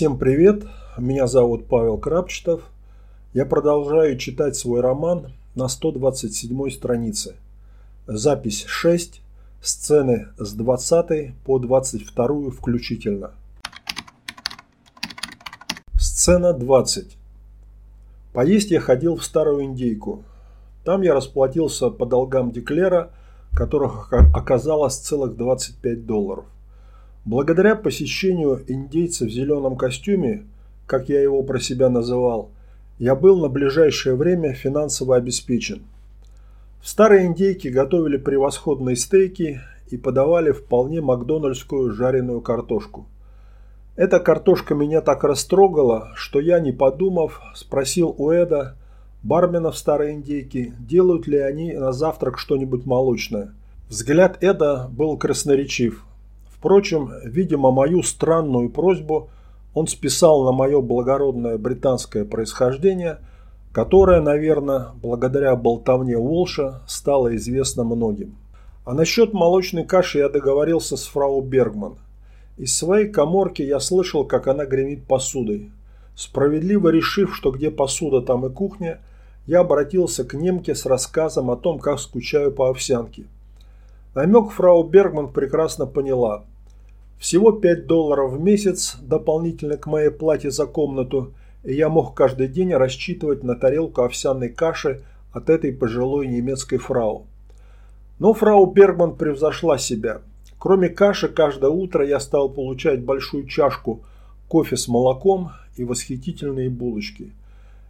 Всем привет, меня зовут Павел Крапчетов. Я продолжаю читать свой роман на 127 странице. Запись 6, сцены с 20 по 22 включительно. Сцена 20. Поесть я ходил в старую индейку. Там я расплатился по долгам Деклера, которых оказалось целых 25 долларов. Благодаря посещению индейца в зеленом костюме, как я его про себя называл, я был на ближайшее время финансово обеспечен. В старой индейке готовили превосходные стейки и подавали вполне макдональдскую жареную картошку. Эта картошка меня так растрогала, что я, не подумав, спросил у Эда, бармена в старой индейке, делают ли они на завтрак что-нибудь молочное. Взгляд Эда был красноречив – Впрочем, видимо, мою странную просьбу он списал на мое благородное британское происхождение, которое, наверное, благодаря болтовне Волша стало известно многим. А насчет молочной каши я договорился с фрау Бергман. Из своей коморки я слышал, как она гремит посудой. Справедливо решив, что где посуда, там и кухня, я обратился к немке с рассказом о том, как скучаю по овсянке. Намек фрау Бергман прекрасно поняла. Всего 5 долларов в месяц дополнительно к моей плате за комнату, и я мог каждый день рассчитывать на тарелку овсяной каши от этой пожилой немецкой фрау. Но фрау Бергман превзошла себя. Кроме каши, каждое утро я стал получать большую чашку кофе с молоком и восхитительные булочки.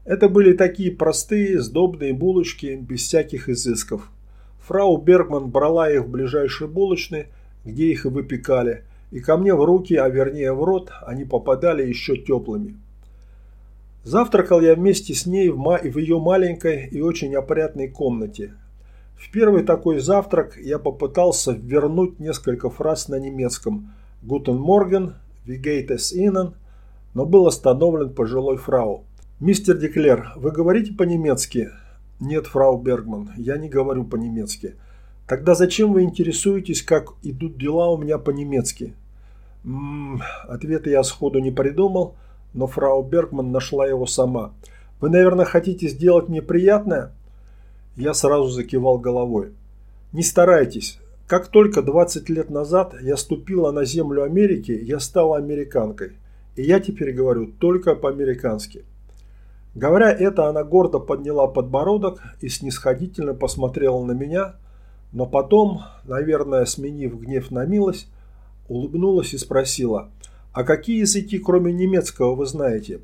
Это были такие простые, сдобные булочки, без всяких изысков. Фрау Бергман брала их в ближайшие булочные, где их и выпекали – и ко мне в руки, а вернее в рот, они попадали еще теплыми. Завтракал я вместе с ней в, в ее маленькой и очень опрятной комнате. В первый такой завтрак я попытался вернуть несколько фраз на немецком «Guten Morgen», «Wie geht es Ihnen», но был остановлен пожилой фрау. «Мистер Деклер, вы говорите по-немецки?» «Нет, фрау Бергман, я не говорю по-немецки». Тогда зачем вы интересуетесь, как идут дела у меня по-немецки? М-м, ответа я сходу не придумал, но фрау Бергман нашла его сама. Вы, наверное, хотите сделать мне приятное? Я сразу закивал головой. Не старайтесь. Как только 20 лет назад я ступила на землю Америки, я стала американкой. И я теперь говорю только по-американски. Говоря это, она гордо подняла подбородок и снисходительно посмотрела на меня – но потом, наверное, сменив гнев на милость, улыбнулась и спросила, «А какие языки, кроме немецкого, вы знаете?»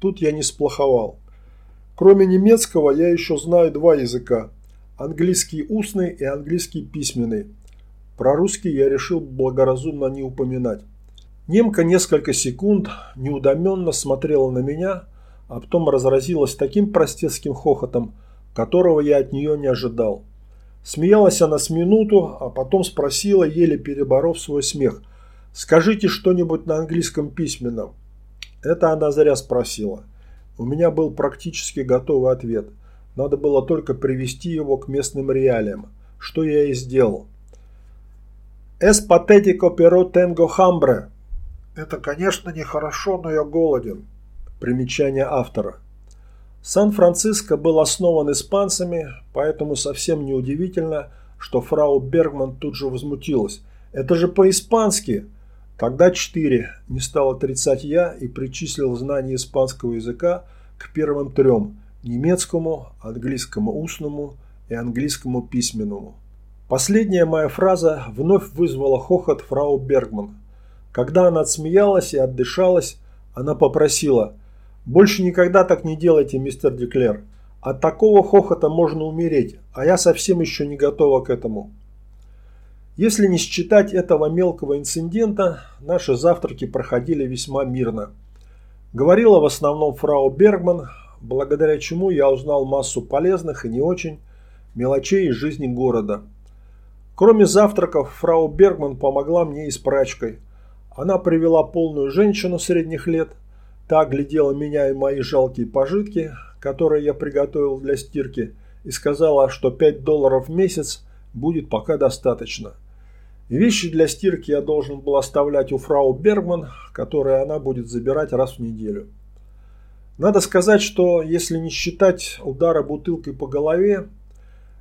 Тут я не сплоховал. Кроме немецкого я еще знаю два языка – английский устный и английский письменный. Про русский я решил благоразумно не упоминать. Немка несколько секунд неудоменно смотрела на меня, а потом разразилась таким простецким хохотом, которого я от нее не ожидал. Смеялась она с минуту, а потом спросила, еле переборов свой смех. «Скажите что-нибудь на английском письменном». Это она зря спросила. У меня был практически готовый ответ. Надо было только привести его к местным реалиям, что я и сделал. «Es patetico pero tengo hambre». Это, конечно, нехорошо, но я голоден. Примечание автора. Сан-Франциско был основан испанцами, поэтому совсем неудивительно, что фрау Бергман тут же возмутилась. «Это же по-испански!» Тогда четыре, не стал отрицать я и причислил знание испанского языка к первым трем – немецкому, английскому устному и английскому письменному. Последняя моя фраза вновь вызвала хохот фрау Бергман. Когда она отсмеялась и отдышалась, она попросила – больше никогда так не делайте, мистер Деклер. От такого хохота можно умереть, а я совсем еще не готова к этому. Если не считать этого мелкого инцидента, наши завтраки проходили весьма мирно. Говорила в основном фрау Бергман, благодаря чему я узнал массу полезных и не очень мелочей из жизни города. Кроме завтраков, фрау Бергман помогла мне и с прачкой. Она привела полную женщину средних лет – Та глядела меня и мои жалкие пожитки, которые я приготовил для стирки, и сказала, что 5 долларов в месяц будет пока достаточно. Вещи для стирки я должен был оставлять у фрау Бергман, которые она будет забирать раз в неделю. Надо сказать, что если не считать удара бутылкой по голове,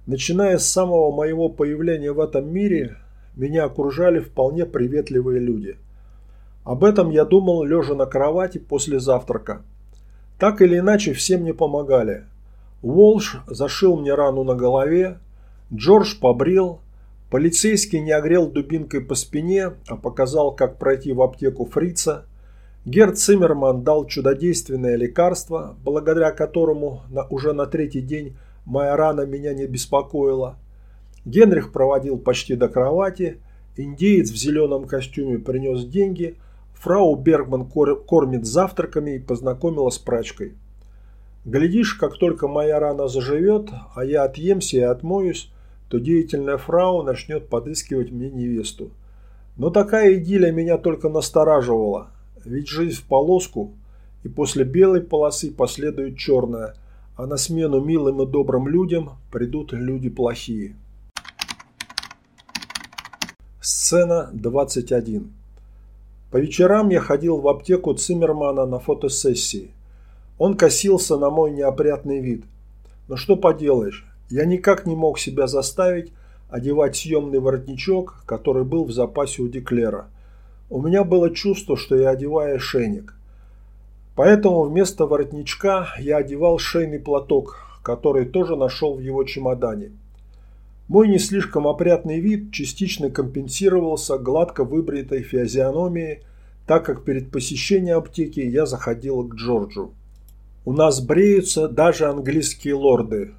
начиная с самого моего появления в этом мире, меня окружали вполне приветливые люди. Об этом я думал, лежа на кровати после завтрака. Так или иначе, все мне помогали. Волш зашил мне рану на голове, Джордж побрил, полицейский не огрел дубинкой по спине, а показал, как пройти в аптеку фрица – Герд Циммерман дал чудодейственное лекарство, благодаря которому на, уже на третий день моя рана меня не беспокоила. Генрих проводил почти до кровати, индеец в зеленом костюме принес деньги, фрау Бергман кор, кормит завтраками и познакомила с прачкой. Глядишь, как только моя рана заживет, а я отъемся и отмоюсь, то деятельная фрау начнет подыскивать мне невесту. Но такая идиллия меня только настораживала – ведь жизнь в полоску, и после белой полосы последует черная, а на смену милым и добрым людям придут люди плохие. Сцена 21. По вечерам я ходил в аптеку Циммермана на фотосессии. Он косился на мой неопрятный вид. Но что поделаешь, я никак не мог себя заставить одевать съемный воротничок, который был в запасе у Деклера – у меня было чувство, что я одеваю шейник. Поэтому вместо воротничка я одевал шейный платок, который тоже нашел в его чемодане. Мой не слишком опрятный вид частично компенсировался гладко выбритой физиономией, так как перед посещением аптеки я заходил к Джорджу. У нас бреются даже английские лорды.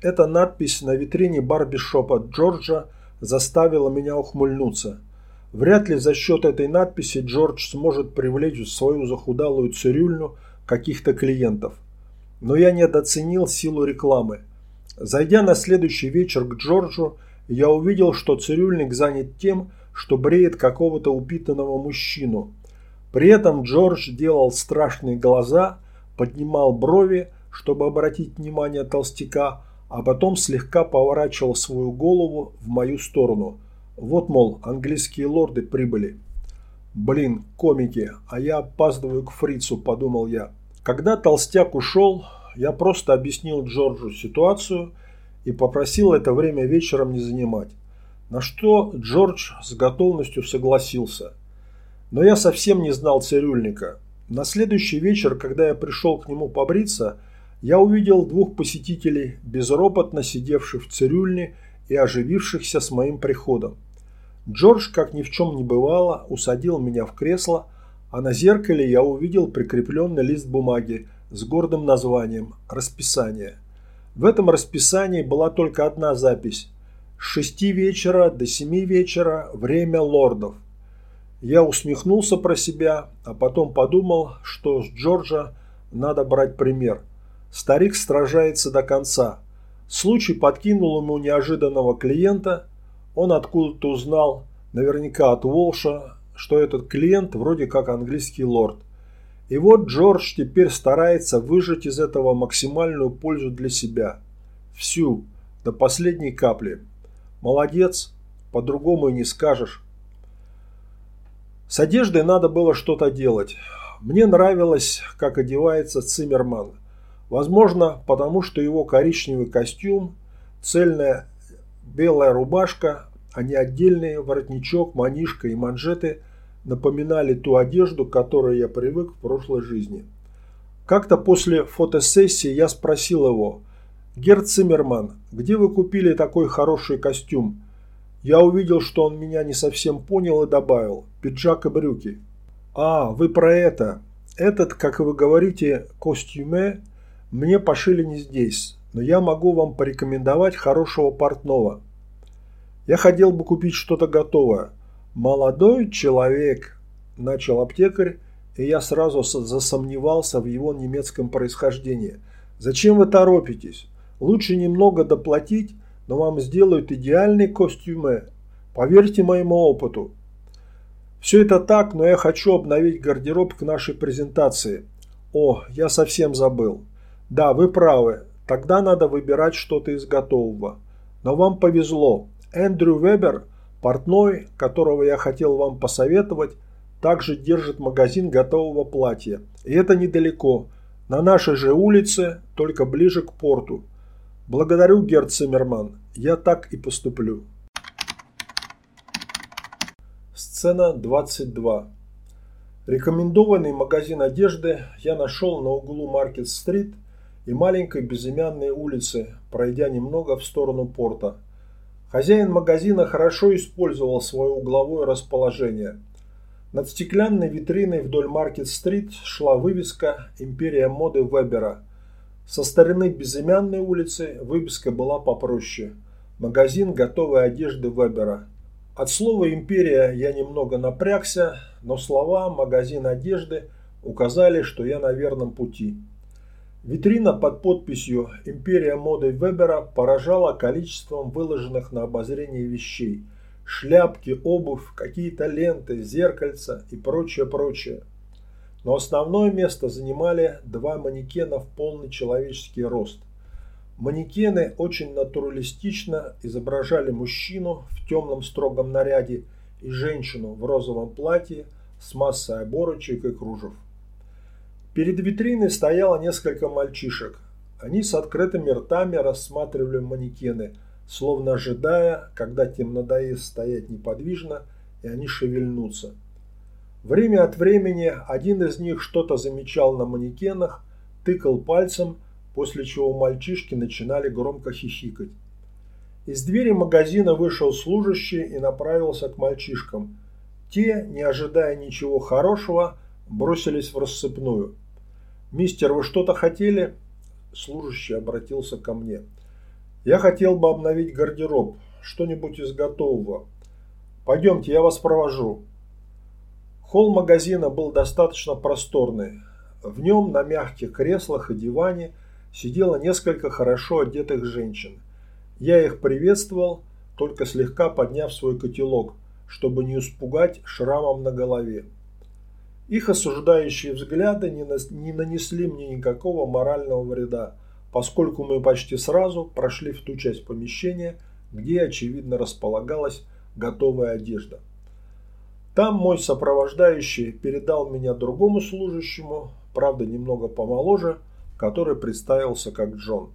Эта надпись на витрине барбишопа Джорджа заставила меня ухмыльнуться – Вряд ли за счет этой надписи Джордж сможет привлечь в свою захудалую цирюльню каких-то клиентов. Но я недооценил силу рекламы. Зайдя на следующий вечер к Джорджу, я увидел, что цирюльник занят тем, что бреет какого-то упитанного мужчину. При этом Джордж делал страшные глаза, поднимал брови, чтобы обратить внимание толстяка, а потом слегка поворачивал свою голову в мою сторону – вот, мол, английские лорды прибыли. Блин, комики, а я опаздываю к фрицу, подумал я. Когда толстяк ушел, я просто объяснил Джорджу ситуацию и попросил это время вечером не занимать. На что Джордж с готовностью согласился. Но я совсем не знал цирюльника. На следующий вечер, когда я пришел к нему побриться, я увидел двух посетителей, безропотно сидевших в цирюльне и оживившихся с моим приходом. Джордж, как ни в чем не бывало, усадил меня в кресло, а на зеркале я увидел прикрепленный лист бумаги с гордым названием «Расписание». В этом расписании была только одна запись – с шести вечера до семи вечера время лордов. Я усмехнулся про себя, а потом подумал, что с Джорджа надо брать пример. Старик сражается до конца. Случай подкинул ему неожиданного клиента, он откуда-то узнал, наверняка от Волша, что этот клиент вроде как английский лорд. И вот Джордж теперь старается выжать из этого максимальную пользу для себя. Всю, до последней капли. Молодец, по-другому и не скажешь. С одеждой надо было что-то делать. Мне нравилось, как одевается Циммерман. Возможно, потому что его коричневый костюм, цельная белая рубашка, а не отдельные воротничок, манишка и манжеты напоминали ту одежду, которой я привык в прошлой жизни. Как-то после фотосессии я спросил его, «Герд Циммерман, где вы купили такой хороший костюм?» Я увидел, что он меня не совсем понял и добавил, «Пиджак и брюки». «А, вы про это. Этот, как вы говорите, костюме мне пошили не здесь, но я могу вам порекомендовать хорошего портного. Я хотел бы купить что-то готовое. Молодой человек, начал аптекарь, и я сразу засомневался в его немецком происхождении. Зачем вы торопитесь? Лучше немного доплатить, но вам сделают идеальный костюме. Поверьте моему опыту. Все это так, но я хочу обновить гардероб к нашей презентации. О, я совсем забыл. Да, вы правы. Тогда надо выбирать что-то из готового. Но вам повезло. Эндрю Вебер Портной, которого я хотел вам посоветовать, также держит магазин готового платья. И это недалеко, на нашей же улице, только ближе к порту. Благодарю, Герд Циммерман, я так и поступлю. Сцена 22. Рекомендованный магазин одежды я нашел на углу Маркет-стрит и маленькой безымянной улицы, пройдя немного в сторону порта. Хозяин магазина хорошо использовал свое угловое расположение. Над стеклянной витриной вдоль Маркет-стрит шла вывеска «Империя моды Вебера». Со стороны безымянной улицы вывеска была попроще. Магазин готовой одежды Вебера. От слова «империя» я немного напрягся, но слова «магазин одежды» указали, что я на верном пути. Витрина под подписью «Империя моды Вебера» поражала количеством выложенных на обозрение вещей. Шляпки, обувь, какие-то ленты, зеркальца и прочее-прочее. Но основное место занимали два манекена в полный человеческий рост. Манекены очень натуралистично изображали мужчину в темном строгом наряде и женщину в розовом платье с массой оборочек и кружев. Перед витриной стояло несколько мальчишек. Они с открытыми ртами рассматривали манекены, словно ожидая, когда тем надоест стоять неподвижно, и они шевельнутся. Время от времени один из них что-то замечал на манекенах, тыкал пальцем – после чего мальчишки начинали громко хихикать. Из двери магазина вышел служащий и направился к мальчишкам. Те, не ожидая ничего хорошего, бросились в рассыпную. «Мистер, вы что-то хотели?» Служащий обратился ко мне. «Я хотел бы обновить гардероб, что-нибудь из готового. Пойдемте, я вас провожу». Холл магазина был достаточно просторный. В нем на мягких креслах и диване – сидело несколько хорошо одетых женщин. Я их приветствовал, только слегка подняв свой котелок, чтобы не испугать шрамом на голове. Их осуждающие взгляды не нанесли мне никакого морального вреда, поскольку мы почти сразу прошли в ту часть помещения, где, очевидно, располагалась готовая одежда. Там мой сопровождающий передал меня другому служащему, правда немного помоложе, который представился как Джон.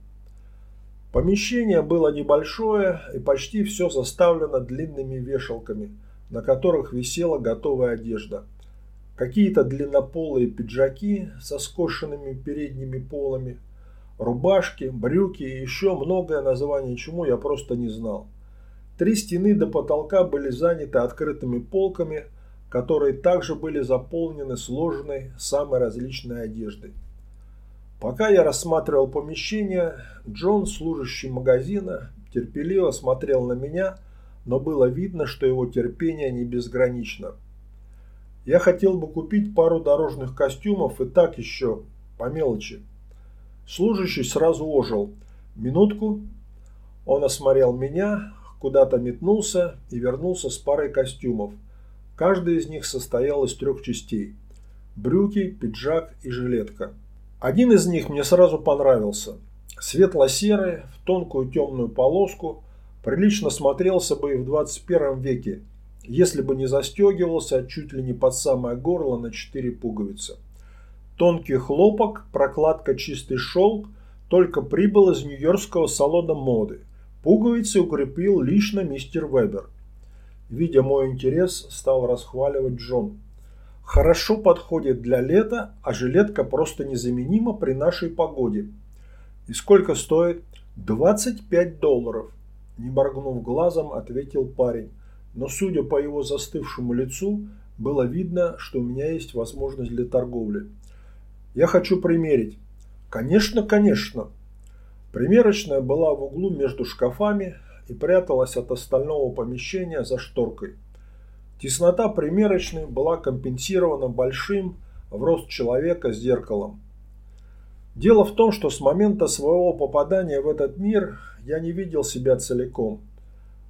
Помещение было небольшое и почти все заставлено длинными вешалками, на которых висела готовая одежда. Какие-то длиннополые пиджаки со скошенными передними полами, рубашки, брюки и еще многое название чему я просто не знал. Три стены до потолка были заняты открытыми полками, которые также были заполнены сложенной самой различной одеждой. Пока я рассматривал помещение, Джон, служащий магазина, терпеливо смотрел на меня, но было видно, что его терпение не безгранично. Я хотел бы купить пару дорожных костюмов и так еще, по мелочи. Служащий сразу ожил. Минутку. Он осмотрел меня, куда-то метнулся и вернулся с парой костюмов. Каждый из них состоял из трех частей. Брюки, пиджак и жилетка. Один из них мне сразу понравился. Светло-серый, в тонкую темную полоску, прилично смотрелся бы и в 21 веке, если бы не застегивался чуть ли не под самое горло на четыре пуговицы. Тонкий хлопок, прокладка чистый шелк, только прибыл из нью-йоркского салона моды. Пуговицы укрепил лично мистер Вебер. Видя мой интерес, стал расхваливать Джон. Хорошо подходит для лета, а жилетка просто незаменима при нашей погоде. И сколько стоит? 25 долларов. Не моргнув глазом, ответил парень. Но судя по его застывшему лицу, было видно, что у меня есть возможность для торговли. Я хочу примерить. Конечно, конечно. Примерочная была в углу между шкафами и пряталась от остального помещения за шторкой. Теснота примерочной была компенсирована большим в рост человека с зеркалом. Дело в том, что с момента своего попадания в этот мир я не видел себя целиком.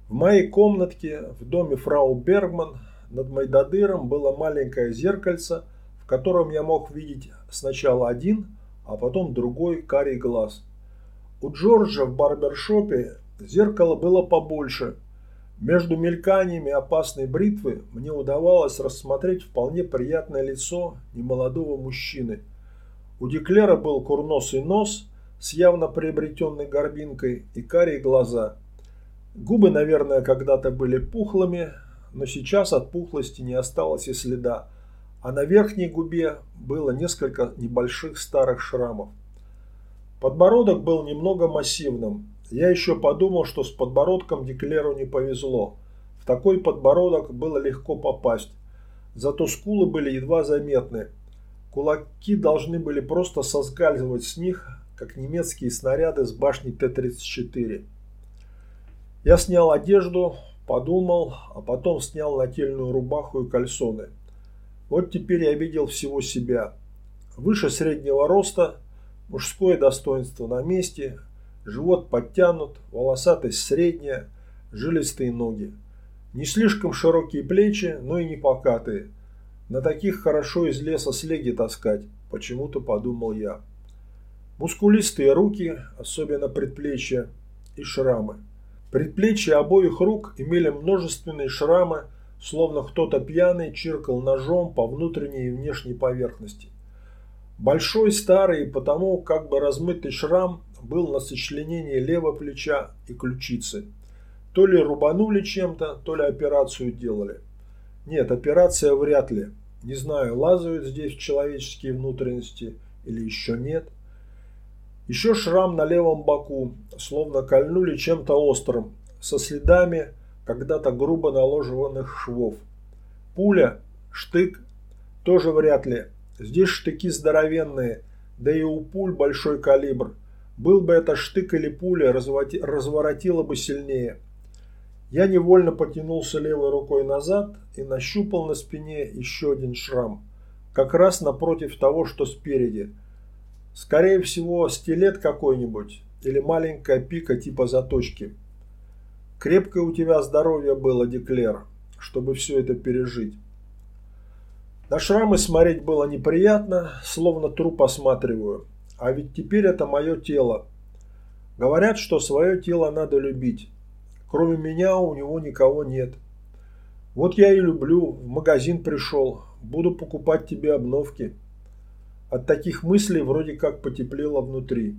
В моей комнатке в доме фрау Бергман над Майдадыром было маленькое зеркальце, в котором я мог видеть сначала один, а потом другой карий глаз. У Джорджа в барбершопе зеркало было побольше – Между мельканиями опасной бритвы мне удавалось рассмотреть вполне приятное лицо немолодого мужчины. У Деклера был курносый нос с явно приобретенной горбинкой и карие глаза. Губы, наверное, когда-то были пухлыми, но сейчас от пухлости не осталось и следа, а на верхней губе было несколько небольших старых шрамов. Подбородок был немного массивным, я еще подумал, что с подбородком Деклеру не повезло. В такой подбородок было легко попасть. Зато скулы были едва заметны. Кулаки должны были просто соскальзывать с них, как немецкие снаряды с башни Т-34. Я снял одежду, подумал, а потом снял нательную рубаху и кальсоны. Вот теперь я видел всего себя. Выше среднего роста, мужское достоинство на месте, Живот подтянут, волосатость средняя, жилистые ноги. Не слишком широкие плечи, но и не покатые. На таких хорошо из леса слеги таскать, почему-то подумал я. Мускулистые руки, особенно предплечья, и шрамы. Предплечья обоих рук имели множественные шрамы, словно кто-то пьяный чиркал ножом по внутренней и внешней поверхности. Большой, старый и потому как бы размытый шрам был на сочленении левого плеча и ключицы. То ли рубанули чем-то, то ли операцию делали. Нет, операция вряд ли. Не знаю, лазают здесь человеческие внутренности или еще нет. Еще шрам на левом боку, словно кольнули чем-то острым, со следами когда-то грубо наложенных швов. Пуля, штык, тоже вряд ли. Здесь штыки здоровенные, да и у пуль большой калибр – был бы это штык или пуля, разворотило бы сильнее. Я невольно потянулся левой рукой назад и нащупал на спине еще один шрам. Как раз напротив того, что спереди. Скорее всего, стилет какой-нибудь или маленькая пика типа заточки. Крепкое у тебя здоровье было, Деклер, чтобы все это пережить. На шрамы смотреть было неприятно, словно труп осматриваю. А ведь теперь это мое тело. Говорят, что свое тело надо любить. Кроме меня у него никого нет. Вот я и люблю. В магазин пришел. Буду покупать тебе обновки. От таких мыслей вроде как потеплело внутри.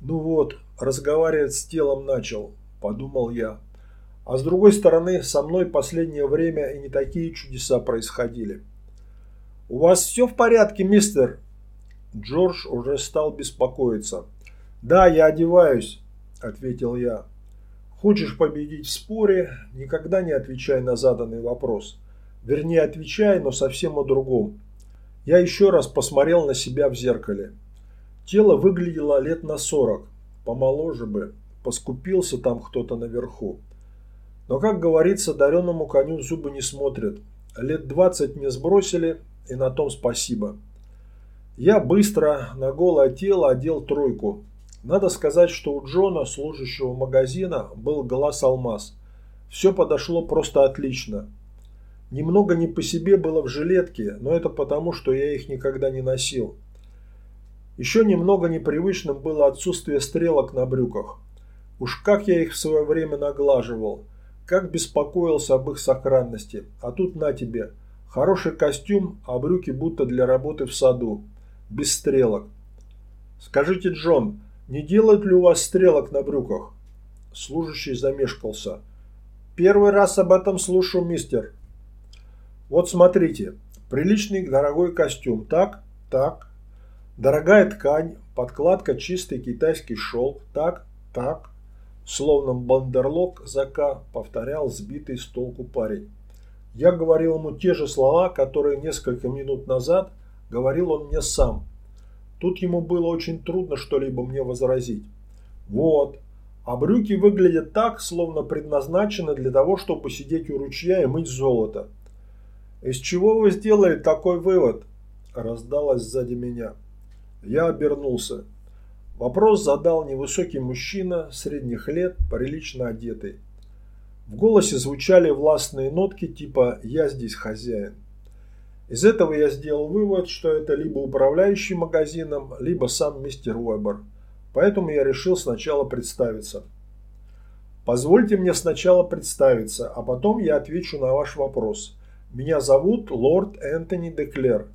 Ну вот, разговаривать с телом начал, подумал я. А с другой стороны, со мной последнее время и не такие чудеса происходили. «У вас все в порядке, мистер?» Джордж уже стал беспокоиться. «Да, я одеваюсь», – ответил я. «Хочешь победить в споре, никогда не отвечай на заданный вопрос. Вернее, отвечай, но совсем о другом». Я еще раз посмотрел на себя в зеркале. Тело выглядело лет на сорок, помоложе бы, поскупился там кто-то наверху. Но, как говорится, дареному коню зубы не смотрят. Лет двадцать мне сбросили, и на том спасибо. Я быстро на голое тело одел тройку. Надо сказать, что у Джона, служащего магазина, был глаз алмаз. Все подошло просто отлично. Немного не по себе было в жилетке, но это потому, что я их никогда не носил. Еще немного непривычным было отсутствие стрелок на брюках. Уж как я их в свое время наглаживал, как беспокоился об их сохранности. А тут на тебе, хороший костюм, а брюки будто для работы в саду без стрелок. Скажите, Джон, не делают ли у вас стрелок на брюках? Служащий замешкался. Первый раз об этом слушаю, мистер. Вот смотрите, приличный дорогой костюм, так, так. Дорогая ткань, подкладка чистый китайский шелк, так, так. Словно бандерлог зака повторял сбитый с толку парень. Я говорил ему те же слова, которые несколько минут назад Говорил он мне сам. Тут ему было очень трудно что-либо мне возразить. Вот. А брюки выглядят так, словно предназначены для того, чтобы сидеть у ручья и мыть золото. «Из чего вы сделали такой вывод?» Раздалось сзади меня. Я обернулся. Вопрос задал невысокий мужчина, средних лет, прилично одетый. В голосе звучали властные нотки типа «я здесь хозяин». Из этого я сделал вывод, что это либо управляющий магазином, либо сам мистер Уэбер. Поэтому я решил сначала представиться. Позвольте мне сначала представиться, а потом я отвечу на ваш вопрос. Меня зовут лорд Энтони Деклер.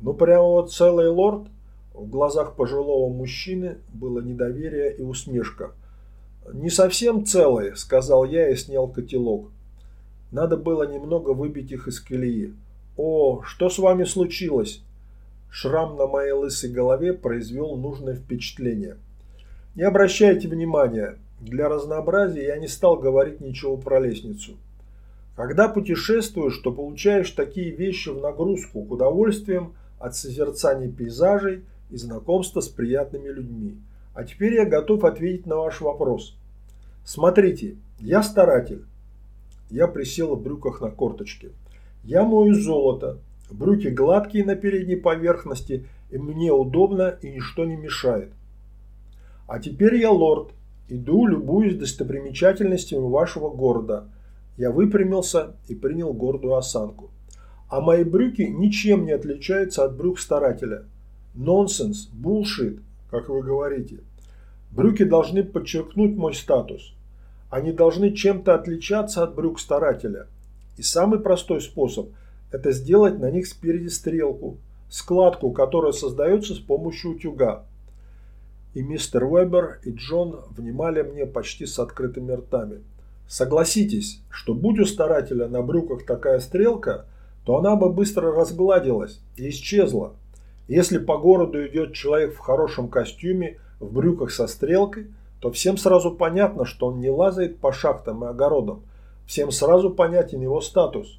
Ну прямо вот целый лорд? В глазах пожилого мужчины было недоверие и усмешка. «Не совсем целый», – сказал я и снял котелок. Надо было немного выбить их из колеи. «О, что с вами случилось?» Шрам на моей лысой голове произвел нужное впечатление. «Не обращайте внимания. Для разнообразия я не стал говорить ничего про лестницу. Когда путешествуешь, то получаешь такие вещи в нагрузку к удовольствиям от созерцания пейзажей и знакомства с приятными людьми. А теперь я готов ответить на ваш вопрос. Смотрите, я старатель. Я присел в брюках на корточке. Я мою золото. Брюки гладкие на передней поверхности, и мне удобно и ничто не мешает. А теперь я лорд. Иду, любуюсь достопримечательностями вашего города. Я выпрямился и принял гордую осанку. А мои брюки ничем не отличаются от брюк старателя. Нонсенс, булшит, как вы говорите. Брюки должны подчеркнуть мой статус. Они должны чем-то отличаться от брюк старателя. И самый простой способ – это сделать на них спереди стрелку, складку, которая создается с помощью утюга и мистер Уэбер, и Джон внимали мне почти с открытыми ртами. Согласитесь, что будь у старателя на брюках такая стрелка, то она бы быстро разгладилась и исчезла. Если по городу идет человек в хорошем костюме, в брюках со стрелкой, то всем сразу понятно, что он не лазает по шахтам и огородам. Всем сразу понятен его статус.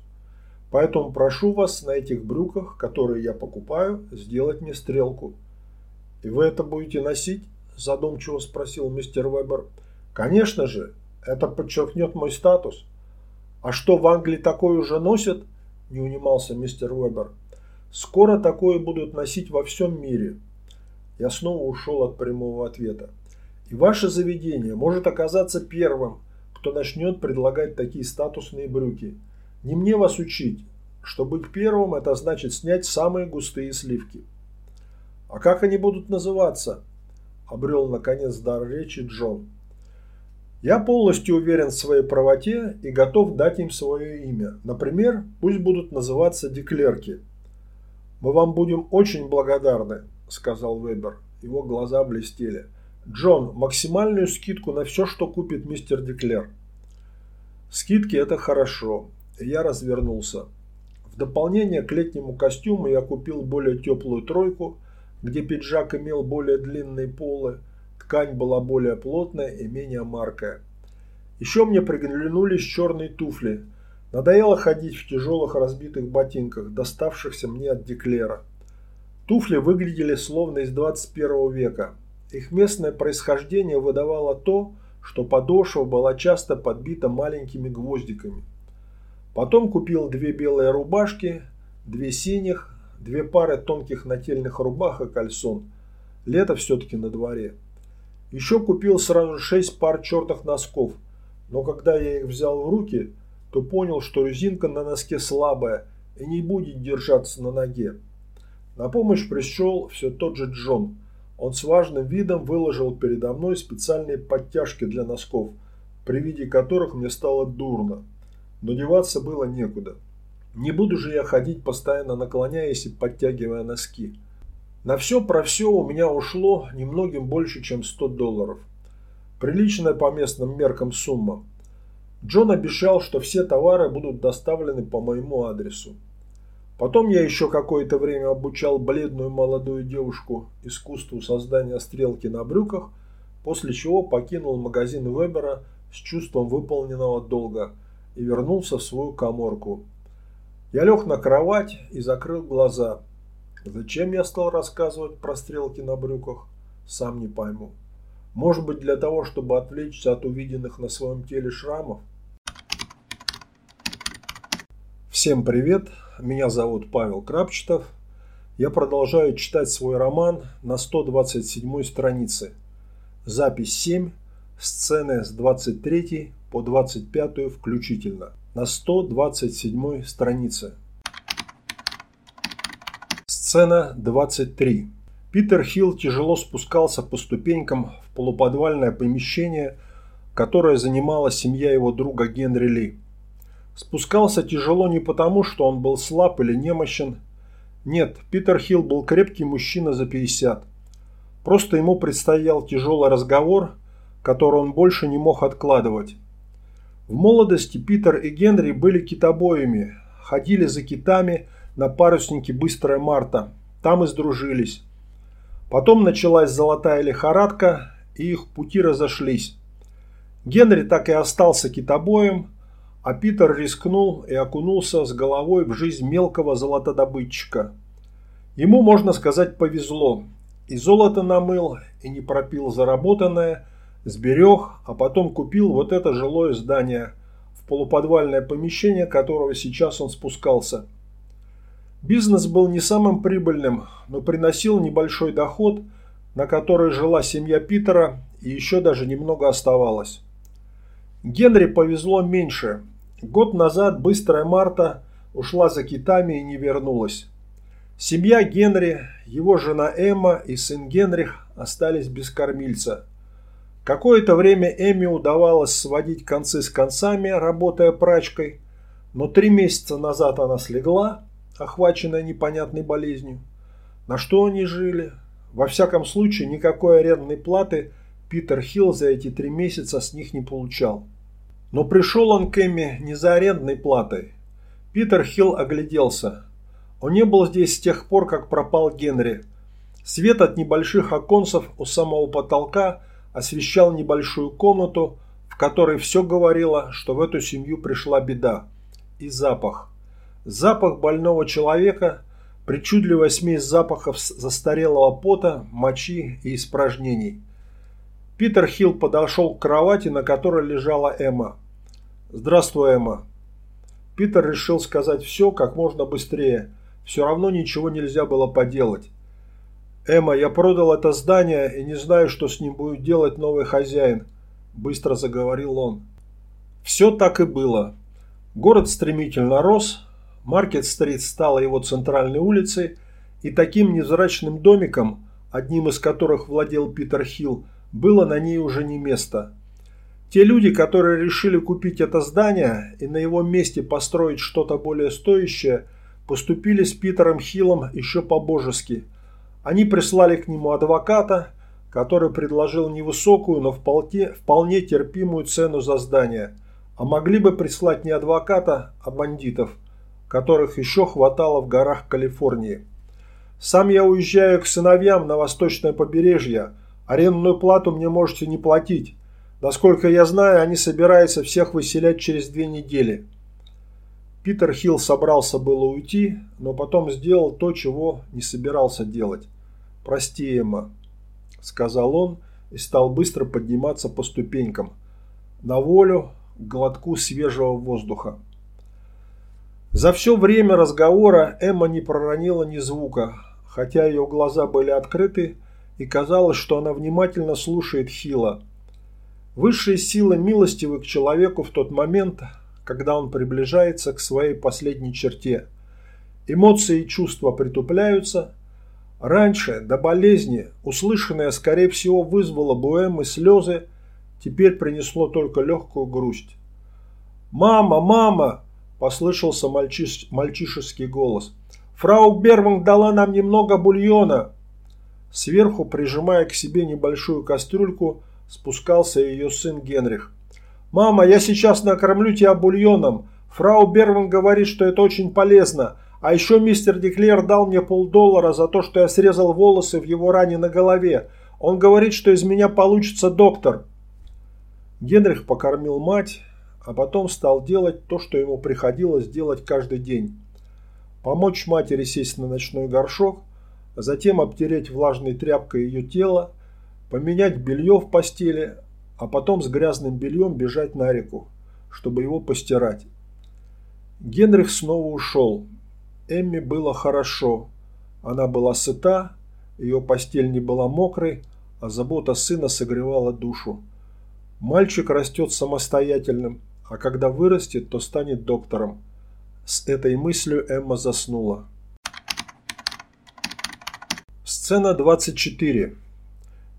Поэтому прошу вас на этих брюках, которые я покупаю, сделать мне стрелку. «И вы это будете носить?» – задумчиво спросил мистер Вебер. «Конечно же, это подчеркнет мой статус». «А что, в Англии такое уже носят?» – не унимался мистер Вебер. «Скоро такое будут носить во всем мире». Я снова ушел от прямого ответа. «И ваше заведение может оказаться первым, кто начнет предлагать такие статусные брюки. Не мне вас учить, что быть первым – это значит снять самые густые сливки». «А как они будут называться?» – обрел наконец дар речи Джон. «Я полностью уверен в своей правоте и готов дать им свое имя. Например, пусть будут называться Деклерки». «Мы вам будем очень благодарны», – сказал Вебер. Его глаза блестели. «Джон, максимальную скидку на все, что купит мистер Деклер». «Скидки – это хорошо». Я развернулся. В дополнение к летнему костюму я купил более теплую тройку – где пиджак имел более длинные полы, ткань была более плотная и менее маркая. Еще мне приглянулись черные туфли. Надоело ходить в тяжелых разбитых ботинках, доставшихся мне от Деклера. Туфли выглядели словно из 21 века. Их местное происхождение выдавало то, что подошва была часто подбита маленькими гвоздиками. Потом купил две белые рубашки, две синих, две пары тонких нательных рубах и кальсон. Лето все-таки на дворе. Еще купил сразу шесть пар чертых носков, но когда я их взял в руки, то понял, что резинка на носке слабая и не будет держаться на ноге. На помощь пришел все тот же Джон. Он с важным видом выложил передо мной специальные подтяжки для носков, при виде которых мне стало дурно. Но деваться было некуда. Не буду же я ходить постоянно наклоняясь и подтягивая носки. На все про все у меня ушло немногим больше, чем 100 долларов. Приличная по местным меркам сумма. Джон обещал, что все товары будут доставлены по моему адресу. Потом я еще какое-то время обучал бледную молодую девушку искусству создания стрелки на брюках, после чего покинул магазин Вебера с чувством выполненного долга и вернулся в свою коморку, я лег на кровать и закрыл глаза. Зачем я стал рассказывать про стрелки на брюках, сам не пойму. Может быть для того, чтобы отвлечься от увиденных на своем теле шрамов? Всем привет, меня зовут Павел Крапчетов. Я продолжаю читать свой роман на 127 странице. Запись 7, сцены с 23 по 25 включительно на 127 странице. Сцена 23. Питер Хилл тяжело спускался по ступенькам в полуподвальное помещение, которое занимала семья его друга Генри Ли. Спускался тяжело не потому, что он был слаб или немощен. Нет, Питер Хилл был крепкий мужчина за 50. Просто ему предстоял тяжелый разговор, который он больше не мог откладывать. В молодости Питер и Генри были китобоями, ходили за китами на паруснике «Быстрая Марта». Там и сдружились. Потом началась золотая лихорадка, и их пути разошлись. Генри так и остался китобоем, а Питер рискнул и окунулся с головой в жизнь мелкого золотодобытчика. Ему, можно сказать, повезло. И золото намыл, и не пропил заработанное – сберег, а потом купил вот это жилое здание, в полуподвальное помещение которого сейчас он спускался. Бизнес был не самым прибыльным, но приносил небольшой доход, на который жила семья Питера и еще даже немного оставалось. Генри повезло меньше. Год назад быстрая Марта ушла за китами и не вернулась. Семья Генри, его жена Эмма и сын Генрих остались без кормильца – Какое-то время Эми удавалось сводить концы с концами, работая прачкой, но три месяца назад она слегла, охваченная непонятной болезнью. На что они жили? Во всяком случае, никакой арендной платы Питер Хилл за эти три месяца с них не получал. Но пришел он к Эми не за арендной платой. Питер Хилл огляделся. Он не был здесь с тех пор, как пропал Генри. Свет от небольших оконцев у самого потолка – освещал небольшую комнату, в которой все говорило, что в эту семью пришла беда. И запах. Запах больного человека, причудливая смесь запахов застарелого пота, мочи и испражнений. Питер Хилл подошел к кровати, на которой лежала Эмма. «Здравствуй, Эмма». Питер решил сказать все как можно быстрее. Все равно ничего нельзя было поделать. «Эмма, я продал это здание и не знаю, что с ним будет делать новый хозяин», – быстро заговорил он. Все так и было. Город стремительно рос, Маркет-стрит стала его центральной улицей, и таким невзрачным домиком, одним из которых владел Питер Хилл, было на ней уже не место. Те люди, которые решили купить это здание и на его месте построить что-то более стоящее, поступили с Питером Хиллом еще по-божески – они прислали к нему адвоката, который предложил невысокую, но вполне, вполне терпимую цену за здание, а могли бы прислать не адвоката, а бандитов, которых еще хватало в горах Калифорнии. Сам я уезжаю к сыновьям на восточное побережье. Арендную плату мне можете не платить. Насколько я знаю, они собираются всех выселять через две недели. Питер Хилл собрался было уйти, но потом сделал то, чего не собирался делать. «Прости, Эмма», – сказал он и стал быстро подниматься по ступенькам. На волю, к глотку свежего воздуха. За все время разговора Эмма не проронила ни звука, хотя ее глаза были открыты, и казалось, что она внимательно слушает Хила. Высшие силы милостивы к человеку в тот момент, когда он приближается к своей последней черте. Эмоции и чувства притупляются, Раньше, до болезни, услышанное, скорее всего, вызвало бы Эммы слезы, теперь принесло только легкую грусть. «Мама, мама!» – послышался мальчиш... мальчишеский голос. «Фрау Берман дала нам немного бульона!» Сверху, прижимая к себе небольшую кастрюльку, спускался ее сын Генрих. «Мама, я сейчас накормлю тебя бульоном. Фрау Берман говорит, что это очень полезно. А еще мистер Деклер дал мне полдоллара за то, что я срезал волосы в его ране на голове. Он говорит, что из меня получится доктор. Генрих покормил мать, а потом стал делать то, что ему приходилось делать каждый день. Помочь матери сесть на ночной горшок, а затем обтереть влажной тряпкой ее тело, поменять белье в постели, а потом с грязным бельем бежать на реку, чтобы его постирать. Генрих снова ушел. Эмми было хорошо. Она была сыта, ее постель не была мокрой, а забота сына согревала душу. Мальчик растет самостоятельным, а когда вырастет, то станет доктором. С этой мыслью Эмма заснула. Сцена 24.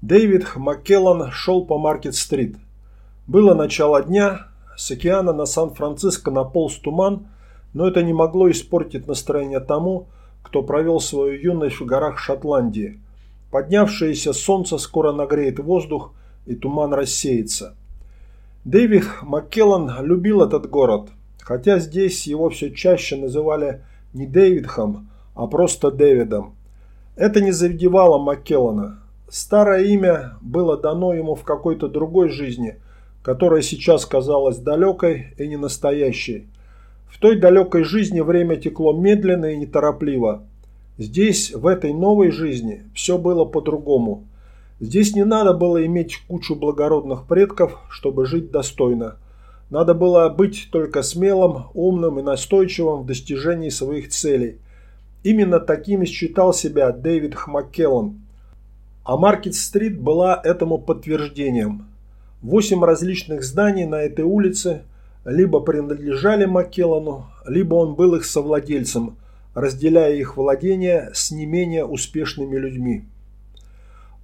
Дэвид Маккеллан шел по Маркет-стрит. Было начало дня, с океана на Сан-Франциско наполз туман, но это не могло испортить настроение тому, кто провел свою юность в горах Шотландии. Поднявшееся солнце скоро нагреет воздух, и туман рассеется. Дэвид Маккеллан любил этот город, хотя здесь его все чаще называли не Дэвидхом, а просто Дэвидом. Это не задевало Маккеллана. Старое имя было дано ему в какой-то другой жизни, которая сейчас казалась далекой и ненастоящей. В той далекой жизни время текло медленно и неторопливо. Здесь, в этой новой жизни, все было по-другому – Здесь не надо было иметь кучу благородных предков, чтобы жить достойно. Надо было быть только смелым, умным и настойчивым в достижении своих целей. Именно таким считал себя Дэвид Хмаккеллан. А Маркет-стрит была этому подтверждением. Восемь различных зданий на этой улице либо принадлежали Маккеллану, либо он был их совладельцем, разделяя их владения с не менее успешными людьми.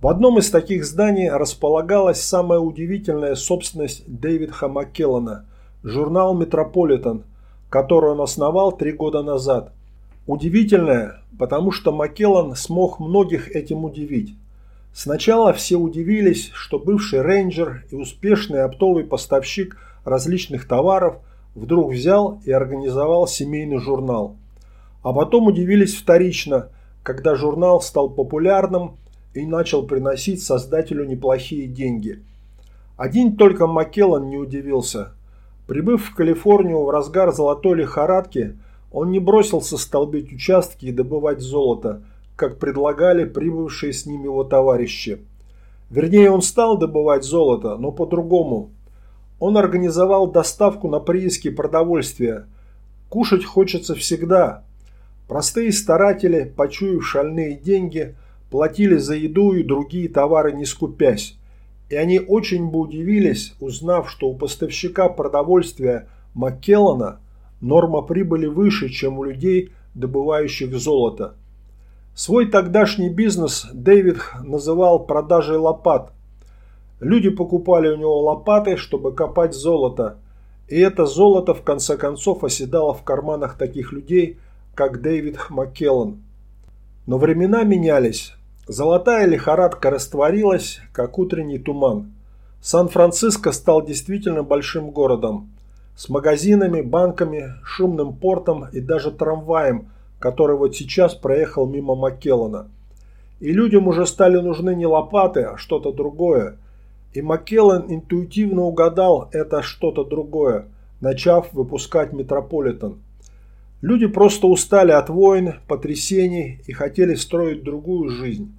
В одном из таких зданий располагалась самая удивительная собственность Дэвида Маккеллана – журнал «Метрополитен», который он основал три года назад. Удивительная, потому что Маккеллан смог многих этим удивить. Сначала все удивились, что бывший рейнджер и успешный оптовый поставщик различных товаров вдруг взял и организовал семейный журнал. А потом удивились вторично, когда журнал стал популярным – и начал приносить создателю неплохие деньги. Один только Маккеллан не удивился. Прибыв в Калифорнию в разгар золотой лихорадки, он не бросился столбить участки и добывать золото, как предлагали прибывшие с ним его товарищи. Вернее, он стал добывать золото, но по-другому. Он организовал доставку на прииски продовольствия. Кушать хочется всегда. Простые старатели, почуяв шальные деньги, платили за еду и другие товары не скупясь. И они очень бы удивились, узнав, что у поставщика продовольствия Маккеллана норма прибыли выше, чем у людей, добывающих золото. Свой тогдашний бизнес Дэвид называл продажей лопат. Люди покупали у него лопаты, чтобы копать золото. И это золото в конце концов оседало в карманах таких людей, как Дэвид Маккеллан. Но времена менялись. Золотая лихорадка растворилась, как утренний туман. Сан-Франциско стал действительно большим городом. С магазинами, банками, шумным портом и даже трамваем, который вот сейчас проехал мимо Маккеллана. И людям уже стали нужны не лопаты, а что-то другое. И Маккеллан интуитивно угадал это что-то другое, начав выпускать Метрополитен. Люди просто устали от войн, потрясений и хотели строить другую жизнь.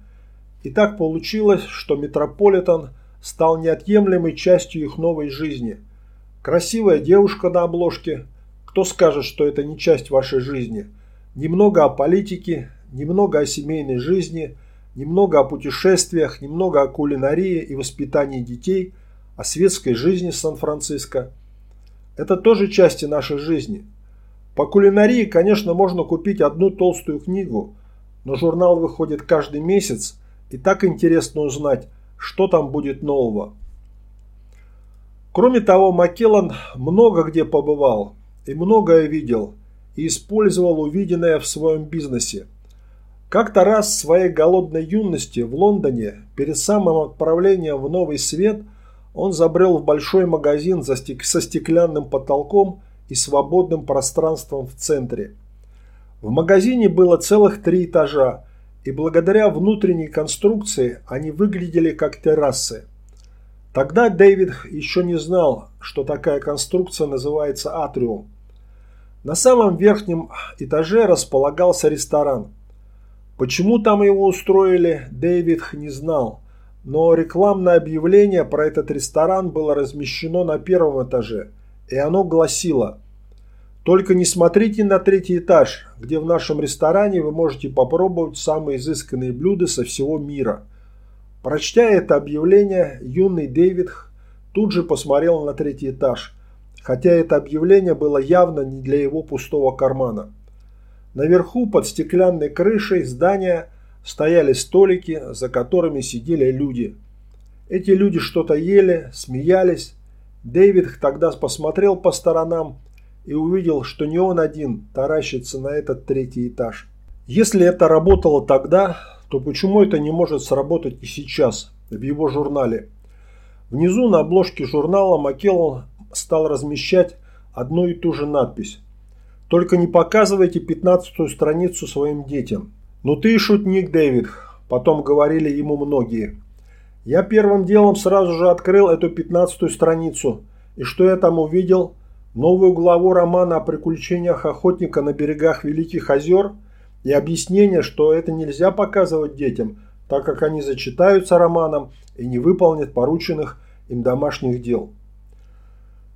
И так получилось, что Метрополитен стал неотъемлемой частью их новой жизни. Красивая девушка на обложке. Кто скажет, что это не часть вашей жизни? Немного о политике, немного о семейной жизни, немного о путешествиях, немного о кулинарии и воспитании детей, о светской жизни Сан-Франциско. Это тоже части нашей жизни – по кулинарии, конечно, можно купить одну толстую книгу, но журнал выходит каждый месяц, и так интересно узнать, что там будет нового. Кроме того, Маккеллан много где побывал и многое видел, и использовал увиденное в своем бизнесе. Как-то раз в своей голодной юности в Лондоне, перед самым отправлением в Новый Свет, он забрел в большой магазин со стеклянным потолком и свободным пространством в центре. В магазине было целых три этажа, и благодаря внутренней конструкции они выглядели как террасы. Тогда Дэвид еще не знал, что такая конструкция называется атриум. На самом верхнем этаже располагался ресторан. Почему там его устроили, Дэвид не знал, но рекламное объявление про этот ресторан было размещено на первом этаже – и оно гласило «Только не смотрите на третий этаж, где в нашем ресторане вы можете попробовать самые изысканные блюда со всего мира». Прочтя это объявление, юный Дэвид тут же посмотрел на третий этаж, хотя это объявление было явно не для его пустого кармана. Наверху под стеклянной крышей здания стояли столики, за которыми сидели люди. Эти люди что-то ели, смеялись, Дэвид тогда посмотрел по сторонам и увидел, что не он один таращится на этот третий этаж. Если это работало тогда, то почему это не может сработать и сейчас, в его журнале? Внизу на обложке журнала Маккеллан стал размещать одну и ту же надпись. «Только не показывайте пятнадцатую страницу своим детям». «Ну ты и шутник, Дэвид», – потом говорили ему многие. Я первым делом сразу же открыл эту пятнадцатую страницу. И что я там увидел? Новую главу романа о приключениях охотника на берегах Великих озер и объяснение, что это нельзя показывать детям, так как они зачитаются романом и не выполнят порученных им домашних дел.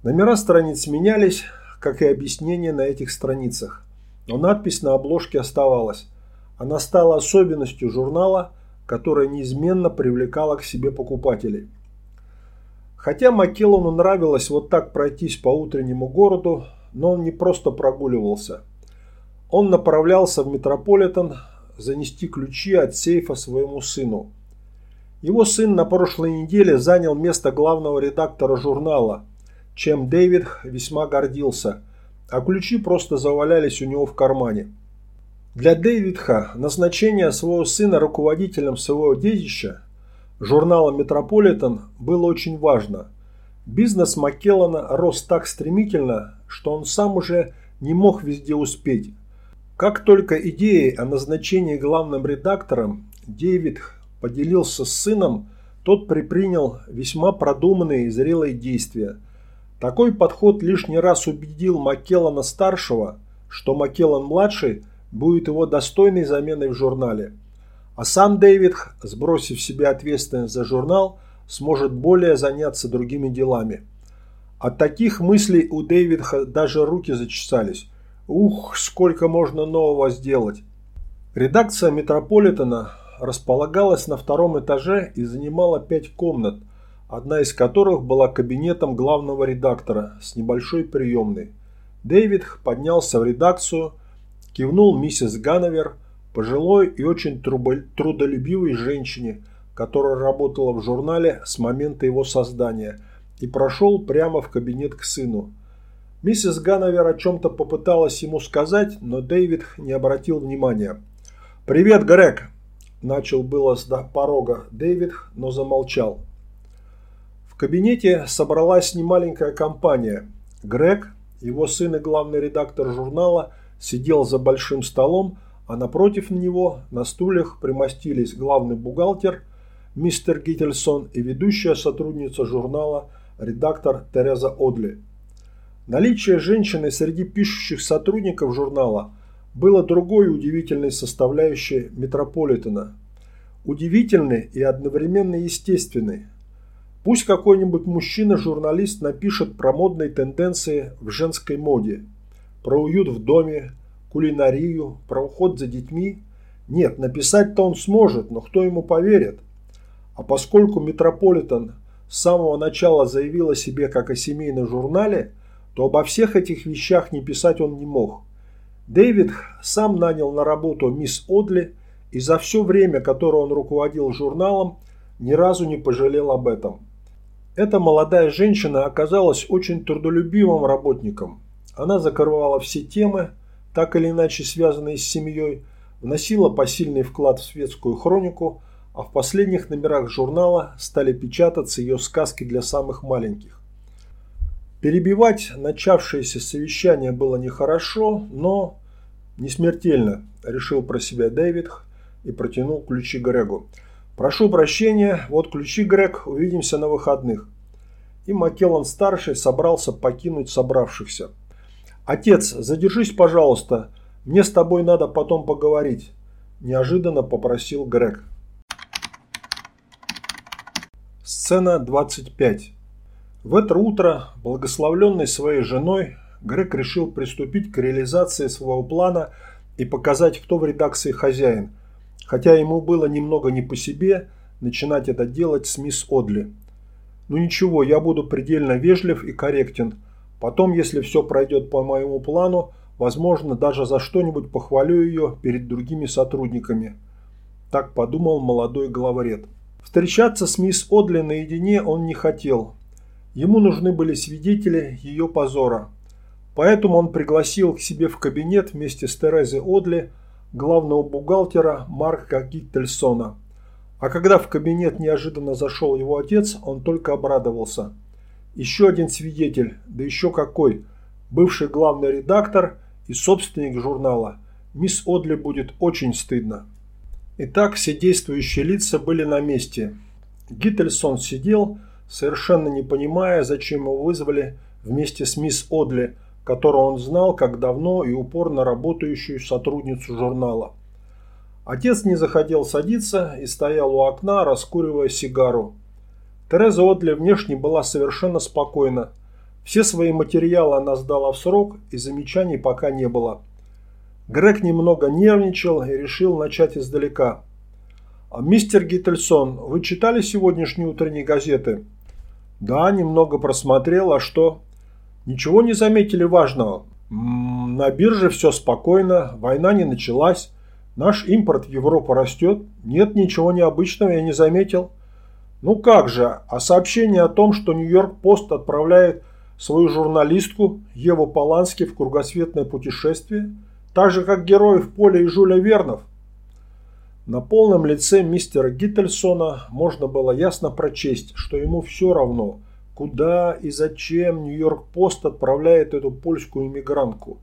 Номера страниц менялись, как и объяснения на этих страницах. Но надпись на обложке оставалась. Она стала особенностью журнала – которая неизменно привлекала к себе покупателей. Хотя Маккеллану нравилось вот так пройтись по утреннему городу, но он не просто прогуливался. Он направлялся в Метрополитен занести ключи от сейфа своему сыну. Его сын на прошлой неделе занял место главного редактора журнала, чем Дэвид весьма гордился, а ключи просто завалялись у него в кармане. Для Дэвидха назначение своего сына руководителем своего детища, журнала «Метрополитен», было очень важно. Бизнес Маккеллана рос так стремительно, что он сам уже не мог везде успеть. Как только идеей о назначении главным редактором Дэвид поделился с сыном, тот предпринял весьма продуманные и зрелые действия. Такой подход лишний раз убедил Маккеллана-старшего, что Маккеллан-младший – будет его достойной заменой в журнале. А сам Дэвид, сбросив себе ответственность за журнал, сможет более заняться другими делами. От таких мыслей у Дэвида даже руки зачесались. Ух, сколько можно нового сделать. Редакция Метрополитена располагалась на втором этаже и занимала пять комнат, одна из которых была кабинетом главного редактора с небольшой приемной. Дэвид поднялся в редакцию, Кивнул миссис Гановер, пожилой и очень трудолюбивой женщине, которая работала в журнале с момента его создания, и прошел прямо в кабинет к сыну. Миссис Гановер о чем-то попыталась ему сказать, но Дэвид не обратил внимания. «Привет, Грег!» – начал было с порога Дэвид, но замолчал. В кабинете собралась немаленькая компания. Грег, его сын и главный редактор журнала – сидел за большим столом, а напротив него на стульях примостились главный бухгалтер мистер Гиттельсон и ведущая сотрудница журнала редактор Тереза Одли. Наличие женщины среди пишущих сотрудников журнала было другой удивительной составляющей Метрополитена. Удивительной и одновременно естественной. Пусть какой-нибудь мужчина-журналист напишет про модные тенденции в женской моде – про уют в доме, кулинарию, про уход за детьми. Нет, написать-то он сможет, но кто ему поверит? А поскольку Метрополитен с самого начала заявил о себе как о семейном журнале, то обо всех этих вещах не писать он не мог. Дэвид сам нанял на работу мисс Одли и за все время, которое он руководил журналом, ни разу не пожалел об этом. Эта молодая женщина оказалась очень трудолюбивым работником – она закрывала все темы, так или иначе связанные с семьей, вносила посильный вклад в светскую хронику, а в последних номерах журнала стали печататься ее сказки для самых маленьких. Перебивать начавшееся совещание было нехорошо, но не смертельно, решил про себя Дэвид и протянул ключи Грегу. «Прошу прощения, вот ключи, Грег, увидимся на выходных». И Маккеллан-старший собрался покинуть собравшихся. «Отец, задержись, пожалуйста. Мне с тобой надо потом поговорить», – неожиданно попросил Грег. Сцена 25. В это утро, благословленный своей женой, Грег решил приступить к реализации своего плана и показать, кто в редакции хозяин, хотя ему было немного не по себе начинать это делать с мисс Одли. «Ну ничего, я буду предельно вежлив и корректен», – Потом, если все пройдет по моему плану, возможно, даже за что-нибудь похвалю ее перед другими сотрудниками. Так подумал молодой главред. Встречаться с мисс Одли наедине он не хотел. Ему нужны были свидетели ее позора. Поэтому он пригласил к себе в кабинет вместе с Терезой Одли главного бухгалтера Марка Гиттельсона. А когда в кабинет неожиданно зашел его отец, он только обрадовался. Еще один свидетель, да еще какой, бывший главный редактор и собственник журнала. Мисс Одли будет очень стыдно. Итак, все действующие лица были на месте. Гиттельсон сидел, совершенно не понимая, зачем его вызвали вместе с мисс Одли, которую он знал как давно и упорно работающую сотрудницу журнала. Отец не захотел садиться и стоял у окна, раскуривая сигару. Тереза Одли внешне была совершенно спокойна. Все свои материалы она сдала в срок, и замечаний пока не было. Грег немного нервничал и решил начать издалека. «А «Мистер Гиттельсон, вы читали сегодняшние утренние газеты?» «Да, немного просмотрел. А что?» «Ничего не заметили важного?» «На бирже все спокойно, война не началась. Наш импорт в Европу растет. Нет ничего необычного, я не заметил». «Ну как же, а сообщение о том, что Нью-Йорк-Пост отправляет свою журналистку Еву Полански в кругосветное путешествие, так же как героев Поля и Жюля Вернов?» На полном лице мистера Гиттельсона можно было ясно прочесть, что ему все равно, куда и зачем Нью-Йорк-Пост отправляет эту польскую иммигрантку.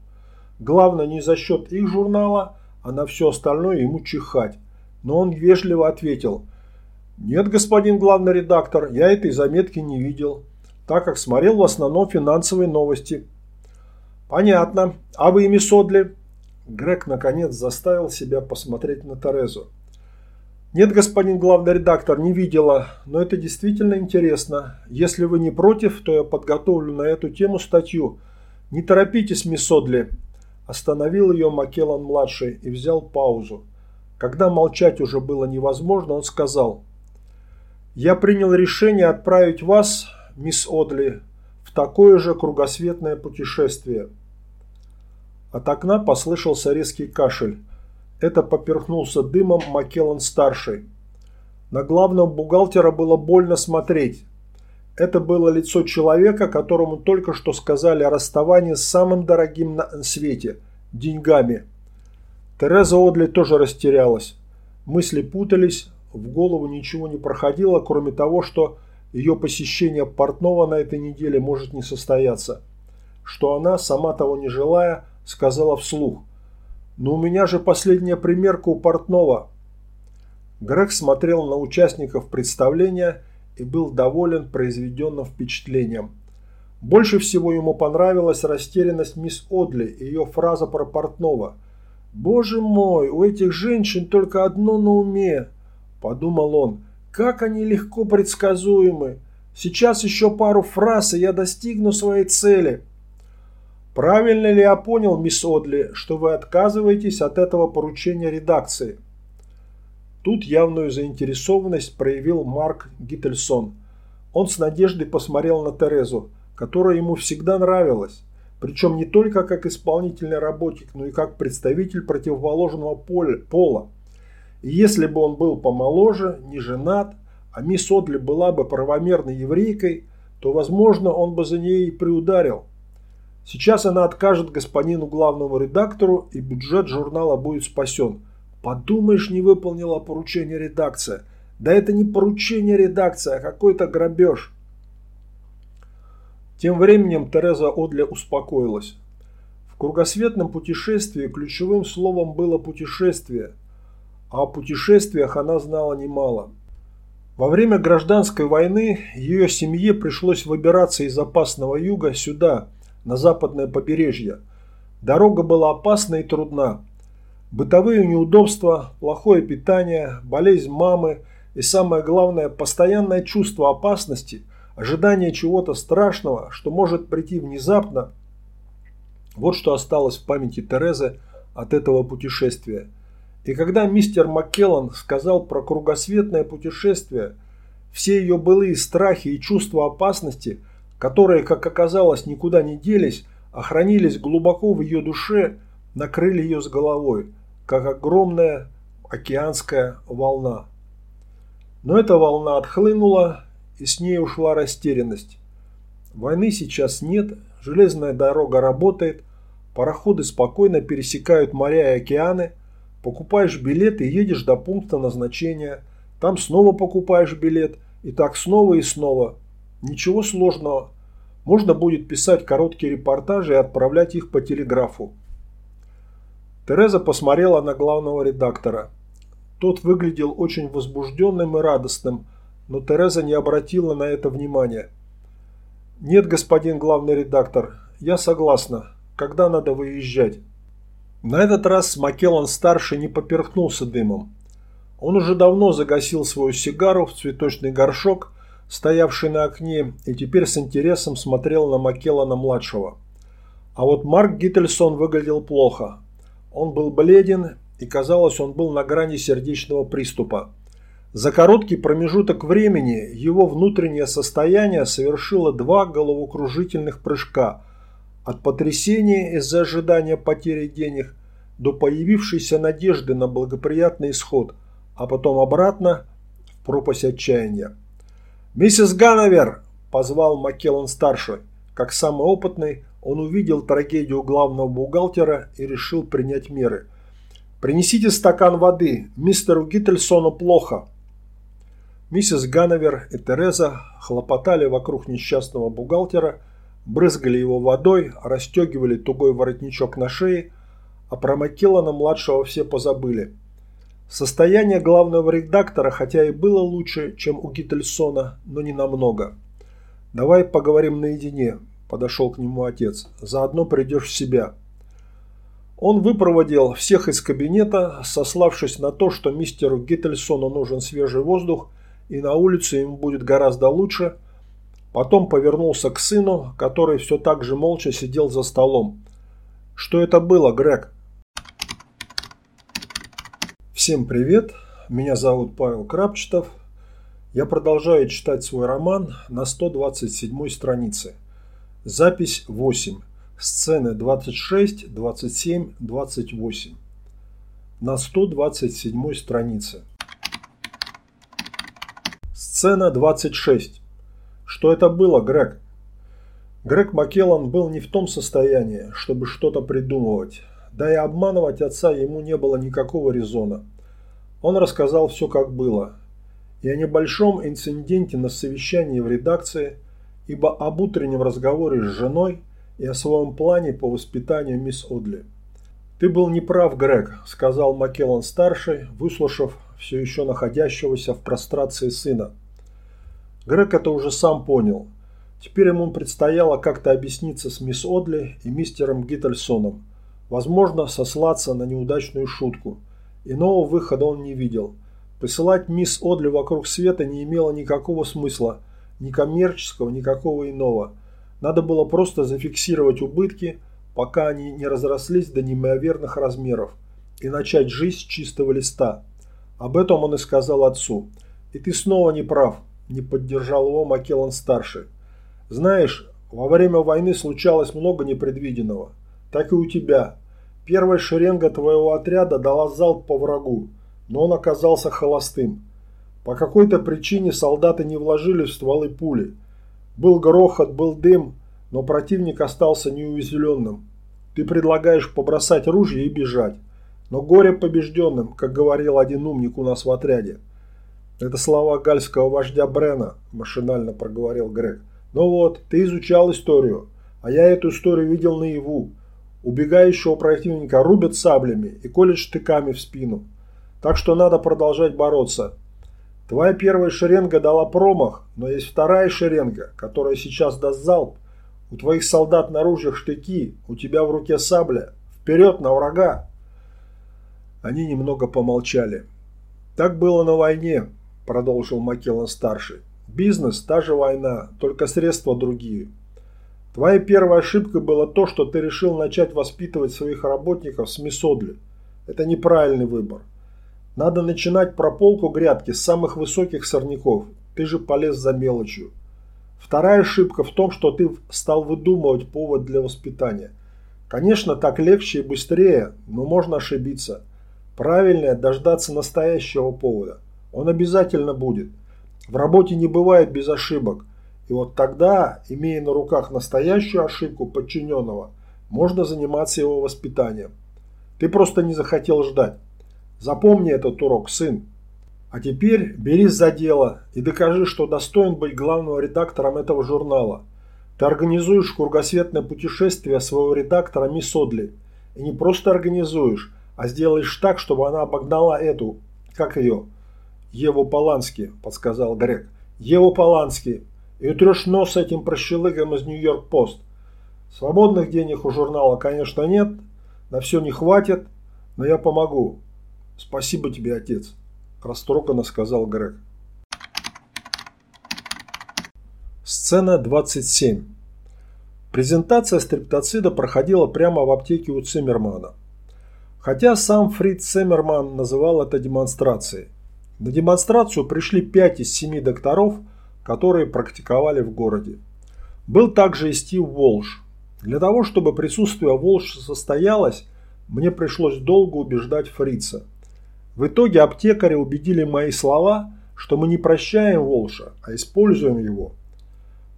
Главное не за счет их журнала, а на все остальное ему чихать. Но он вежливо ответил «Нет, господин главный редактор, я этой заметки не видел, так как смотрел в основном финансовые новости». «Понятно. А вы, мисс Одли?» Грег наконец заставил себя посмотреть на Терезу. Нет, господин главный редактор, не видела, но это действительно интересно. Если вы не против, то я подготовлю на эту тему статью. Не торопитесь, мисс Одли. Остановил ее Макеллан-младший и взял паузу. Когда молчать уже было невозможно, он сказал. «Я принял решение отправить вас, мисс Одли, в такое же кругосветное путешествие». От окна послышался резкий кашель. Это поперхнулся дымом Маккеллан-старший. На главного бухгалтера было больно смотреть. Это было лицо человека, которому только что сказали о расставании с самым дорогим на свете – деньгами. Тереза Одли тоже растерялась. Мысли путались, в голову ничего не проходило, кроме того, что ее посещение портного на этой неделе может не состояться. Что она, сама того не желая, сказала вслух. «Но у меня же последняя примерка у портного». Грег смотрел на участников представления и был доволен произведенным впечатлением. Больше всего ему понравилась растерянность мисс Одли и ее фраза про портного. «Боже мой, у этих женщин только одно на уме!» – подумал он. «Как они легко предсказуемы! Сейчас еще пару фраз, и я достигну своей цели!» Правильно ли я понял, мисс Одли, что вы отказываетесь от этого поручения редакции? Тут явную заинтересованность проявил Марк Гиттельсон. Он с надеждой посмотрел на Терезу, которая ему всегда нравилась. Причем не только как исполнительный работник, но и как представитель противоположного пола. Если бы он был помоложе, не женат, а мисс Одли была бы правомерной еврейкой, то, возможно, он бы за ней приударил. Сейчас она откажет господину главному редактору, и бюджет журнала будет спасен. Подумаешь, не выполнила поручение редакция. Да это не поручение редакции, а какой-то грабеж. Тем временем Тереза Одля успокоилась. В кругосветном путешествии ключевым словом было путешествие, а о путешествиях она знала немало. Во время гражданской войны ее семье пришлось выбираться из опасного юга сюда – на западное побережье. Дорога была опасна и трудна. Бытовые неудобства, плохое питание, болезнь мамы и самое главное, постоянное чувство опасности, ожидание чего-то страшного, что может прийти внезапно. Вот что осталось в памяти Терезы от этого путешествия. И когда мистер Маккеллан сказал про кругосветное путешествие, все ее былые страхи и чувства опасности – которые, как оказалось, никуда не делись, а хранились глубоко в ее душе, накрыли ее с головой, как огромная океанская волна. Но эта волна отхлынула, и с ней ушла растерянность. Войны сейчас нет, железная дорога работает, пароходы спокойно пересекают моря и океаны, покупаешь билет и едешь до пункта назначения, там снова покупаешь билет, и так снова и снова. Ничего сложного. Можно будет писать короткие репортажи и отправлять их по телеграфу. Тереза посмотрела на главного редактора. Тот выглядел очень возбужденным и радостным, но Тереза не обратила на это внимания. «Нет, господин главный редактор, я согласна. Когда надо выезжать?» На этот раз Макеллан-старший не поперхнулся дымом. Он уже давно загасил свою сигару в цветочный горшок, стоявший на окне, и теперь с интересом смотрел на Макеллана-младшего. А вот Марк Гиттельсон выглядел плохо. Он был бледен, и казалось, он был на грани сердечного приступа. За короткий промежуток времени его внутреннее состояние совершило два головокружительных прыжка от потрясения из-за ожидания потери денег до появившейся надежды на благоприятный исход, а потом обратно в пропасть отчаяния. «Миссис Гановер!» – позвал Маккеллан-старший. Как самый опытный, он увидел трагедию главного бухгалтера и решил принять меры. «Принесите стакан воды, мистеру Гиттельсону плохо!» Миссис Гановер и Тереза хлопотали вокруг несчастного бухгалтера, брызгали его водой, расстегивали тугой воротничок на шее, а про Маккеллана-младшего все позабыли. Состояние главного редактора, хотя и было лучше, чем у Гиттельсона, но не намного. «Давай поговорим наедине», – подошел к нему отец. «Заодно придешь в себя». Он выпроводил всех из кабинета, сославшись на то, что мистеру Гиттельсону нужен свежий воздух и на улице ему будет гораздо лучше. Потом повернулся к сыну, который все так же молча сидел за столом. «Что это было, Грег?» Всем привет, меня зовут Павел Крапчетов. Я продолжаю читать свой роман на 127 странице. Запись 8. Сцены 26, 27, 28. На 127 странице. Сцена 26. Что это было, Грег? Грег Маккеллан был не в том состоянии, чтобы что-то придумывать. Да и обманывать отца ему не было никакого резона. Он рассказал все как было. И о небольшом инциденте на совещании в редакции, ибо об утреннем разговоре с женой и о своем плане по воспитанию мисс Одли. «Ты был неправ, Грег», – сказал Маккеллан-старший, выслушав все еще находящегося в прострации сына. Грег это уже сам понял. Теперь ему предстояло как-то объясниться с мисс Одли и мистером Гиттельсоном. Возможно, сослаться на неудачную шутку. Иного выхода он не видел. Посылать мисс Одли вокруг света не имело никакого смысла. Ни коммерческого, никакого иного. Надо было просто зафиксировать убытки, пока они не разрослись до неимоверных размеров, и начать жизнь с чистого листа. Об этом он и сказал отцу. «И ты снова не прав. Не поддержал его Маккеллан-старший. «Знаешь, во время войны случалось много непредвиденного. Так и у тебя. Первая шеренга твоего отряда дала залп по врагу, но он оказался холостым. По какой-то причине солдаты не вложили в стволы пули. Был грохот, был дым, но противник остался неуязвленным. Ты предлагаешь побросать ружье и бежать. Но горе побежденным, как говорил один умник у нас в отряде. «Это слова гальского вождя Брена», – машинально проговорил Грег. «Ну вот, ты изучал историю, а я эту историю видел наяву. Убегающего противника рубят саблями и колят штыками в спину. Так что надо продолжать бороться. Твоя первая шеренга дала промах, но есть вторая шеренга, которая сейчас даст залп. У твоих солдат на ружьях штыки, у тебя в руке сабля. Вперед на врага!» Они немного помолчали. Так было на войне, продолжил Маккеллан-старший. «Бизнес – та же война, только средства другие. Твоя первая ошибка была то, что ты решил начать воспитывать своих работников с Мисодли. Это неправильный выбор. Надо начинать прополку грядки с самых высоких сорняков. Ты же полез за мелочью. Вторая ошибка в том, что ты стал выдумывать повод для воспитания. Конечно, так легче и быстрее, но можно ошибиться. Правильное – дождаться настоящего повода. Он обязательно будет. В работе не бывает без ошибок. И вот тогда, имея на руках настоящую ошибку подчиненного, можно заниматься его воспитанием. Ты просто не захотел ждать. Запомни этот урок, сын. А теперь берись за дело и докажи, что достоин быть главным редактором этого журнала. Ты организуешь кругосветное путешествие своего редактора Мисс Одли. И не просто организуешь, а сделаешь так, чтобы она обогнала эту, как ее, Еву Полански, подсказал Грег. Еву Полански. И утрешь нос этим прощелыгом из Нью-Йорк-Пост. Свободных денег у журнала, конечно, нет, на все не хватит, но я помогу. Спасибо тебе, отец, растроганно сказал Грег. Сцена 27. Презентация стриптоцида проходила прямо в аптеке у Циммермана. Хотя сам Фрид Циммерман называл это демонстрацией. На демонстрацию пришли 5 из 7 докторов, которые практиковали в городе. Был также и Стив Волш. Для того, чтобы присутствие Волша состоялось, мне пришлось долго убеждать Фрица. В итоге аптекари убедили мои слова, что мы не прощаем Волша, а используем его.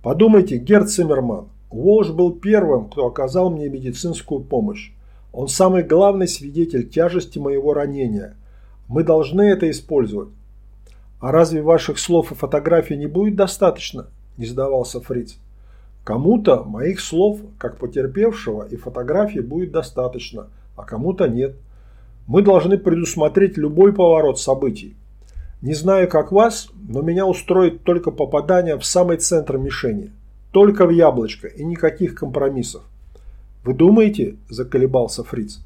Подумайте, Герд Циммерман, Волш был первым, кто оказал мне медицинскую помощь. Он самый главный свидетель тяжести моего ранения. Мы должны это использовать. А разве ваших слов и фотографий не будет достаточно? Не сдавался Фриц. Кому-то моих слов, как потерпевшего, и фотографий будет достаточно, а кому-то нет. Мы должны предусмотреть любой поворот событий. Не знаю, как вас, но меня устроит только попадание в самый центр мишени. Только в яблочко и никаких компромиссов. Вы думаете, заколебался Фриц,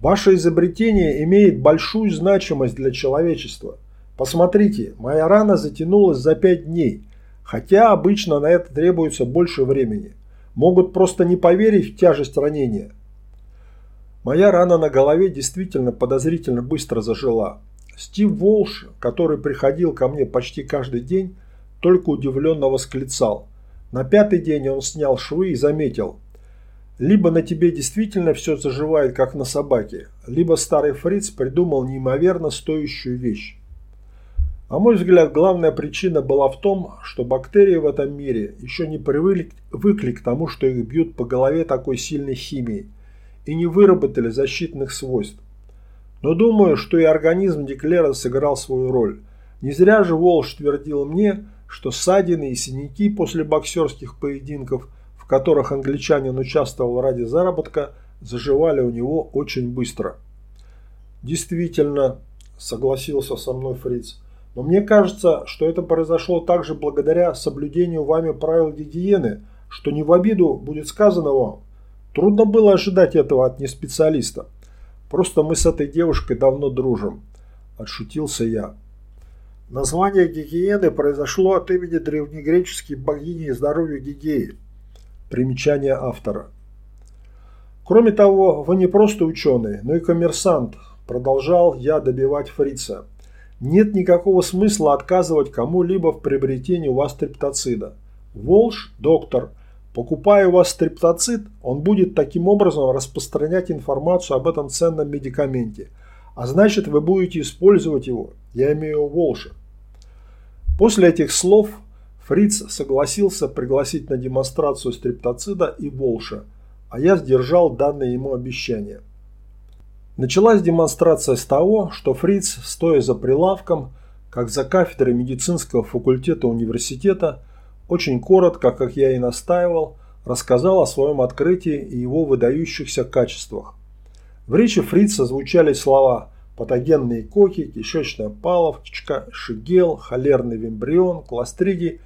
ваше изобретение имеет большую значимость для человечества. Посмотрите, моя рана затянулась за пять дней, хотя обычно на это требуется больше времени. Могут просто не поверить в тяжесть ранения. Моя рана на голове действительно подозрительно быстро зажила. Стив Волш, который приходил ко мне почти каждый день, только удивленно восклицал. На пятый день он снял швы и заметил. Либо на тебе действительно все заживает, как на собаке, либо старый фриц придумал неимоверно стоящую вещь. На мой взгляд, главная причина была в том, что бактерии в этом мире еще не привыкли к тому, что их бьют по голове такой сильной химией и не выработали защитных свойств. Но думаю, что и организм Деклера сыграл свою роль. Не зря же Волш твердил мне, что ссадины и синяки после боксерских поединков, в которых англичанин участвовал ради заработка, заживали у него очень быстро. Действительно, согласился со мной Фриц. Но мне кажется, что это произошло также благодаря соблюдению вами правил гигиены, что не в обиду будет сказано вам. Трудно было ожидать этого от неспециалиста. Просто мы с этой девушкой давно дружим. Отшутился я. Название гигиены произошло от имени древнегреческой богини здоровья Гигеи. Примечание автора. Кроме того, вы не просто ученый, но и коммерсант, продолжал я добивать фрица. Нет никакого смысла отказывать кому-либо в приобретении у вас триптоцида. Волш, доктор, покупая у вас триптоцид, он будет таким образом распространять информацию об этом ценном медикаменте. А значит, вы будете использовать его, я имею Волша. После этих слов Фриц согласился пригласить на демонстрацию стриптоцида и Волша, а я сдержал данное ему обещание. Началась демонстрация с того, что Фриц, стоя за прилавком, как за кафедрой медицинского факультета университета, очень коротко, как я и настаивал, рассказал о своем открытии и его выдающихся качествах. В речи Фрица звучали слова патогенные коки, кишечная палочка, шигел, холерный вимбрион, кластридий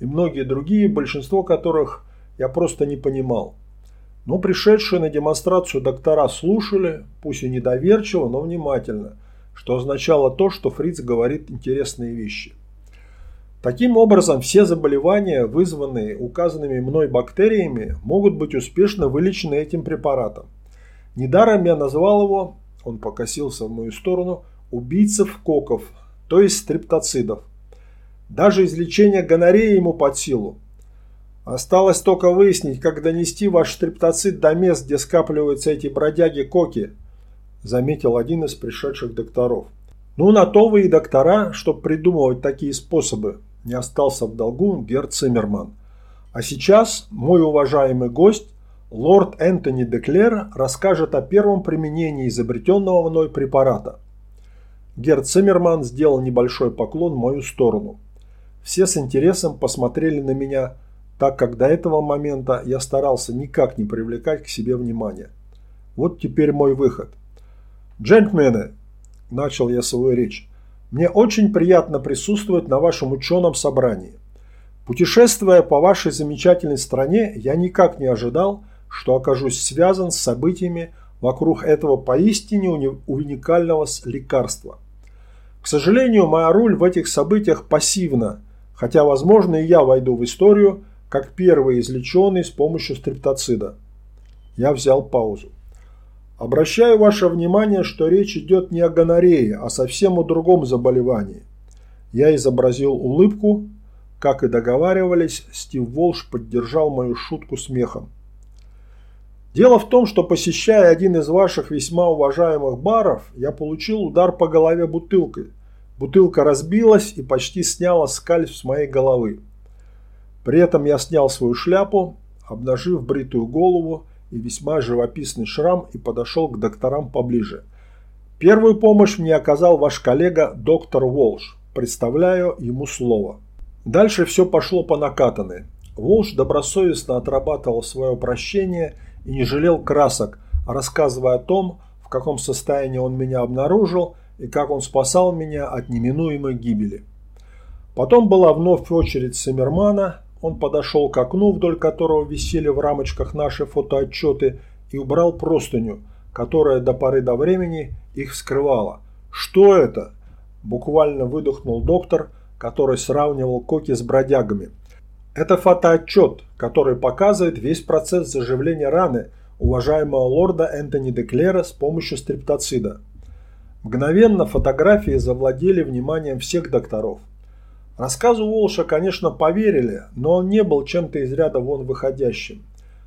и многие другие, большинство которых я просто не понимал. Но пришедшие на демонстрацию доктора слушали, пусть и недоверчиво, но внимательно, что означало то, что Фриц говорит интересные вещи. Таким образом, все заболевания, вызванные указанными мной бактериями, могут быть успешно вылечены этим препаратом. Недаром я назвал его, он покосился в мою сторону, убийцев коков, то есть стриптоцидов. Даже излечение гонореи ему под силу. Осталось только выяснить, как донести ваш стриптоцит до мест, где скапливаются эти бродяги-коки, заметил один из пришедших докторов. Ну, на то вы и доктора, чтобы придумывать такие способы, не остался в долгу Герр Циммерман. А сейчас мой уважаемый гость, лорд Энтони Деклер, расскажет о первом применении изобретенного мной препарата. Герр Циммерман сделал небольшой поклон в мою сторону. Все с интересом посмотрели на меня, так как до этого момента я старался никак не привлекать к себе внимания. Вот теперь мой выход. «Джентльмены!» – начал я свою речь. «Мне очень приятно присутствовать на вашем ученом собрании. Путешествуя по вашей замечательной стране, я никак не ожидал, что окажусь связан с событиями вокруг этого поистине уникального лекарства. К сожалению, моя роль в этих событиях пассивна, хотя, возможно, и я войду в историю как первый излеченный с помощью стриптоцида. Я взял паузу. Обращаю ваше внимание, что речь идет не о гонорее, а совсем о другом заболевании. Я изобразил улыбку. Как и договаривались, Стив Волш поддержал мою шутку смехом. Дело в том, что посещая один из ваших весьма уважаемых баров, я получил удар по голове бутылкой. Бутылка разбилась и почти сняла скальп с моей головы. При этом я снял свою шляпу, обнажив бритую голову и весьма живописный шрам и подошел к докторам поближе. Первую помощь мне оказал ваш коллега доктор Волш. Представляю ему слово. Дальше все пошло по накатанной. Волш добросовестно отрабатывал свое прощение и не жалел красок, рассказывая о том, в каком состоянии он меня обнаружил и как он спасал меня от неминуемой гибели. Потом была вновь очередь Самермана, он подошел к окну, вдоль которого висели в рамочках наши фотоотчеты, и убрал простыню, которая до поры до времени их скрывала. «Что это?» – буквально выдохнул доктор, который сравнивал коки с бродягами. «Это фотоотчет, который показывает весь процесс заживления раны уважаемого лорда Энтони Деклера с помощью стриптоцида». Мгновенно фотографии завладели вниманием всех докторов. Рассказу Волша, конечно, поверили, но он не был чем-то из ряда вон выходящим.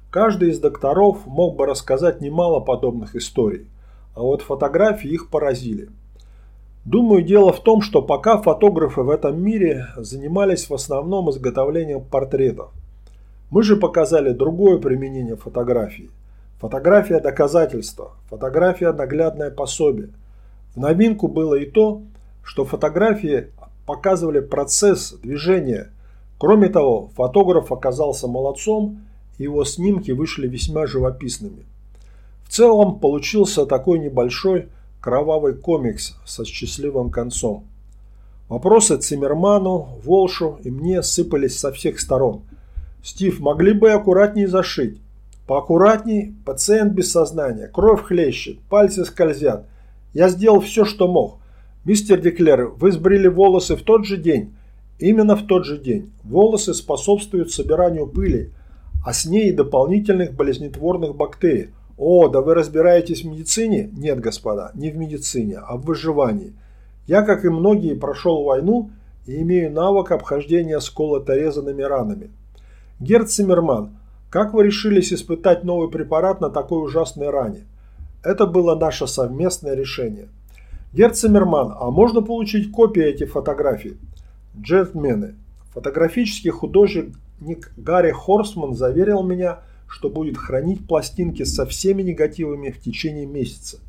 Каждый из докторов мог бы рассказать немало подобных историй, а вот фотографии их поразили. Думаю, дело в том, что пока фотографы в этом мире занимались в основном изготовлением портретов. Мы же показали другое применение фотографии. Фотография доказательства, фотография наглядное пособие. В новинку было и то, что фотографии показывали процесс движения. Кроме того, фотограф оказался молодцом, и его снимки вышли весьма живописными. В целом получился такой небольшой кровавый комикс со счастливым концом. Вопросы Циммерману, Волшу и мне сыпались со всех сторон. «Стив, могли бы аккуратнее зашить?» «Поаккуратней, пациент без сознания, кровь хлещет, пальцы скользят. Я сделал все, что мог. «Мистер Деклер, вы сбрили волосы в тот же день?» «Именно в тот же день. Волосы способствуют собиранию пыли, а с ней и дополнительных болезнетворных бактерий. О, да вы разбираетесь в медицине? Нет, господа, не в медицине, а в выживании. Я, как и многие, прошел войну и имею навык обхождения с колото-резанными ранами. Герц Циммерман, как вы решились испытать новый препарат на такой ужасной ране? Это было наше совместное решение. Герцемерман, а можно получить копии этих фотографий? Джентльмены, фотографический художник Гарри Хорсман заверил меня, что будет хранить пластинки со всеми негативами в течение месяца.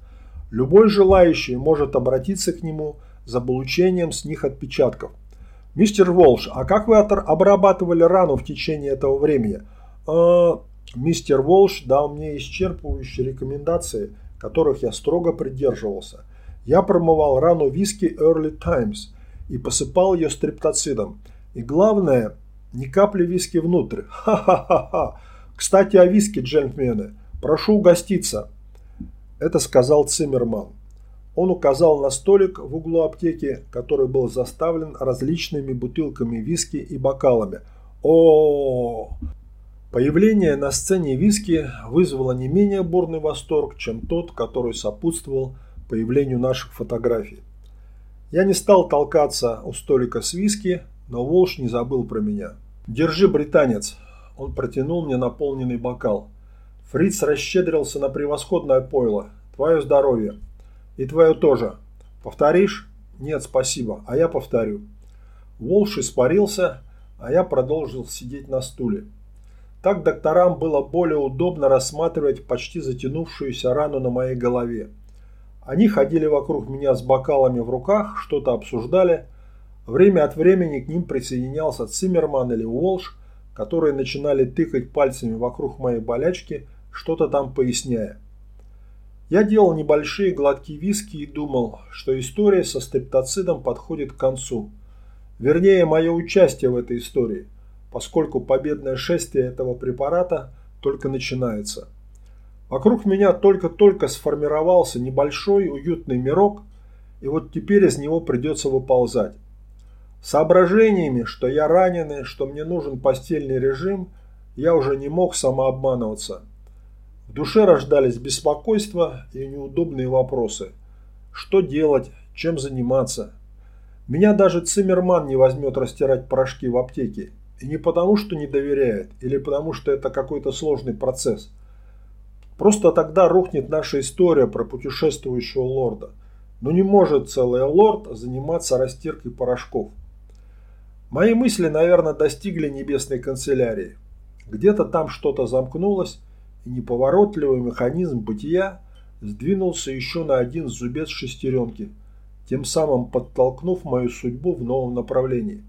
Любой желающий может обратиться к нему за получением с них отпечатков. Мистер Волш, а как вы обрабатывали рану в течение этого времени? Э, мистер Волш дал мне исчерпывающие рекомендации, которых я строго придерживался – я промывал рану виски Early Times и посыпал ее стриптоцидом. И главное, ни капли виски внутрь. Ха-ха-ха-ха. Кстати, о виске, джентльмены. Прошу угоститься. Это сказал Циммерман. Он указал на столик в углу аптеки, который был заставлен различными бутылками виски и бокалами. О, -о, -о, -о! Появление на сцене виски вызвало не менее бурный восторг, чем тот, который сопутствовал появлению наших фотографий. Я не стал толкаться у столика с виски, но Волш не забыл про меня. «Держи, британец!» Он протянул мне наполненный бокал. Фриц расщедрился на превосходное пойло. Твое здоровье. И твое тоже. Повторишь? Нет, спасибо. А я повторю. Волш испарился, а я продолжил сидеть на стуле. Так докторам было более удобно рассматривать почти затянувшуюся рану на моей голове. Они ходили вокруг меня с бокалами в руках, что-то обсуждали. Время от времени к ним присоединялся Циммерман или Уолш, которые начинали тыкать пальцами вокруг моей болячки, что-то там поясняя. Я делал небольшие глотки виски и думал, что история со стрептоцидом подходит к концу. Вернее, мое участие в этой истории, поскольку победное шествие этого препарата только начинается. Вокруг меня только-только сформировался небольшой уютный мирок, и вот теперь из него придется выползать. Соображениями, что я раненый, что мне нужен постельный режим, я уже не мог самообманываться. В душе рождались беспокойство и неудобные вопросы. Что делать, чем заниматься? Меня даже Циммерман не возьмет растирать порошки в аптеке. И не потому, что не доверяет, или потому, что это какой-то сложный процесс – Просто тогда рухнет наша история про путешествующего лорда. Но не может целый лорд заниматься растиркой порошков. Мои мысли, наверное, достигли небесной канцелярии. Где-то там что-то замкнулось, и неповоротливый механизм бытия сдвинулся еще на один зубец шестеренки, тем самым подтолкнув мою судьбу в новом направлении.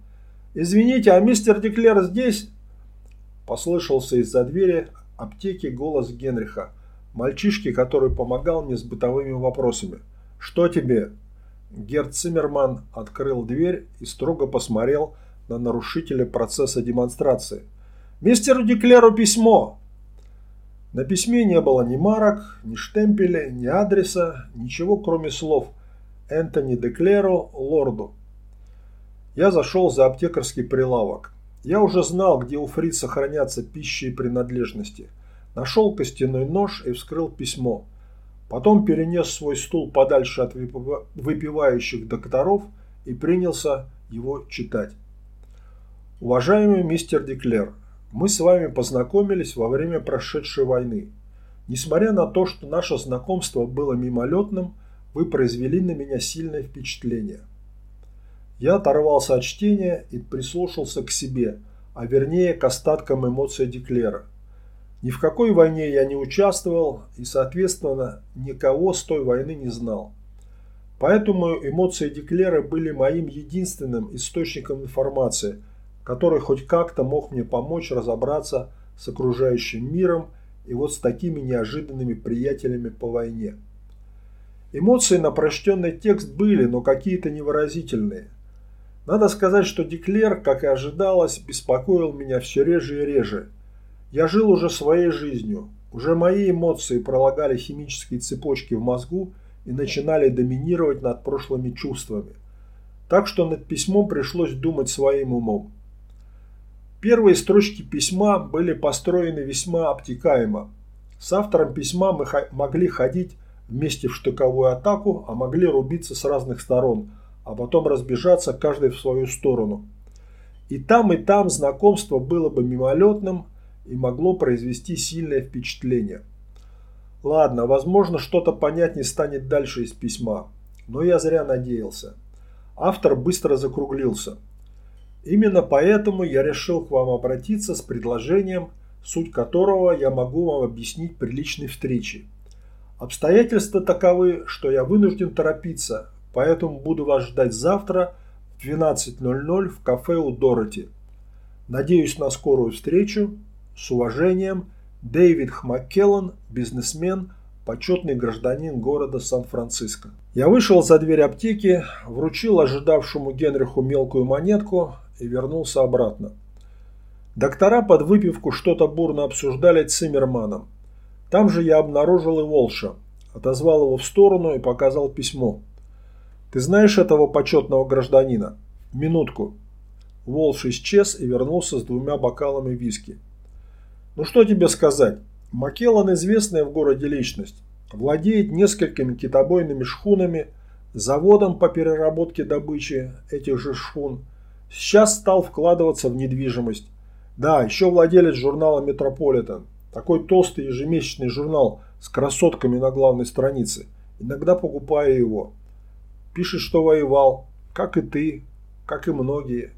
«Извините, а мистер Деклер здесь?» Послышался из-за двери аптеки голос Генриха – Мальчишки, который помогал мне с бытовыми вопросами. «Что тебе?» Герд Циммерман открыл дверь и строго посмотрел на нарушителя процесса демонстрации. «Мистеру Деклеру письмо!» На письме не было ни марок, ни штемпеля, ни адреса, ничего кроме слов «Энтони Деклеру, лорду». Я зашел за аптекарский прилавок. Я уже знал, где у фрица хранятся пищи и принадлежности – Нашел костяной нож и вскрыл письмо. Потом перенес свой стул подальше от выпивающих докторов и принялся его читать. Уважаемый мистер Деклер, мы с вами познакомились во время прошедшей войны. Несмотря на то, что наше знакомство было мимолетным, вы произвели на меня сильное впечатление. Я оторвался от чтения и прислушался к себе, а вернее к остаткам эмоций Деклера. Ни в какой войне я не участвовал и, соответственно, никого с той войны не знал. Поэтому эмоции Деклера были моим единственным источником информации, который хоть как-то мог мне помочь разобраться с окружающим миром и вот с такими неожиданными приятелями по войне. Эмоции на прочтенный текст были, но какие-то невыразительные. Надо сказать, что Деклер, как и ожидалось, беспокоил меня все реже и реже – я жил уже своей жизнью. Уже мои эмоции пролагали химические цепочки в мозгу и начинали доминировать над прошлыми чувствами. Так что над письмом пришлось думать своим умом. Первые строчки письма были построены весьма обтекаемо. С автором письма мы могли ходить вместе в штыковую атаку, а могли рубиться с разных сторон, а потом разбежаться каждый в свою сторону. И там, и там знакомство было бы мимолетным, и могло произвести сильное впечатление. Ладно, возможно, что-то понять не станет дальше из письма, но я зря надеялся. Автор быстро закруглился. Именно поэтому я решил к вам обратиться с предложением, суть которого я могу вам объяснить при личной встрече. Обстоятельства таковы, что я вынужден торопиться, поэтому буду вас ждать завтра в 12.00 в кафе у Дороти. Надеюсь на скорую встречу. С уважением, Дэвид Хмаккеллан, бизнесмен, почетный гражданин города Сан-Франциско. Я вышел за дверь аптеки, вручил ожидавшему Генриху мелкую монетку и вернулся обратно. Доктора под выпивку что-то бурно обсуждали Циммерманом. Там же я обнаружил и Волша. Отозвал его в сторону и показал письмо. «Ты знаешь этого почетного гражданина?» «Минутку». Волш исчез и вернулся с двумя бокалами виски. Ну что тебе сказать? Макеллан известная в городе личность. Владеет несколькими китобойными шхунами, заводом по переработке добычи этих же шхун. Сейчас стал вкладываться в недвижимость. Да, еще владелец журнала «Метрополитен». Такой толстый ежемесячный журнал с красотками на главной странице. Иногда покупаю его. Пишет, что воевал, как и ты, как и многие.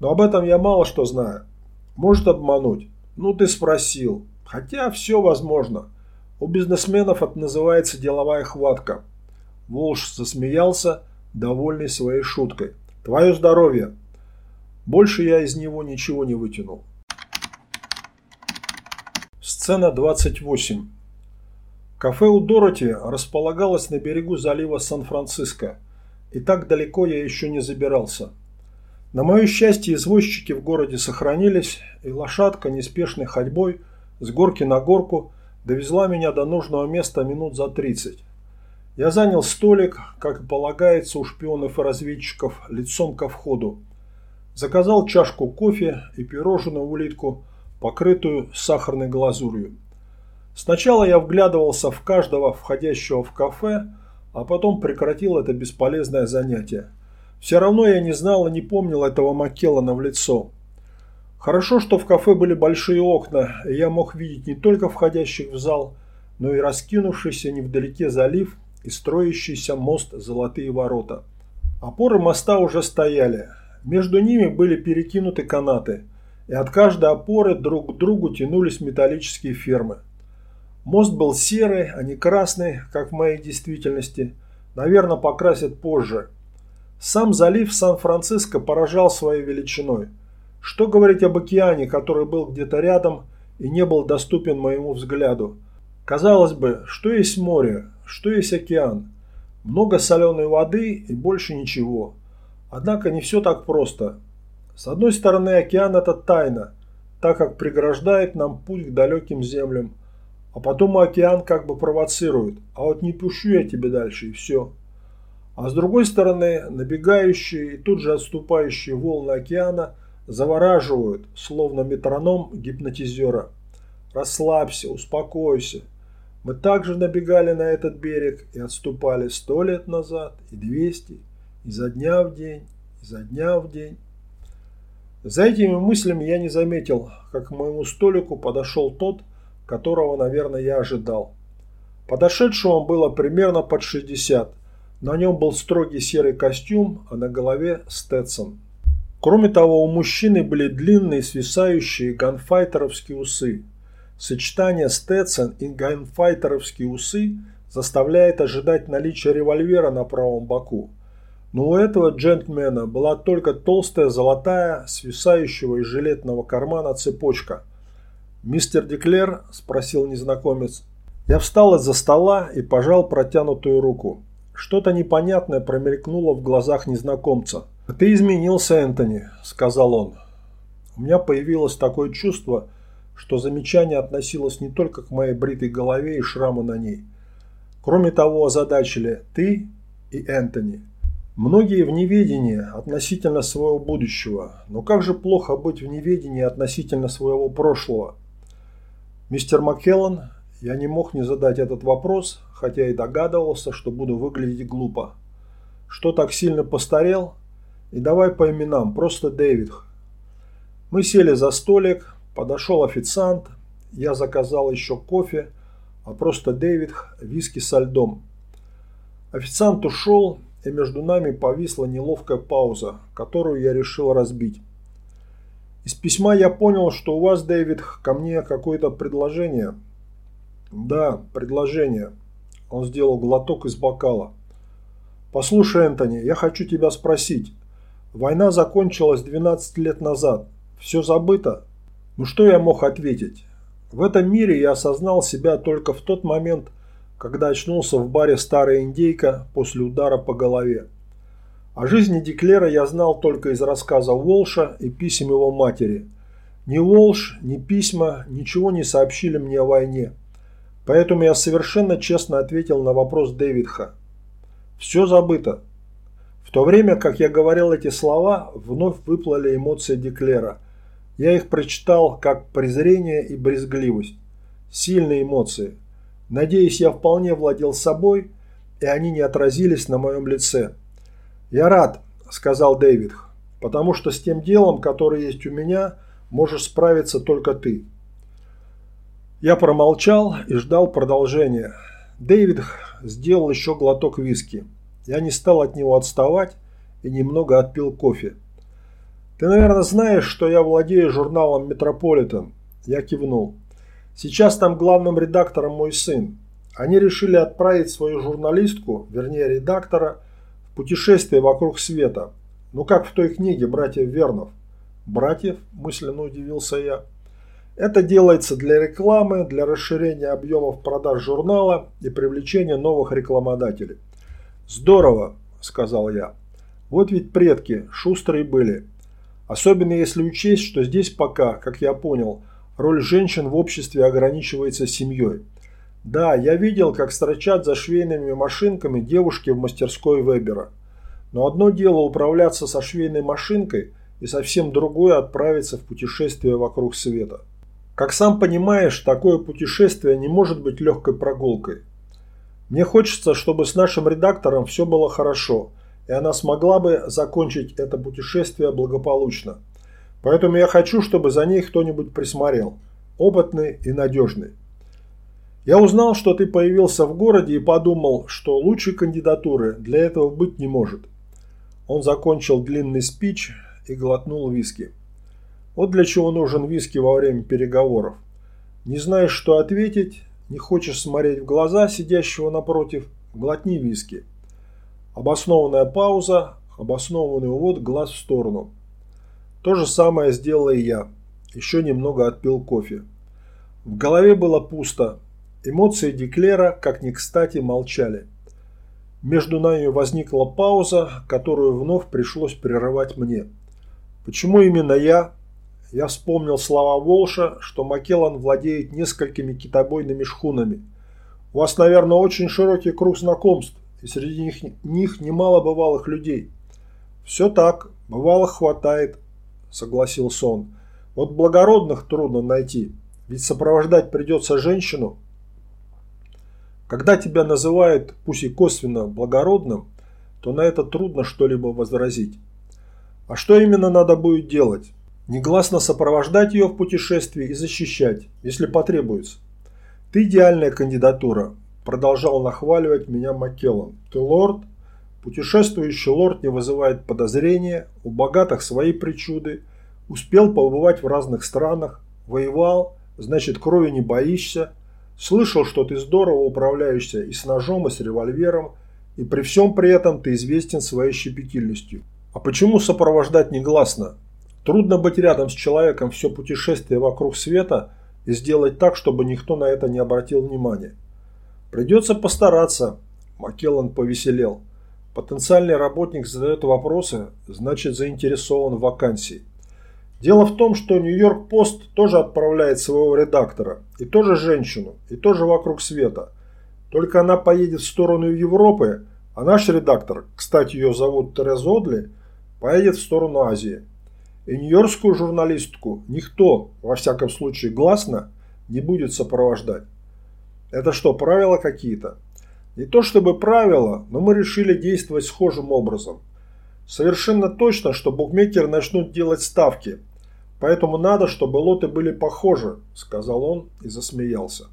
Но об этом я мало что знаю. Может обмануть. Ну, ты спросил. Хотя все возможно. У бизнесменов это называется деловая хватка. Волш засмеялся, довольный своей шуткой. Твое здоровье. Больше я из него ничего не вытянул. Сцена 28. Кафе у Дороти располагалось на берегу залива Сан-Франциско, и так далеко я еще не забирался. На мое счастье, извозчики в городе сохранились, и лошадка неспешной ходьбой с горки на горку довезла меня до нужного места минут за 30. Я занял столик, как и полагается у шпионов и разведчиков, лицом ко входу. Заказал чашку кофе и пирожную улитку, покрытую сахарной глазурью. Сначала я вглядывался в каждого входящего в кафе, а потом прекратил это бесполезное занятие. Все равно я не знал и не помнил этого Маккеллана в лицо. Хорошо, что в кафе были большие окна, и я мог видеть не только входящих в зал, но и раскинувшийся невдалеке залив и строящийся мост «Золотые ворота». Опоры моста уже стояли. Между ними были перекинуты канаты, и от каждой опоры друг к другу тянулись металлические фермы. Мост был серый, а не красный, как в моей действительности. Наверное, покрасят позже – сам залив Сан-Франциско поражал своей величиной. Что говорить об океане, который был где-то рядом и не был доступен моему взгляду? Казалось бы, что есть море, что есть океан? Много соленой воды и больше ничего. Однако не все так просто. С одной стороны, океан – это тайна, так как преграждает нам путь к далеким землям. А потом океан как бы провоцирует. А вот не пущу я тебе дальше и все. А с другой стороны, набегающие и тут же отступающие волны океана завораживают, словно метроном гипнотизера. Расслабься, успокойся. Мы также набегали на этот берег и отступали сто лет назад, и двести, изо дня в день, изо дня в день. За этими мыслями я не заметил, как к моему столику подошел тот, которого, наверное, я ожидал. Подошедшему было примерно под 60, на нем был строгий серый костюм, а на голове Стэтсон. Кроме того, у мужчины были длинные свисающие ганфайтеровские усы. Сочетание Стэтсон и ганфайтеровские усы заставляет ожидать наличия револьвера на правом боку. Но у этого джентльмена была только толстая золотая, свисающего из жилетного кармана цепочка. «Мистер Деклер?» – спросил незнакомец. Я встал из-за стола и пожал протянутую руку. Что-то непонятное промелькнуло в глазах незнакомца. «Ты изменился, Энтони», – сказал он. У меня появилось такое чувство, что замечание относилось не только к моей бритой голове и шраму на ней. Кроме того, озадачили «ты» и «Энтони». Многие в неведении относительно своего будущего, но как же плохо быть в неведении относительно своего прошлого? Мистер Маккеллан я не мог не задать этот вопрос, хотя и догадывался, что буду выглядеть глупо. Что так сильно постарел? И давай по именам, просто Дэвид. Мы сели за столик, подошел официант, я заказал еще кофе, а просто Дэвид виски со льдом. Официант ушел, и между нами повисла неловкая пауза, которую я решил разбить. Из письма я понял, что у вас, Дэвид, ко мне какое-то предложение – «Да, предложение». Он сделал глоток из бокала. «Послушай, Энтони, я хочу тебя спросить. Война закончилась 12 лет назад. Все забыто?» Ну что я мог ответить? В этом мире я осознал себя только в тот момент, когда очнулся в баре «Старая индейка» после удара по голове. О жизни Деклера я знал только из рассказа Волша и писем его матери. Ни Волш, ни письма ничего не сообщили мне о войне. Поэтому я совершенно честно ответил на вопрос Дэвидха. Все забыто. В то время, как я говорил эти слова, вновь выплыли эмоции Деклера. Я их прочитал как презрение и брезгливость. Сильные эмоции. Надеюсь, я вполне владел собой, и они не отразились на моем лице. «Я рад», – сказал Дэвид, – «потому что с тем делом, которое есть у меня, можешь справиться только ты». Я промолчал и ждал продолжения. Дэвид сделал еще глоток виски. Я не стал от него отставать и немного отпил кофе. Ты, наверное, знаешь, что я владею журналом «Метрополитен». Я кивнул. Сейчас там главным редактором мой сын. Они решили отправить свою журналистку, вернее редактора, путешествие вокруг света. Ну как в той книге братьев Вернов. Братьев, мысленно удивился я. Это делается для рекламы, для расширения объемов продаж журнала и привлечения новых рекламодателей. Здорово, сказал я. Вот ведь предки шустрые были. Особенно если учесть, что здесь пока, как я понял, роль женщин в обществе ограничивается семьей. Да, я видел, как строчат за швейными машинками девушки в мастерской Вебера. Но одно дело управляться со швейной машинкой и совсем другое отправиться в путешествие вокруг света. Как сам понимаешь, такое путешествие не может быть легкой прогулкой. Мне хочется, чтобы с нашим редактором все было хорошо, и она смогла бы закончить это путешествие благополучно. Поэтому я хочу, чтобы за ней кто-нибудь присмотрел. Опытный и надежный. Я узнал, что ты появился в городе и подумал, что лучшей кандидатуры для этого быть не может. Он закончил длинный спич и глотнул виски. Вот для чего нужен виски во время переговоров. Не знаешь, что ответить, не хочешь смотреть в глаза сидящего напротив, глотни виски. Обоснованная пауза, обоснованный увод глаз в сторону. То же самое сделал и я. Еще немного отпил кофе. В голове было пусто. Эмоции Деклера, как ни кстати, молчали. Между нами возникла пауза, которую вновь пришлось прерывать мне. Почему именно я? Я вспомнил слова Волша, что Макеллан владеет несколькими китобойными шхунами. У вас, наверное, очень широкий круг знакомств, и среди них, них немало бывалых людей. Все так, бывалых хватает, согласился он. Вот благородных трудно найти, ведь сопровождать придется женщину, когда тебя называют, пусть и косвенно, благородным, то на это трудно что-либо возразить. А что именно надо будет делать? Негласно сопровождать ее в путешествии и защищать, если потребуется. Ты идеальная кандидатура, продолжал нахваливать меня Маккеллан. Ты лорд, путешествующий лорд не вызывает подозрения, у богатых свои причуды, успел побывать в разных странах, воевал, значит крови не боишься, Слышал, что ты здорово управляешься и с ножом, и с револьвером, и при всем при этом ты известен своей щепетильностью. А почему сопровождать негласно? Трудно быть рядом с человеком все путешествие вокруг света и сделать так, чтобы никто на это не обратил внимания. Придется постараться. Маккеллан повеселел. Потенциальный работник задает вопросы, значит заинтересован в вакансии. Дело в том, что Нью-Йорк-Пост тоже отправляет своего редактора, и тоже женщину, и тоже вокруг света. Только она поедет в сторону Европы, а наш редактор, кстати, ее зовут Тереза Одли, поедет в сторону Азии. И нью-йоркскую журналистку никто, во всяком случае гласно, не будет сопровождать. Это что, правила какие-то? Не то чтобы правила, но мы решили действовать схожим образом. Совершенно точно, что букмекеры начнут делать ставки – Поэтому надо, чтобы лоты были похожи, сказал он и засмеялся.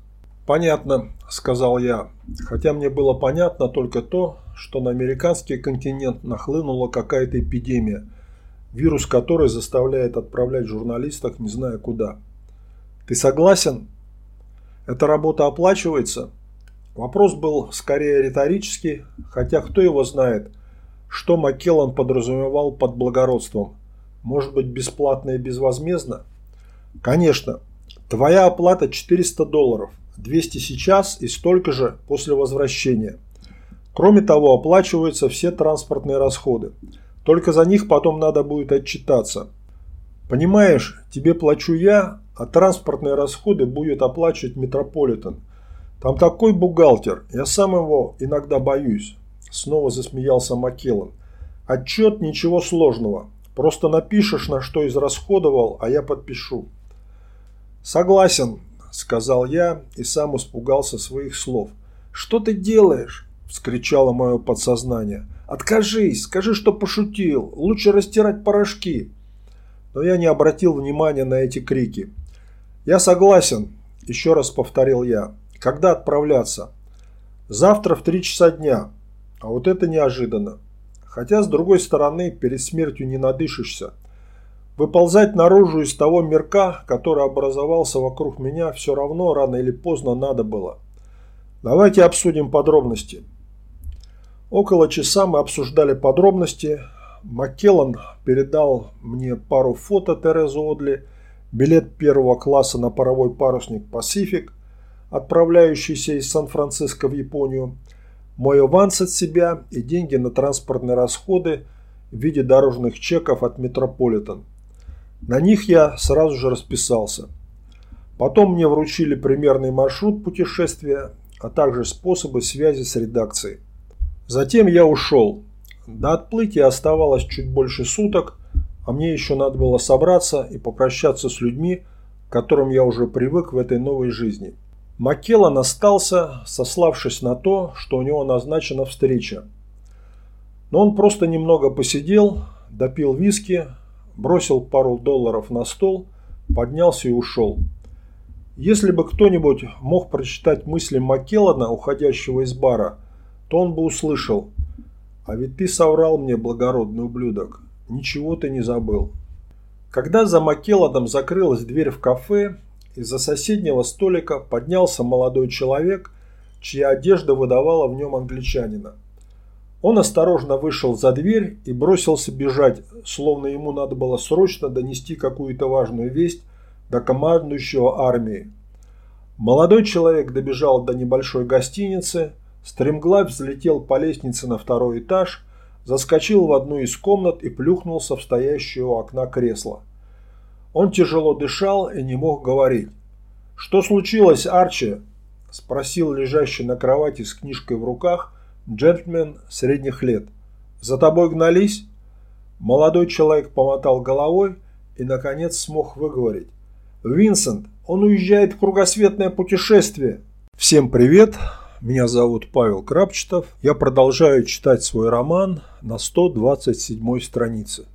Понятно, сказал я, хотя мне было понятно только то, что на американский континент нахлынула какая-то эпидемия, вирус которой заставляет отправлять журналистов не зная куда. Ты согласен? Эта работа оплачивается? Вопрос был скорее риторический, хотя кто его знает, что Маккеллан подразумевал под благородством – может быть бесплатно и безвозмездно? Конечно. Твоя оплата 400 долларов. 200 сейчас и столько же после возвращения. Кроме того, оплачиваются все транспортные расходы. Только за них потом надо будет отчитаться. Понимаешь, тебе плачу я, а транспортные расходы будет оплачивать Метрополитен. Там такой бухгалтер, я сам его иногда боюсь. Снова засмеялся Маккеллан. Отчет ничего сложного. Просто напишешь, на что израсходовал, а я подпишу. Согласен, сказал я и сам испугался своих слов. Что ты делаешь? Вскричало мое подсознание. Откажись, скажи, что пошутил. Лучше растирать порошки. Но я не обратил внимания на эти крики. Я согласен, еще раз повторил я. Когда отправляться? Завтра в три часа дня. А вот это неожиданно. Хотя, с другой стороны, перед смертью не надышишься. Выползать наружу из того мирка, который образовался вокруг меня, все равно рано или поздно надо было. Давайте обсудим подробности. Около часа мы обсуждали подробности. Маккеллан передал мне пару фото Терезы Одли, билет первого класса на паровой парусник «Пасифик», отправляющийся из Сан-Франциско в Японию, мой аванс от себя и деньги на транспортные расходы в виде дорожных чеков от Метрополитен. На них я сразу же расписался. Потом мне вручили примерный маршрут путешествия, а также способы связи с редакцией. Затем я ушел. До отплытия оставалось чуть больше суток, а мне еще надо было собраться и попрощаться с людьми, к которым я уже привык в этой новой жизни. Маккеллан остался, сославшись на то, что у него назначена встреча. Но он просто немного посидел, допил виски, бросил пару долларов на стол, поднялся и ушел. Если бы кто-нибудь мог прочитать мысли Маккеллана, уходящего из бара, то он бы услышал «А ведь ты соврал мне, благородный ублюдок, ничего ты не забыл». Когда за Маккелладом закрылась дверь в кафе, из-за соседнего столика поднялся молодой человек, чья одежда выдавала в нем англичанина. Он осторожно вышел за дверь и бросился бежать, словно ему надо было срочно донести какую-то важную весть до командующего армии. Молодой человек добежал до небольшой гостиницы, стремглав взлетел по лестнице на второй этаж, заскочил в одну из комнат и плюхнулся в стоящее у окна кресло. Он тяжело дышал и не мог говорить. «Что случилось, Арчи?» – спросил лежащий на кровати с книжкой в руках джентльмен средних лет. «За тобой гнались?» Молодой человек помотал головой и, наконец, смог выговорить. «Винсент, он уезжает в кругосветное путешествие!» Всем привет! Меня зовут Павел Крапчетов. Я продолжаю читать свой роман на 127 странице.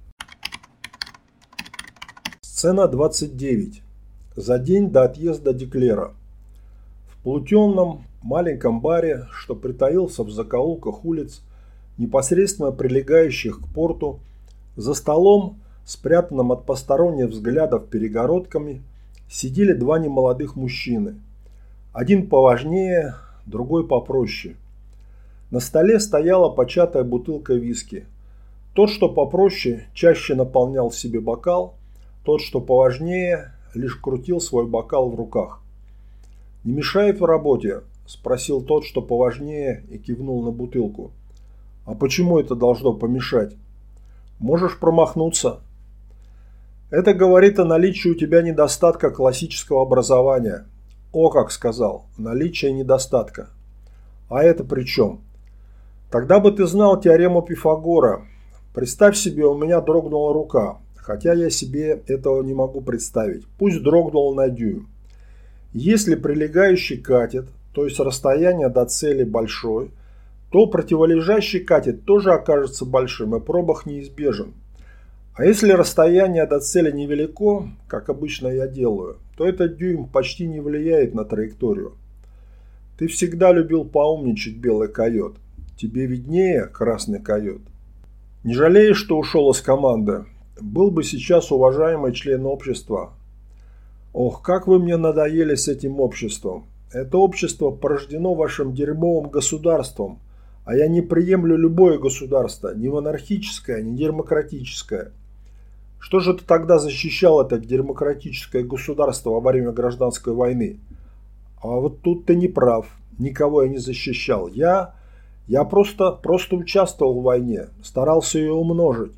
Сцена 29. За день до отъезда Деклера. В полутемном маленьком баре, что притаился в закоулках улиц, непосредственно прилегающих к порту, за столом, спрятанным от посторонних взглядов перегородками, сидели два немолодых мужчины. Один поважнее, другой попроще. На столе стояла початая бутылка виски. Тот, что попроще, чаще наполнял себе бокал – тот, что поважнее, лишь крутил свой бокал в руках. «Не мешает в работе?» – спросил тот, что поважнее, и кивнул на бутылку. «А почему это должно помешать? Можешь промахнуться?» «Это говорит о наличии у тебя недостатка классического образования». «О, как сказал, наличие недостатка». «А это при чем?» «Тогда бы ты знал теорему Пифагора. Представь себе, у меня дрогнула рука. Хотя я себе этого не могу представить. Пусть дрогнул на дюйм. Если прилегающий катет, то есть расстояние до цели большое, то противолежащий катет тоже окажется большим и пробах неизбежен. А если расстояние до цели невелико, как обычно я делаю, то этот дюйм почти не влияет на траекторию. Ты всегда любил поумничать, белый койот. Тебе виднее, красный койот. Не жалеешь, что ушел из команды? Был бы сейчас уважаемый член общества. Ох, как вы мне надоели с этим обществом. Это общество порождено вашим дерьмовым государством, а я не приемлю любое государство, ни монархическое, ни демократическое. Что же ты тогда защищал это демократическое государство во время гражданской войны? А вот тут ты не прав. Никого я не защищал. Я, я просто, просто участвовал в войне, старался ее умножить.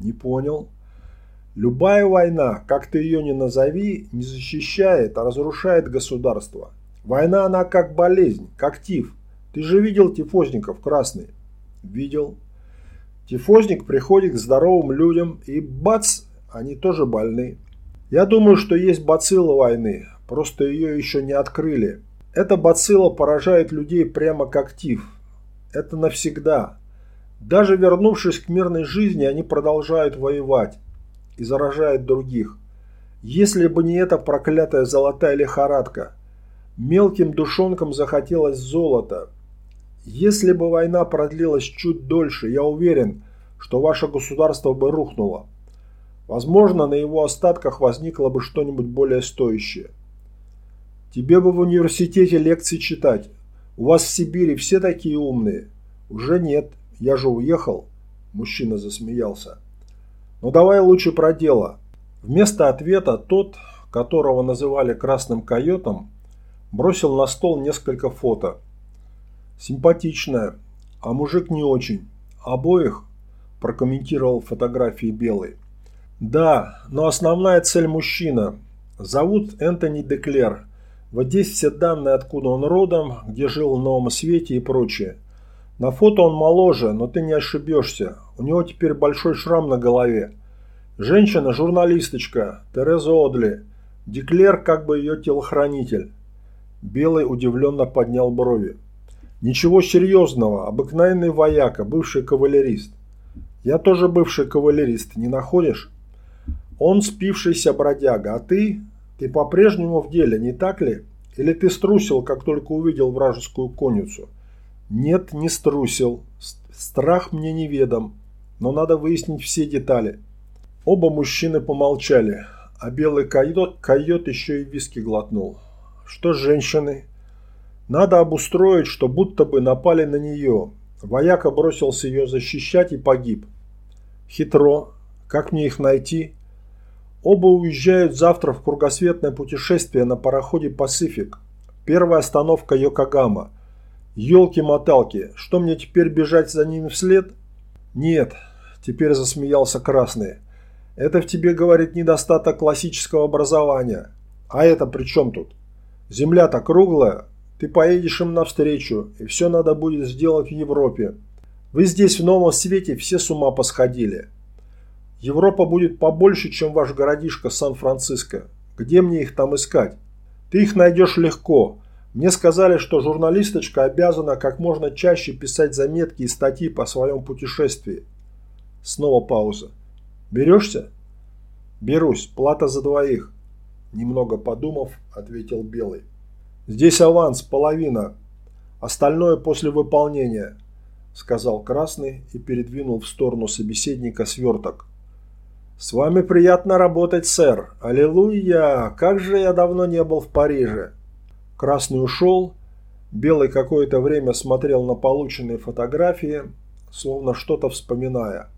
Не понял. Любая война, как ты ее ни назови, не защищает, а разрушает государство. Война она как болезнь, как тиф. Ты же видел тифозников красные? Видел. Тифозник приходит к здоровым людям и бац, они тоже больны. Я думаю, что есть бацилла войны, просто ее еще не открыли. Эта бацилла поражает людей прямо как тиф. Это навсегда. Даже вернувшись к мирной жизни, они продолжают воевать и заражают других. Если бы не эта проклятая золотая лихорадка, мелким душонкам захотелось золота. Если бы война продлилась чуть дольше, я уверен, что ваше государство бы рухнуло. Возможно, на его остатках возникло бы что-нибудь более стоящее. Тебе бы в университете лекции читать. У вас в Сибири все такие умные. Уже нет, я же уехал. Мужчина засмеялся. Ну давай лучше про дело. Вместо ответа тот, которого называли красным койотом, бросил на стол несколько фото. Симпатичная, а мужик не очень. Обоих прокомментировал фотографии Белый. Да, но основная цель мужчина. Зовут Энтони Деклер. Вот здесь все данные, откуда он родом, где жил в Новом Свете и прочее. На фото он моложе, но ты не ошибешься. У него теперь большой шрам на голове. Женщина-журналисточка, Тереза Одли. Деклер как бы ее телохранитель. Белый удивленно поднял брови. Ничего серьезного, обыкновенный вояка, бывший кавалерист. Я тоже бывший кавалерист, не находишь? Он спившийся бродяга, а ты? Ты по-прежнему в деле, не так ли? Или ты струсил, как только увидел вражескую конницу? Нет, не струсил. Страх мне неведом, но надо выяснить все детали. Оба мужчины помолчали, а белый койот, койот еще и виски глотнул. Что с женщиной? Надо обустроить, что будто бы напали на нее. Вояка бросился ее защищать и погиб. Хитро. Как мне их найти? Оба уезжают завтра в кругосветное путешествие на пароходе «Пасифик». Первая остановка Йокогама. Ёлки-моталки, что мне теперь бежать за ними вслед? Нет, теперь засмеялся Красный. Это в тебе говорит недостаток классического образования. А это при чем тут? Земля-то круглая, ты поедешь им навстречу, и все надо будет сделать в Европе. Вы здесь в новом свете все с ума посходили. Европа будет побольше, чем ваш городишко Сан-Франциско. Где мне их там искать? Ты их найдешь легко. Мне сказали, что журналисточка обязана как можно чаще писать заметки и статьи по своем путешествии. Снова пауза. Берешься? Берусь. Плата за двоих. Немного подумав, ответил Белый. Здесь аванс, половина. Остальное после выполнения, сказал Красный и передвинул в сторону собеседника сверток. «С вами приятно работать, сэр. Аллилуйя! Как же я давно не был в Париже!» Красный ушел. Белый какое-то время смотрел на полученные фотографии, словно что-то вспоминая.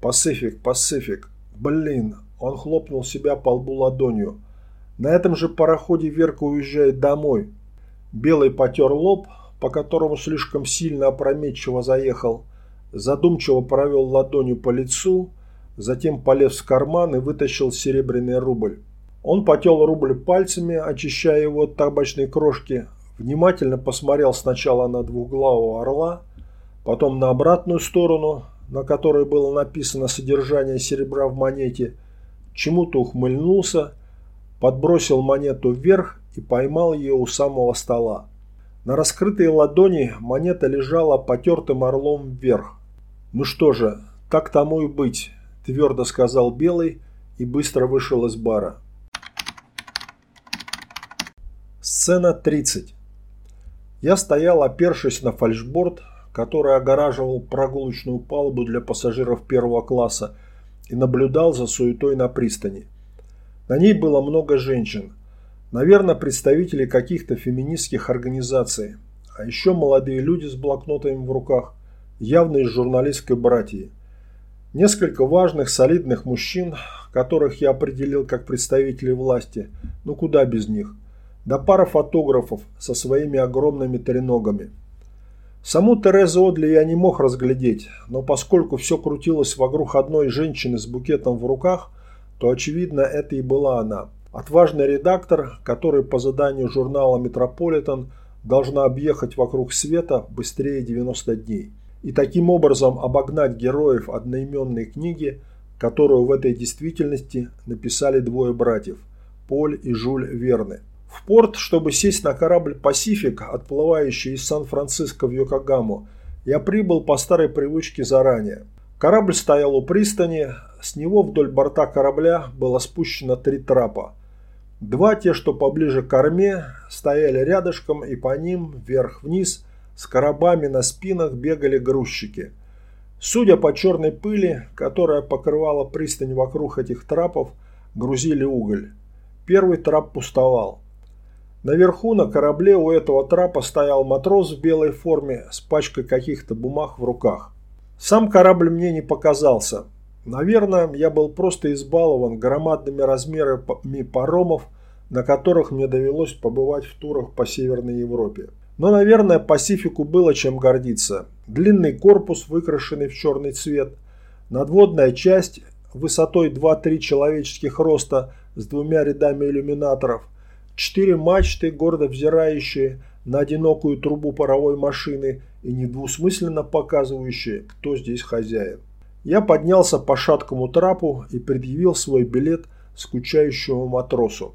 «Пасифик, Пасифик! Блин!» Он хлопнул себя по лбу ладонью. «На этом же пароходе Верка уезжает домой». Белый потер лоб, по которому слишком сильно опрометчиво заехал, задумчиво провел ладонью по лицу – затем полез в карман и вытащил серебряный рубль. Он потел рубль пальцами, очищая его от табачной крошки, внимательно посмотрел сначала на двухглавого орла, потом на обратную сторону, на которой было написано содержание серебра в монете, чему-то ухмыльнулся, подбросил монету вверх и поймал ее у самого стола. На раскрытой ладони монета лежала потертым орлом вверх. Ну что же, так тому и быть твердо сказал Белый и быстро вышел из бара. Сцена 30. Я стоял, опершись на фальшборд, который огораживал прогулочную палубу для пассажиров первого класса, и наблюдал за суетой на пристани. На ней было много женщин, наверное, представители каких-то феминистских организаций, а еще молодые люди с блокнотами в руках, явно из журналистской братьи. Несколько важных, солидных мужчин, которых я определил как представителей власти, ну куда без них. Да пара фотографов со своими огромными треногами. Саму Терезу Одли я не мог разглядеть, но поскольку все крутилось вокруг одной женщины с букетом в руках, то очевидно это и была она. Отважный редактор, который по заданию журнала «Метрополитен» должна объехать вокруг света быстрее 90 дней и таким образом обогнать героев одноименной книги, которую в этой действительности написали двое братьев – Поль и Жюль Верны. В порт, чтобы сесть на корабль «Пасифик», отплывающий из Сан-Франциско в Йокогаму, я прибыл по старой привычке заранее. Корабль стоял у пристани, с него вдоль борта корабля было спущено три трапа. Два, те, что поближе к корме, стояли рядышком, и по ним, вверх-вниз – с коробами на спинах бегали грузчики. Судя по черной пыли, которая покрывала пристань вокруг этих трапов, грузили уголь. Первый трап пустовал. Наверху на корабле у этого трапа стоял матрос в белой форме с пачкой каких-то бумаг в руках. Сам корабль мне не показался. Наверное, я был просто избалован громадными размерами паромов, на которых мне довелось побывать в турах по Северной Европе. Но, наверное, Пасифику было чем гордиться. Длинный корпус, выкрашенный в черный цвет, надводная часть высотой 2-3 человеческих роста с двумя рядами иллюминаторов, четыре мачты, гордо взирающие на одинокую трубу паровой машины и недвусмысленно показывающие, кто здесь хозяин. Я поднялся по шаткому трапу и предъявил свой билет скучающему матросу.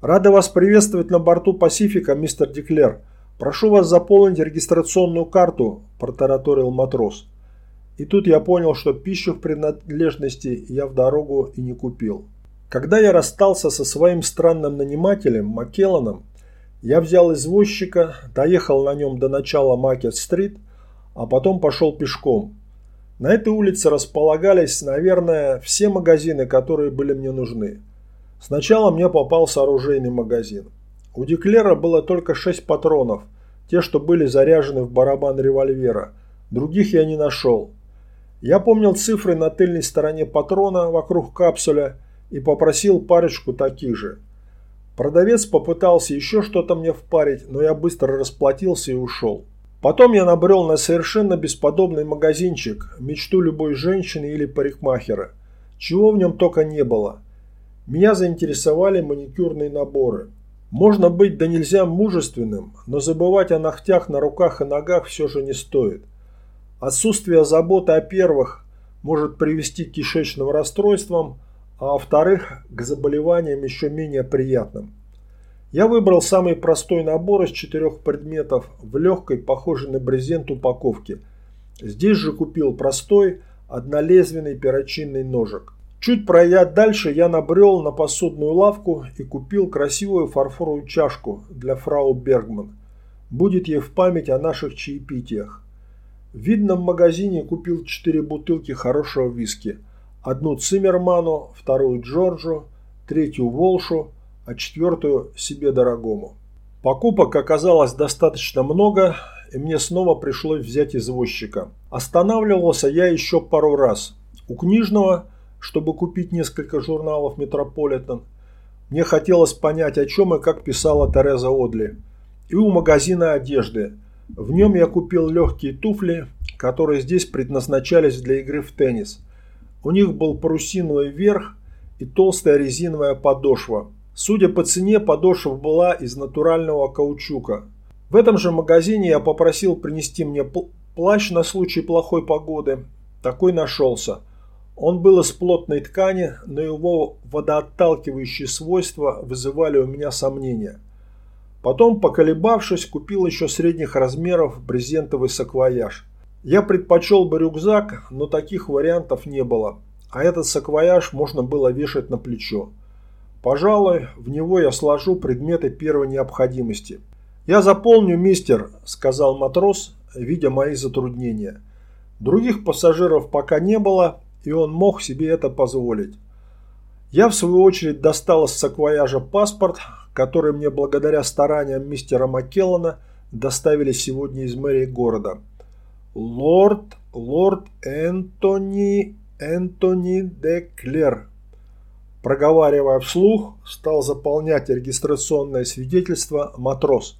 «Рада вас приветствовать на борту Пасифика, мистер Деклер. Прошу вас заполнить регистрационную карту», – протараторил матрос. И тут я понял, что пищу в принадлежности я в дорогу и не купил. Когда я расстался со своим странным нанимателем Маккелланом, я взял извозчика, доехал на нем до начала Макет-стрит, а потом пошел пешком. На этой улице располагались, наверное, все магазины, которые были мне нужны. Сначала мне попался оружейный магазин. У Деклера было только 6 патронов, те, что были заряжены в барабан револьвера. Других я не нашел. Я помнил цифры на тыльной стороне патрона вокруг капсуля и попросил парочку таких же. Продавец попытался еще что-то мне впарить, но я быстро расплатился и ушел. Потом я набрел на совершенно бесподобный магазинчик, мечту любой женщины или парикмахера. Чего в нем только не было. Меня заинтересовали маникюрные наборы. Можно быть да нельзя мужественным, но забывать о ногтях на руках и ногах все же не стоит. Отсутствие заботы о первых может привести к кишечным расстройствам, а во-вторых, к заболеваниям еще менее приятным. Я выбрал самый простой набор из четырех предметов в легкой, похожей на брезент упаковке. Здесь же купил простой, однолезвенный перочинный ножик. Чуть пройдя дальше, я набрел на посудную лавку и купил красивую фарфоровую чашку для фрау Бергман. Будет ей в память о наших чаепитиях. В видном магазине купил четыре бутылки хорошего виски. Одну Циммерману, вторую Джорджу, третью Волшу, а четвертую себе дорогому. Покупок оказалось достаточно много, и мне снова пришлось взять извозчика. Останавливался я еще пару раз. У книжного, чтобы купить несколько журналов «Метрополитен», мне хотелось понять, о чем и как писала Тереза Одли. И у магазина одежды – в нем я купил легкие туфли, которые здесь предназначались для игры в теннис. У них был парусиновый верх и толстая резиновая подошва. Судя по цене, подошва была из натурального каучука. В этом же магазине я попросил принести мне плащ на случай плохой погоды. Такой нашелся. Он был из плотной ткани, но его водоотталкивающие свойства вызывали у меня сомнения. Потом, поколебавшись, купил еще средних размеров брезентовый саквояж. Я предпочел бы рюкзак, но таких вариантов не было, а этот саквояж можно было вешать на плечо. Пожалуй, в него я сложу предметы первой необходимости. «Я заполню, мистер», – сказал матрос, видя мои затруднения. Других пассажиров пока не было, и он мог себе это позволить. Я, в свою очередь, достал из саквояжа паспорт, который мне благодаря стараниям мистера Маккеллана доставили сегодня из мэрии города. Лорд, лорд Энтони, Энтони де. Проговаривая вслух, стал заполнять регистрационное свидетельство матрос.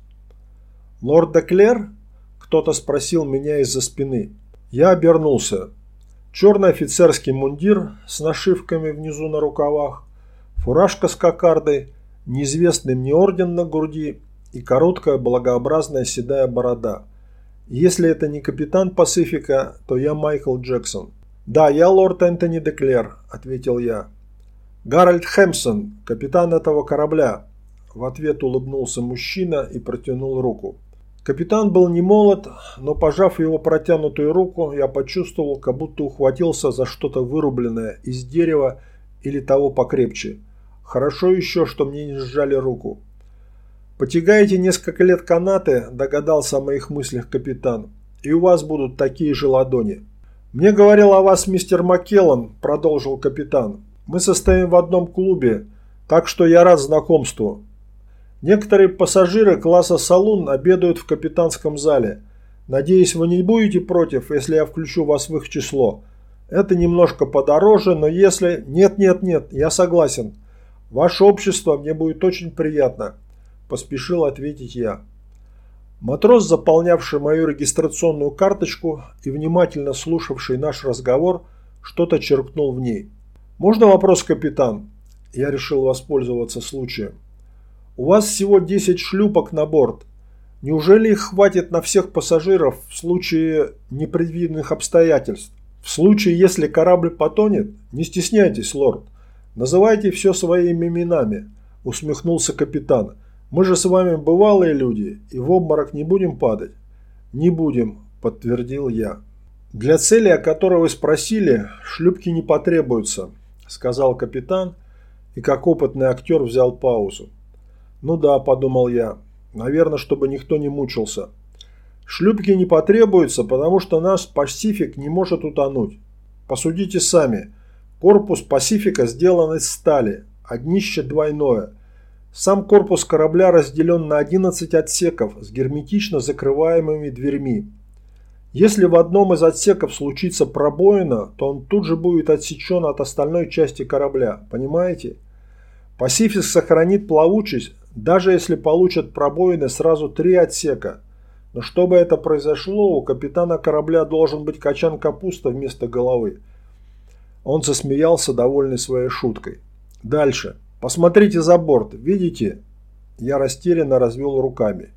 «Лорд де Клер?» – кто-то спросил меня из-за спины. Я обернулся. Черный офицерский мундир с нашивками внизу на рукавах, фуражка с кокардой – неизвестный мне орден на груди и короткая благообразная седая борода. Если это не капитан Пасифика, то я Майкл Джексон. «Да, я лорд Энтони Деклер», – ответил я. «Гарольд Хэмпсон, капитан этого корабля», – в ответ улыбнулся мужчина и протянул руку. Капитан был не молод, но пожав его протянутую руку, я почувствовал, как будто ухватился за что-то вырубленное из дерева или того покрепче – Хорошо еще, что мне не сжали руку. «Потягаете несколько лет канаты», – догадался о моих мыслях капитан, – «и у вас будут такие же ладони». «Мне говорил о вас мистер Маккеллан», – продолжил капитан. «Мы состоим в одном клубе, так что я рад знакомству. Некоторые пассажиры класса «Салун» обедают в капитанском зале. Надеюсь, вы не будете против, если я включу вас в их число. Это немножко подороже, но если... Нет, нет, нет, я согласен. Ваше общество мне будет очень приятно», – поспешил ответить я. Матрос, заполнявший мою регистрационную карточку и внимательно слушавший наш разговор, что-то черкнул в ней. «Можно вопрос, капитан?» Я решил воспользоваться случаем. У вас всего 10 шлюпок на борт. Неужели их хватит на всех пассажиров в случае непредвиденных обстоятельств? В случае, если корабль потонет, не стесняйтесь, лорд. Называйте все своими именами, усмехнулся капитан. Мы же с вами бывалые люди и в обморок не будем падать. Не будем, подтвердил я. Для цели, о которой вы спросили, шлюпки не потребуются, сказал капитан и как опытный актер взял паузу. «Ну да», – подумал я, – «наверное, чтобы никто не мучился». Шлюпки не потребуются, потому что наш Пасифик не может утонуть. Посудите сами. Корпус Пасифика сделан из стали, а днище двойное. Сам корпус корабля разделен на 11 отсеков с герметично закрываемыми дверьми. Если в одном из отсеков случится пробоина, то он тут же будет отсечен от остальной части корабля. Понимаете? Пасифик сохранит плавучесть, даже если получат пробоины сразу три отсека. Но чтобы это произошло, у капитана корабля должен быть качан капуста вместо головы. Он засмеялся, довольный своей шуткой. Дальше. Посмотрите за борт. Видите? Я растерянно развел руками.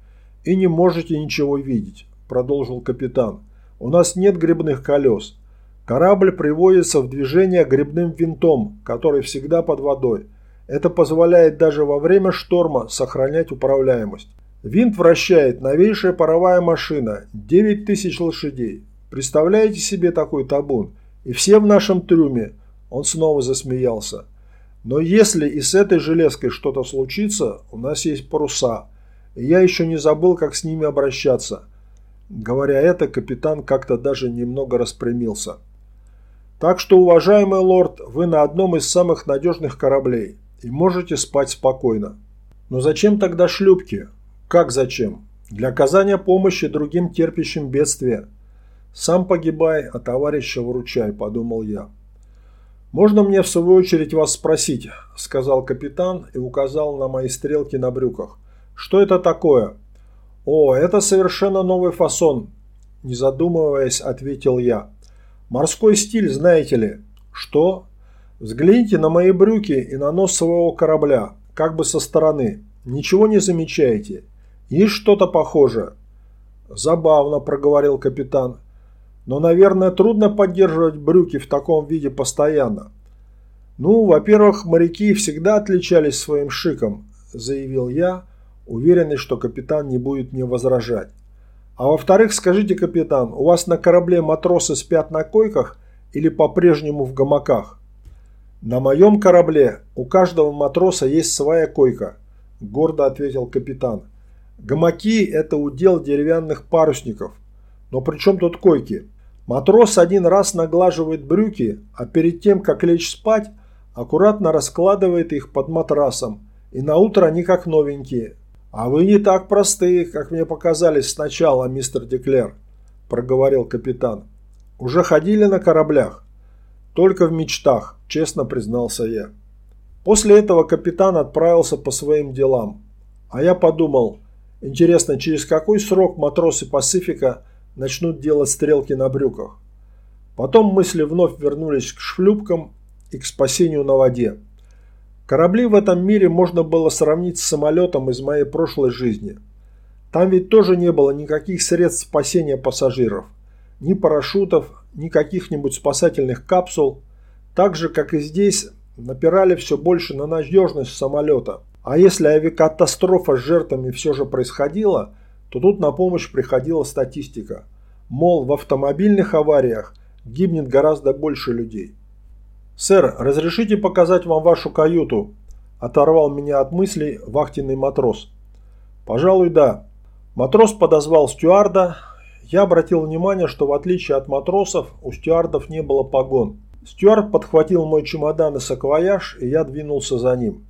И не можете ничего видеть, продолжил капитан. У нас нет грибных колес. Корабль приводится в движение грибным винтом, который всегда под водой. Это позволяет даже во время шторма сохранять управляемость. Винт вращает новейшая паровая машина, 9000 лошадей. Представляете себе такой табун? И все в нашем трюме. Он снова засмеялся. Но если и с этой железкой что-то случится, у нас есть паруса. И я еще не забыл, как с ними обращаться. Говоря это, капитан как-то даже немного распрямился. Так что, уважаемый лорд, вы на одном из самых надежных кораблей и можете спать спокойно. Но зачем тогда шлюпки? Как зачем? Для оказания помощи другим терпящим бедствия. Сам погибай, а товарища выручай, подумал я. «Можно мне в свою очередь вас спросить?» – сказал капитан и указал на мои стрелки на брюках. «Что это такое?» «О, это совершенно новый фасон», – не задумываясь, ответил я. «Морской стиль, знаете ли». «Что?» Взгляните на мои брюки и на нос своего корабля, как бы со стороны. Ничего не замечаете? Есть что-то похожее?» «Забавно», – проговорил капитан. «Но, наверное, трудно поддерживать брюки в таком виде постоянно». «Ну, во-первых, моряки всегда отличались своим шиком», – заявил я, уверенный, что капитан не будет мне возражать. «А во-вторых, скажите, капитан, у вас на корабле матросы спят на койках или по-прежнему в гамаках?» «На моем корабле у каждого матроса есть своя койка», – гордо ответил капитан. «Гамаки – это удел деревянных парусников. Но при чем тут койки? Матрос один раз наглаживает брюки, а перед тем, как лечь спать, аккуратно раскладывает их под матрасом, и на утро они как новенькие. А вы не так просты, как мне показались сначала, мистер Деклер», – проговорил капитан. «Уже ходили на кораблях?» «Только в мечтах», – честно признался я. После этого капитан отправился по своим делам. А я подумал, интересно, через какой срок матросы Пасифика начнут делать стрелки на брюках. Потом мысли вновь вернулись к шлюпкам и к спасению на воде. Корабли в этом мире можно было сравнить с самолетом из моей прошлой жизни. Там ведь тоже не было никаких средств спасения пассажиров. Ни парашютов, ни каких-нибудь спасательных капсул. Так же, как и здесь, напирали все больше на надежность самолета. А если авиакатастрофа с жертвами все же происходила, то тут на помощь приходила статистика. Мол, в автомобильных авариях гибнет гораздо больше людей. «Сэр, разрешите показать вам вашу каюту?» – оторвал меня от мыслей вахтенный матрос. «Пожалуй, да». Матрос подозвал стюарда, Я обратил внимание, что в отличие от матросов, у стюардов не было погон. Стюард подхватил мой чемодан и саквояж, и я двинулся за ним.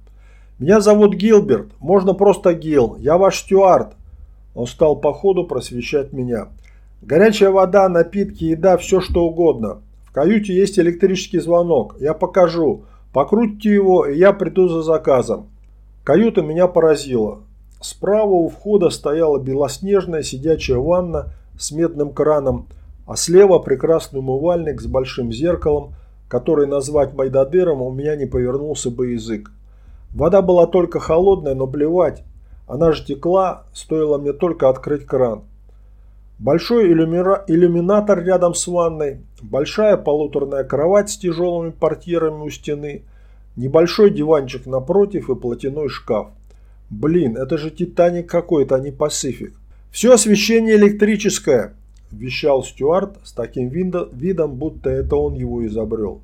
«Меня зовут Гилберт, можно просто Гил, я ваш стюард». Он стал по ходу просвещать меня. «Горячая вода, напитки, еда, все что угодно. В каюте есть электрический звонок, я покажу. Покрутите его, и я приду за заказом». Каюта меня поразила. Справа у входа стояла белоснежная сидячая ванна с медным краном, а слева прекрасный умывальник с большим зеркалом, который назвать Майдадыром у меня не повернулся бы язык. Вода была только холодная, но плевать. Она же текла, стоило мне только открыть кран. Большой иллюминатор рядом с ванной, большая полуторная кровать с тяжелыми портьерами у стены, небольшой диванчик напротив и платяной шкаф. Блин, это же Титаник какой-то, а не Пасифик. Все освещение электрическое, вещал Стюарт с таким видом, будто это он его изобрел.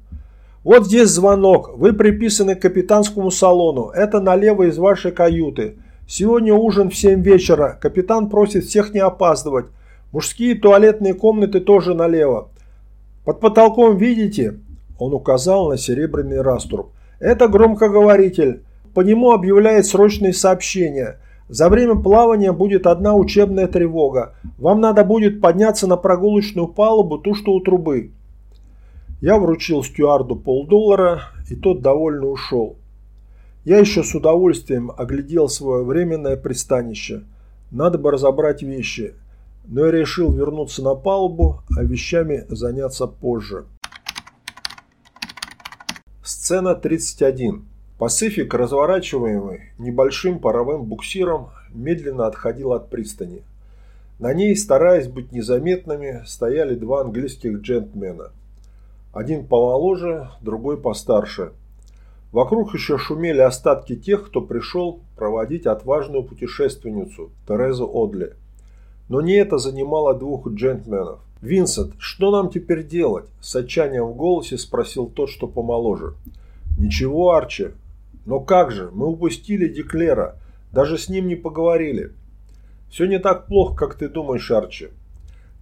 Вот здесь звонок. Вы приписаны к капитанскому салону. Это налево из вашей каюты. Сегодня ужин в 7 вечера. Капитан просит всех не опаздывать. Мужские туалетные комнаты тоже налево. Под потолком видите? Он указал на серебряный раструб. Это громкоговоритель. По нему объявляет срочные сообщения. За время плавания будет одна учебная тревога. Вам надо будет подняться на прогулочную палубу, ту, что у трубы. Я вручил стюарду полдоллара, и тот довольно ушел. Я еще с удовольствием оглядел свое временное пристанище. Надо бы разобрать вещи, но я решил вернуться на палубу, а вещами заняться позже. Сцена 31. Пасифик, разворачиваемый небольшим паровым буксиром, медленно отходил от пристани. На ней, стараясь быть незаметными, стояли два английских джентльмена – один помоложе, другой постарше. Вокруг еще шумели остатки тех, кто пришел проводить отважную путешественницу Терезу Одли. Но не это занимало двух джентльменов. «Винсент, что нам теперь делать?» – с отчаянием в голосе спросил тот, что помоложе. «Ничего, Арчи. Но как же, мы упустили Деклера, даже с ним не поговорили. Все не так плохо, как ты думаешь, Арчи.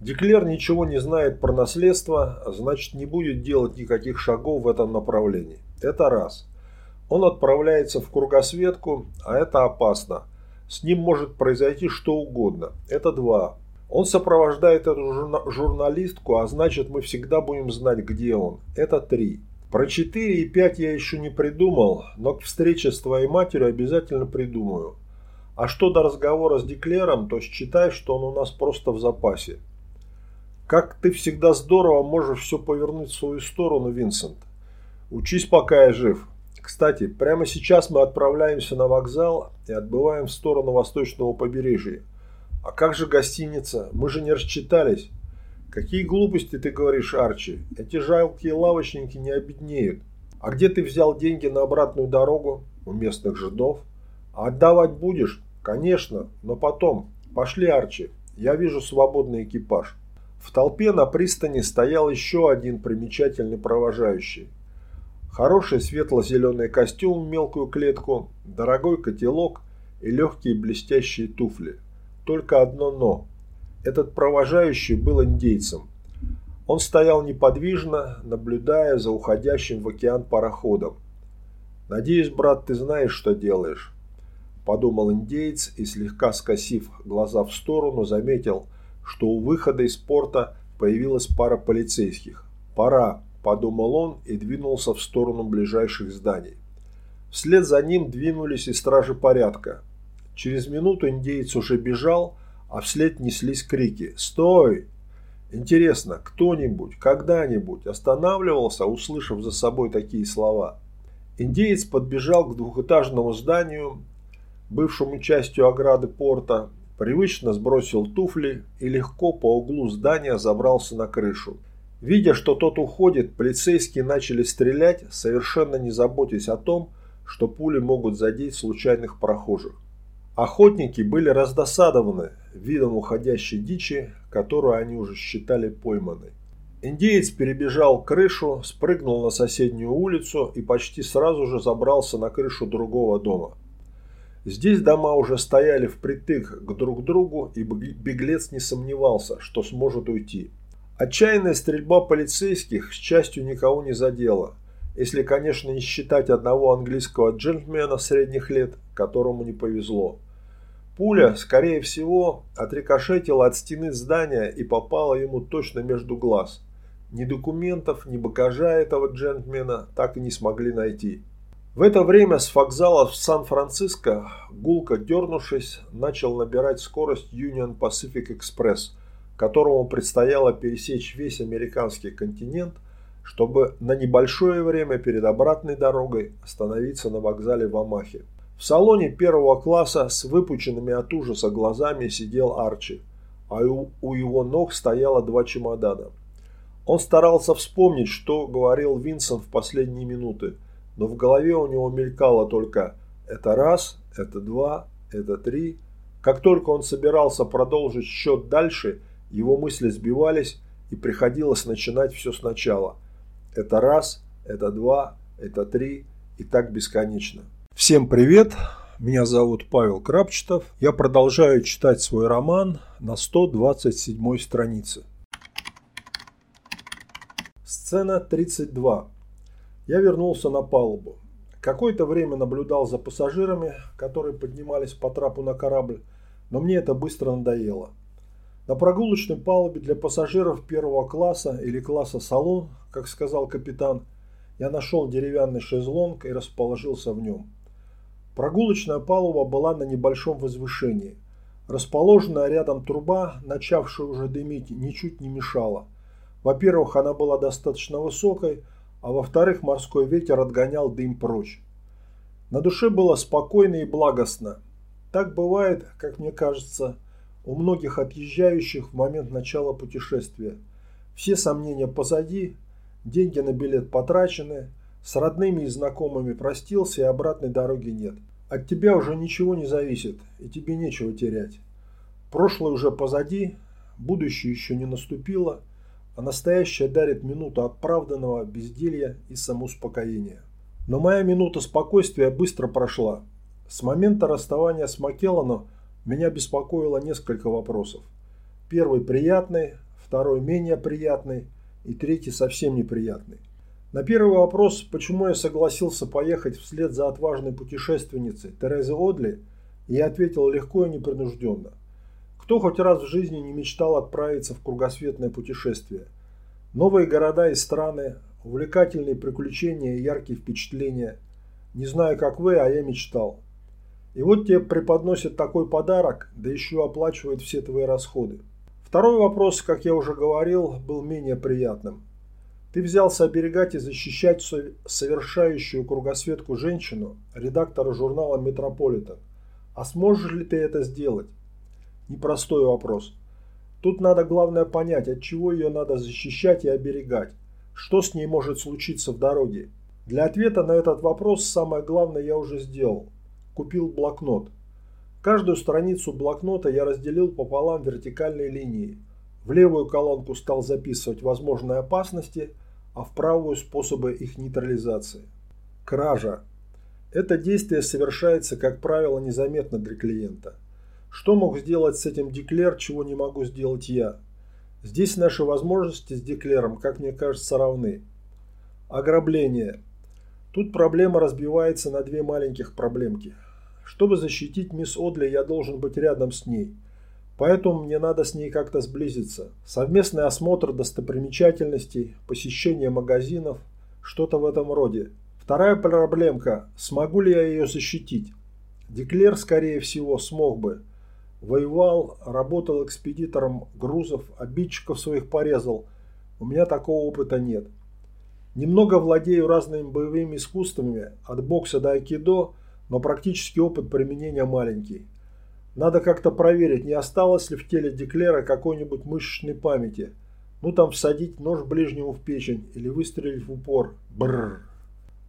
Деклер ничего не знает про наследство, значит не будет делать никаких шагов в этом направлении. Это раз. Он отправляется в кругосветку, а это опасно. С ним может произойти что угодно. Это два. Он сопровождает эту журналистку, а значит мы всегда будем знать, где он. Это три. Про 4 и 5 я еще не придумал, но к встрече с твоей матерью обязательно придумаю. А что до разговора с Деклером, то считай, что он у нас просто в запасе. Как ты всегда здорово можешь все повернуть в свою сторону, Винсент. Учись, пока я жив. Кстати, прямо сейчас мы отправляемся на вокзал и отбываем в сторону восточного побережья. А как же гостиница? Мы же не рассчитались. Какие глупости ты говоришь, Арчи? Эти жалкие лавочники не обеднеют. А где ты взял деньги на обратную дорогу? У местных жидов. А отдавать будешь? Конечно, но потом. Пошли, Арчи. Я вижу свободный экипаж. В толпе на пристани стоял еще один примечательный провожающий. Хороший светло-зеленый костюм в мелкую клетку, дорогой котелок и легкие блестящие туфли. Только одно «но». Этот провожающий был индейцем. Он стоял неподвижно, наблюдая за уходящим в океан пароходом. «Надеюсь, брат, ты знаешь, что делаешь», – подумал индейец и, слегка скосив глаза в сторону, заметил – что у выхода из порта появилась пара полицейских. «Пора», – подумал он и двинулся в сторону ближайших зданий. Вслед за ним двинулись и стражи порядка. Через минуту индеец уже бежал, а вслед неслись крики «Стой!». Интересно, кто-нибудь, когда-нибудь останавливался, услышав за собой такие слова? Индеец подбежал к двухэтажному зданию, бывшему частью ограды порта, Привычно сбросил туфли и легко по углу здания забрался на крышу. Видя, что тот уходит, полицейские начали стрелять, совершенно не заботясь о том, что пули могут задеть случайных прохожих. Охотники были раздосадованы видом уходящей дичи, которую они уже считали пойманной. Индеец перебежал крышу, спрыгнул на соседнюю улицу и почти сразу же забрался на крышу другого дома. Здесь дома уже стояли впритык к друг другу, и беглец не сомневался, что сможет уйти. Отчаянная стрельба полицейских, к счастью, никого не задела, если, конечно, не считать одного английского джентльмена средних лет, которому не повезло. Пуля, скорее всего, отрикошетила от стены здания и попала ему точно между глаз. Ни документов, ни багажа этого джентльмена так и не смогли найти. В это время с вокзала в Сан-Франциско, гулко дернувшись, начал набирать скорость Union Pacific Express, которому предстояло пересечь весь американский континент, чтобы на небольшое время перед обратной дорогой остановиться на вокзале в Амахе. В салоне первого класса с выпученными от ужаса глазами сидел Арчи, а у его ног стояло два чемодана. Он старался вспомнить, что говорил Винсон в последние минуты – но в голове у него мелькало только «это раз», «это два», «это три». Как только он собирался продолжить счет дальше, его мысли сбивались и приходилось начинать все сначала. Это раз, это два, это три и так бесконечно. Всем привет! Меня зовут Павел Крапчетов. Я продолжаю читать свой роман на 127 странице. Сцена 32. Я вернулся на палубу. Какое-то время наблюдал за пассажирами, которые поднимались по трапу на корабль, но мне это быстро надоело. На прогулочной палубе для пассажиров первого класса или класса салон, как сказал капитан, я нашел деревянный шезлонг и расположился в нем. Прогулочная палуба была на небольшом возвышении. Расположенная рядом труба, начавшая уже дымить, ничуть не мешала. Во-первых, она была достаточно высокой, а во-вторых, морской ветер отгонял дым прочь. На душе было спокойно и благостно. Так бывает, как мне кажется, у многих отъезжающих в момент начала путешествия. Все сомнения позади, деньги на билет потрачены, с родными и знакомыми простился и обратной дороги нет. От тебя уже ничего не зависит, и тебе нечего терять. Прошлое уже позади, будущее еще не наступило – а настоящее дарит минуту оправданного безделья и самоуспокоения. Но моя минута спокойствия быстро прошла. С момента расставания с Макелланом меня беспокоило несколько вопросов. Первый приятный, второй менее приятный и третий совсем неприятный. На первый вопрос, почему я согласился поехать вслед за отважной путешественницей Терезой Одли, я ответил легко и непринужденно. Кто хоть раз в жизни не мечтал отправиться в кругосветное путешествие? Новые города и страны, увлекательные приключения и яркие впечатления. Не знаю, как вы, а я мечтал. И вот тебе преподносят такой подарок, да еще оплачивают все твои расходы. Второй вопрос, как я уже говорил, был менее приятным. Ты взялся оберегать и защищать совершающую кругосветку женщину, редактора журнала «Метрополитен». А сможешь ли ты это сделать? Непростой вопрос. Тут надо главное понять, от чего ее надо защищать и оберегать. Что с ней может случиться в дороге? Для ответа на этот вопрос самое главное я уже сделал. Купил блокнот. Каждую страницу блокнота я разделил пополам вертикальной линией. В левую колонку стал записывать возможные опасности, а в правую способы их нейтрализации. Кража. Это действие совершается, как правило, незаметно для клиента. Что мог сделать с этим Деклер, чего не могу сделать я? Здесь наши возможности с Деклером, как мне кажется, равны. Ограбление. Тут проблема разбивается на две маленьких проблемки. Чтобы защитить мисс Одли, я должен быть рядом с ней. Поэтому мне надо с ней как-то сблизиться. Совместный осмотр достопримечательностей, посещение магазинов, что-то в этом роде. Вторая проблемка – смогу ли я ее защитить? Деклер, скорее всего, смог бы – Воевал, работал экспедитором грузов, обидчиков своих порезал. У меня такого опыта нет. Немного владею разными боевыми искусствами, от бокса до айкидо, но практически опыт применения маленький. Надо как-то проверить, не осталось ли в теле Деклера какой-нибудь мышечной памяти. Ну там всадить нож ближнему в печень или выстрелить в упор. Бррр.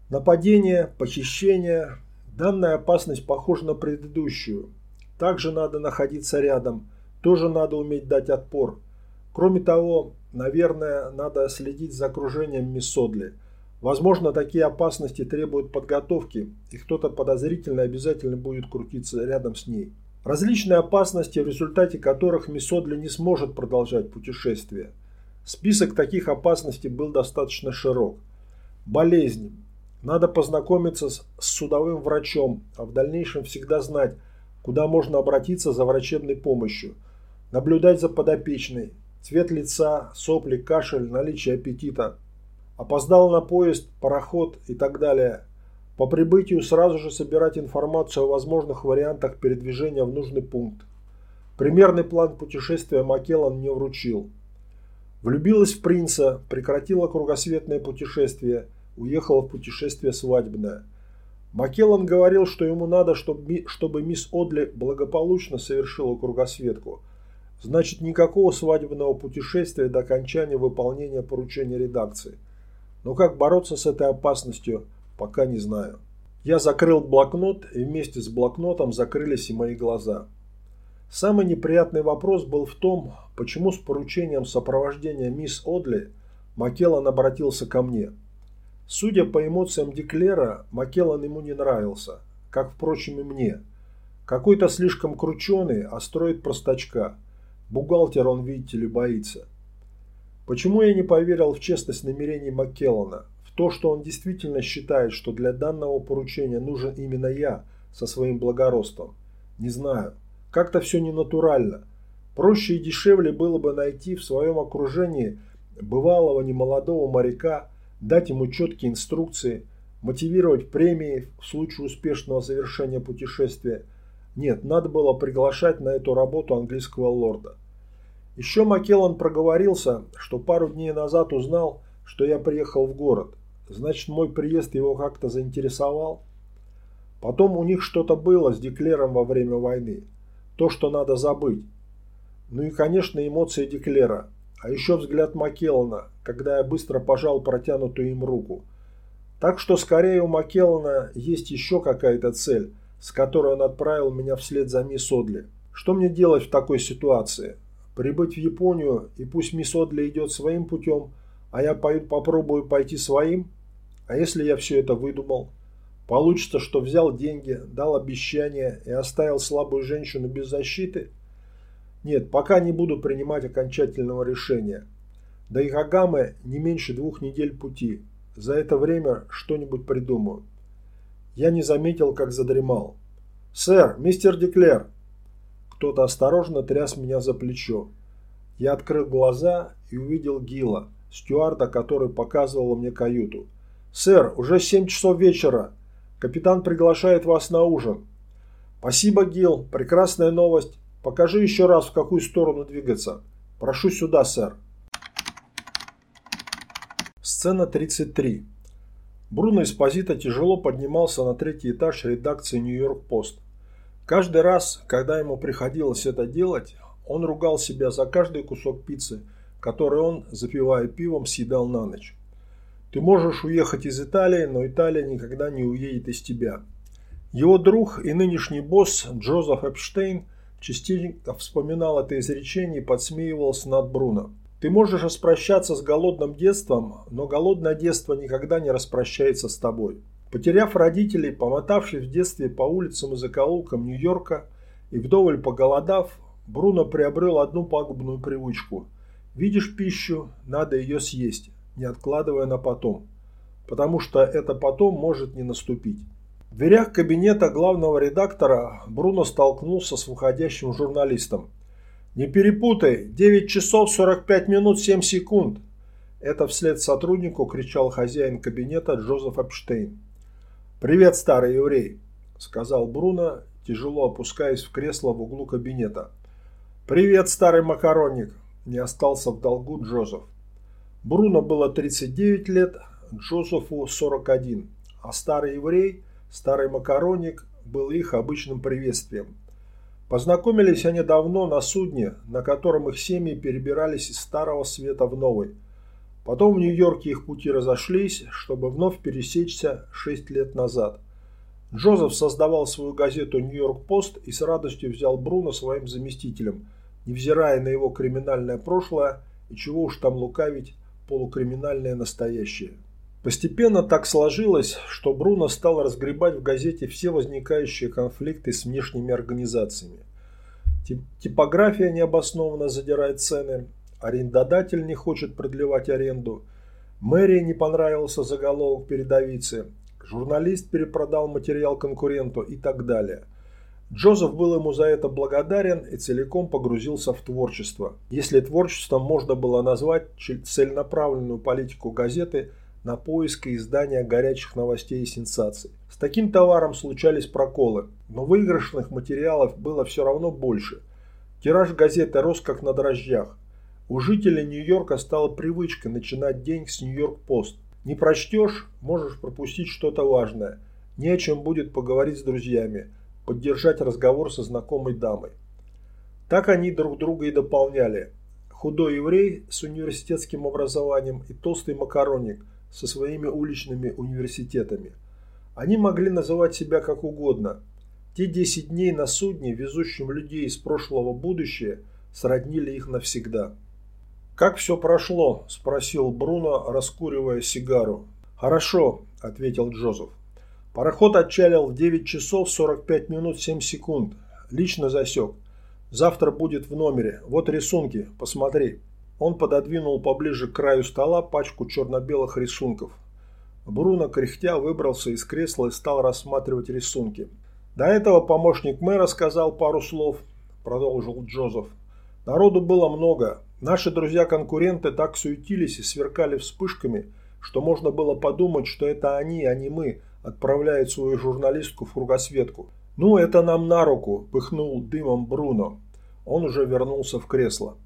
Нападение, похищение. Данная опасность похожа на предыдущую. Также надо находиться рядом, тоже надо уметь дать отпор. Кроме того, наверное, надо следить за окружением Миссодли. Возможно, такие опасности требуют подготовки, и кто-то подозрительно обязательно будет крутиться рядом с ней. Различные опасности, в результате которых Мисодли не сможет продолжать путешествие. Список таких опасностей был достаточно широк. Болезнь. Надо познакомиться с судовым врачом, а в дальнейшем всегда знать, куда можно обратиться за врачебной помощью. Наблюдать за подопечной. Цвет лица, сопли, кашель, наличие аппетита. Опоздал на поезд, пароход и так далее. По прибытию сразу же собирать информацию о возможных вариантах передвижения в нужный пункт. Примерный план путешествия Макеллан не вручил. Влюбилась в принца, прекратила кругосветное путешествие, уехала в путешествие свадебное. Макеллан говорил, что ему надо, чтобы, мисс Одли благополучно совершила кругосветку. Значит, никакого свадебного путешествия до окончания выполнения поручения редакции. Но как бороться с этой опасностью, пока не знаю. Я закрыл блокнот, и вместе с блокнотом закрылись и мои глаза. Самый неприятный вопрос был в том, почему с поручением сопровождения мисс Одли Макеллан обратился ко мне. Судя по эмоциям Деклера, Макеллан ему не нравился, как, впрочем, и мне. Какой-то слишком крученый, а строит простачка. Бухгалтер он, видите ли, боится. Почему я не поверил в честность намерений Маккеллана? В то, что он действительно считает, что для данного поручения нужен именно я со своим благородством? Не знаю. Как-то все ненатурально. Проще и дешевле было бы найти в своем окружении бывалого немолодого моряка, дать ему четкие инструкции, мотивировать премии в случае успешного завершения путешествия. Нет, надо было приглашать на эту работу английского лорда. Еще Макеллан проговорился, что пару дней назад узнал, что я приехал в город. Значит, мой приезд его как-то заинтересовал. Потом у них что-то было с Деклером во время войны. То, что надо забыть. Ну и, конечно, эмоции Деклера. А еще взгляд Макеллана, когда я быстро пожал протянутую им руку. Так что скорее у Макеллана есть еще какая-то цель, с которой он отправил меня вслед за мисс Одли. Что мне делать в такой ситуации? Прибыть в Японию, и пусть мисс Одли идет своим путем, а я попробую пойти своим? А если я все это выдумал? Получится, что взял деньги, дал обещание и оставил слабую женщину без защиты? Нет, пока не буду принимать окончательного решения. До Ихагамы не меньше двух недель пути. За это время что-нибудь придумаю. Я не заметил, как задремал. «Сэр, мистер Деклер!» Кто-то осторожно тряс меня за плечо. Я открыл глаза и увидел Гила, стюарда, который показывал мне каюту. «Сэр, уже семь часов вечера. Капитан приглашает вас на ужин». «Спасибо, Гил. Прекрасная новость. Покажи еще раз, в какую сторону двигаться. Прошу сюда, сэр». Сцена 33. Бруно Эспозито тяжело поднимался на третий этаж редакции «Нью-Йорк-Пост». Каждый раз, когда ему приходилось это делать, он ругал себя за каждый кусок пиццы, который он, запивая пивом, съедал на ночь. Ты можешь уехать из Италии, но Италия никогда не уедет из тебя. Его друг и нынешний босс Джозеф Эпштейн частенько вспоминал это изречение и подсмеивался над Бруно. Ты можешь распрощаться с голодным детством, но голодное детство никогда не распрощается с тобой. Потеряв родителей, помотавшись в детстве по улицам и закоулкам Нью-Йорка и вдоволь поголодав, Бруно приобрел одну пагубную привычку. Видишь пищу, надо ее съесть, не откладывая на потом, потому что это потом может не наступить. В дверях кабинета главного редактора Бруно столкнулся с выходящим журналистом. «Не перепутай, 9 часов 45 минут 7 секунд!» Это вслед сотруднику кричал хозяин кабинета Джозеф Эпштейн. «Привет, старый еврей», – сказал Бруно, тяжело опускаясь в кресло в углу кабинета. «Привет, старый макаронник», – не остался в долгу Джозеф. Бруно было 39 лет, Джозефу 41, а старый еврей, старый макаронник, был их обычным приветствием. Познакомились они давно на судне, на котором их семьи перебирались из Старого Света в Новый – Потом в Нью-Йорке их пути разошлись, чтобы вновь пересечься шесть лет назад. Джозеф создавал свою газету «Нью-Йорк-Пост» и с радостью взял Бруно своим заместителем, невзирая на его криминальное прошлое и чего уж там лукавить, полукриминальное настоящее. Постепенно так сложилось, что Бруно стал разгребать в газете все возникающие конфликты с внешними организациями. Типография необоснованно задирает цены, арендодатель не хочет продлевать аренду, мэрии не понравился заголовок передовицы, журналист перепродал материал конкуренту и так далее. Джозеф был ему за это благодарен и целиком погрузился в творчество. Если творчеством можно было назвать целенаправленную политику газеты – на поиск и издание горячих новостей и сенсаций. С таким товаром случались проколы, но выигрышных материалов было все равно больше. Тираж газеты рос как на дрожжах. У жителей Нью-Йорка стала привычка начинать день с Нью-Йорк-Пост. Не прочтешь, можешь пропустить что-то важное. Не о чем будет поговорить с друзьями, поддержать разговор со знакомой дамой. Так они друг друга и дополняли. Худой еврей с университетским образованием и толстый макароник – со своими уличными университетами. Они могли называть себя как угодно. Те 10 дней на судне, везущем людей из прошлого в будущее, сроднили их навсегда. «Как все прошло?» – спросил Бруно, раскуривая сигару. «Хорошо», – ответил Джозеф. Пароход отчалил в 9 часов 45 минут 7 секунд. Лично засек. Завтра будет в номере. Вот рисунки, посмотри. Он пододвинул поближе к краю стола пачку черно-белых рисунков. Бруно, кряхтя, выбрался из кресла и стал рассматривать рисунки. До этого помощник мэра сказал пару слов, продолжил Джозеф. Народу было много. Наши друзья-конкуренты так суетились и сверкали вспышками, что можно было подумать, что это они, а не мы, отправляют свою журналистку в кругосветку. «Ну, это нам на руку», – пыхнул дымом Бруно. Он уже вернулся в кресло.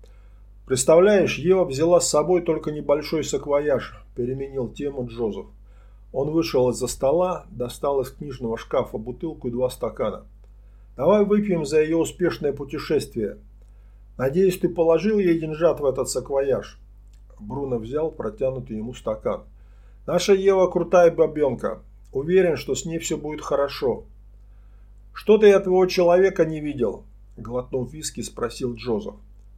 «Представляешь, Ева взяла с собой только небольшой саквояж», – переменил тему Джозеф. Он вышел из-за стола, достал из книжного шкафа бутылку и два стакана. «Давай выпьем за ее успешное путешествие. Надеюсь, ты положил ей деньжат в этот саквояж?» Бруно взял протянутый ему стакан. «Наша Ева крутая бабенка. Уверен, что с ней все будет хорошо». «Что ты этого человека не видел?» Глотнув виски, спросил Джозеф.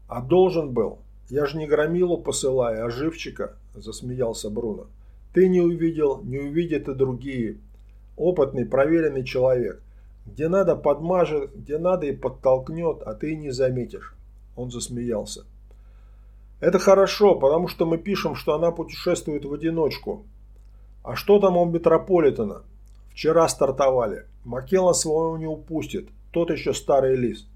«А должен был. Я же не громилу посылаю, а живчика», – засмеялся Бруно. «Ты не увидел, не увидят и другие. Опытный, проверенный человек. Где надо подмажет, где надо и подтолкнет, а ты не заметишь». Он засмеялся. «Это хорошо, потому что мы пишем, что она путешествует в одиночку. А что там у Метрополитена? Вчера стартовали. Маккеллан своего не упустит. Тот еще старый лист.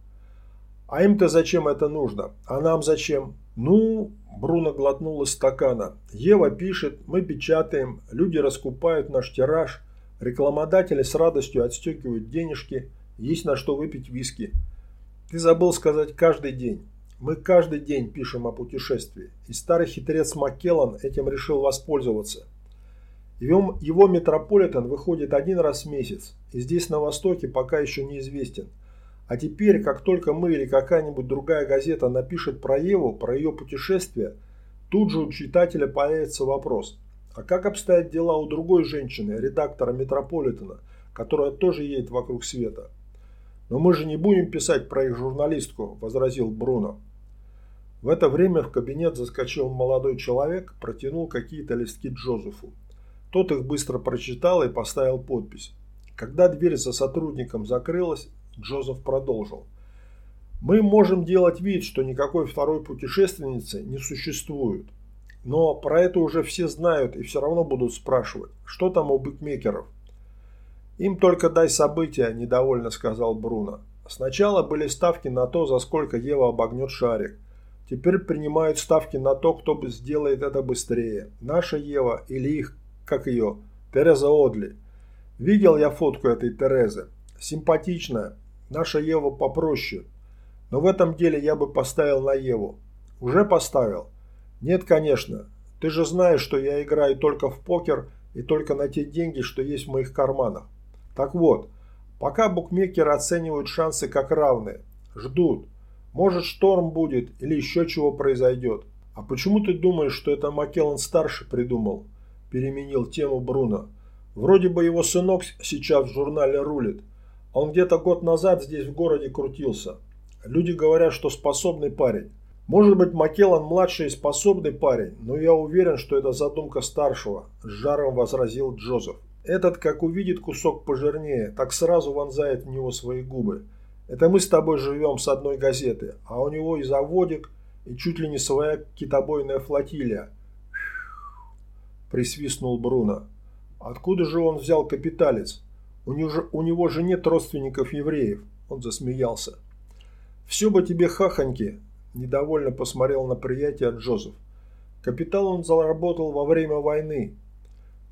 А им-то зачем это нужно? А нам зачем? Ну, Бруно глотнул из стакана. Ева пишет, мы печатаем, люди раскупают наш тираж, рекламодатели с радостью отстегивают денежки, есть на что выпить виски. Ты забыл сказать каждый день. Мы каждый день пишем о путешествии. И старый хитрец Маккеллан этим решил воспользоваться. Его, его метрополитен выходит один раз в месяц, и здесь на Востоке пока еще неизвестен – а теперь, как только мы или какая-нибудь другая газета напишет про Еву, про ее путешествие, тут же у читателя появится вопрос, а как обстоят дела у другой женщины, редактора Метрополитена, которая тоже едет вокруг света? Но мы же не будем писать про их журналистку, возразил Бруно. В это время в кабинет заскочил молодой человек, протянул какие-то листки Джозефу. Тот их быстро прочитал и поставил подпись. Когда дверь за сотрудником закрылась, Джозеф продолжил. Мы можем делать вид, что никакой второй путешественницы не существует. Но про это уже все знают и все равно будут спрашивать, что там у букмекеров. Им только дай события, недовольно сказал Бруно. Сначала были ставки на то, за сколько Ева обогнет шарик. Теперь принимают ставки на то, кто сделает это быстрее. Наша Ева или их, как ее, Тереза Одли. Видел я фотку этой Терезы. Симпатичная, Наша Ева попроще. Но в этом деле я бы поставил на Еву. Уже поставил? Нет, конечно. Ты же знаешь, что я играю только в покер и только на те деньги, что есть в моих карманах. Так вот, пока букмекеры оценивают шансы как равные. Ждут. Может шторм будет или еще чего произойдет. А почему ты думаешь, что это Маккеллан старший придумал? Переменил тему Бруно. Вроде бы его сынок сейчас в журнале рулит. Он где-то год назад здесь в городе крутился. Люди говорят, что способный парень. Может быть, Маккеллан-младший способный парень, но я уверен, что это задумка старшего, с жаром возразил Джозеф. Этот, как увидит кусок пожирнее, так сразу вонзает в него свои губы. Это мы с тобой живем с одной газеты, а у него и заводик, и чуть ли не своя китобойная флотилия. Присвистнул Бруно. Откуда же он взял капиталец? У него, же, у него же нет родственников евреев. Он засмеялся. Все бы тебе хахоньки, Недовольно посмотрел на приятеля Джозеф. Капитал он заработал во время войны.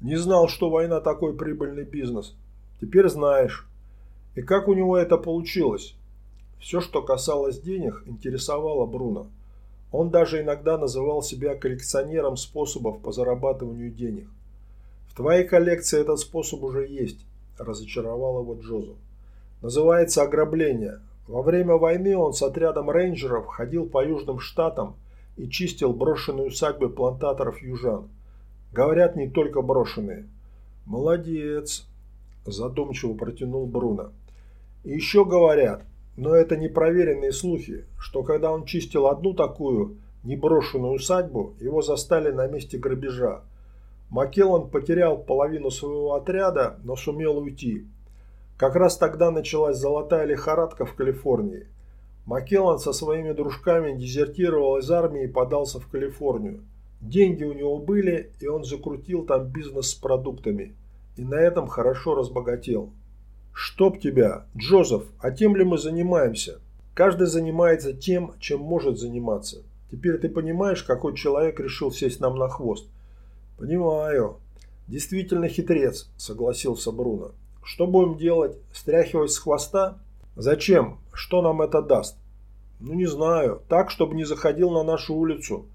Не знал, что война такой прибыльный бизнес. Теперь знаешь. И как у него это получилось? Все, что касалось денег, интересовало Бруно. Он даже иногда называл себя коллекционером способов по зарабатыванию денег. В твоей коллекции этот способ уже есть, разочаровал его Джозеф. Называется ограбление. Во время войны он с отрядом рейнджеров ходил по южным штатам и чистил брошенные усадьбы плантаторов южан. Говорят, не только брошенные. Молодец, задумчиво протянул Бруно. И еще говорят, но это непроверенные слухи, что когда он чистил одну такую неброшенную усадьбу, его застали на месте грабежа. Маккеллан потерял половину своего отряда, но сумел уйти. Как раз тогда началась золотая лихорадка в Калифорнии. Маккеллан со своими дружками дезертировал из армии и подался в Калифорнию. Деньги у него были, и он закрутил там бизнес с продуктами. И на этом хорошо разбогател. Чтоб тебя, Джозеф, а тем ли мы занимаемся? Каждый занимается тем, чем может заниматься. Теперь ты понимаешь, какой человек решил сесть нам на хвост? Понимаю. Действительно хитрец, согласился Бруно. Что будем делать? Стряхивать с хвоста? Зачем? Что нам это даст? Ну не знаю. Так, чтобы не заходил на нашу улицу.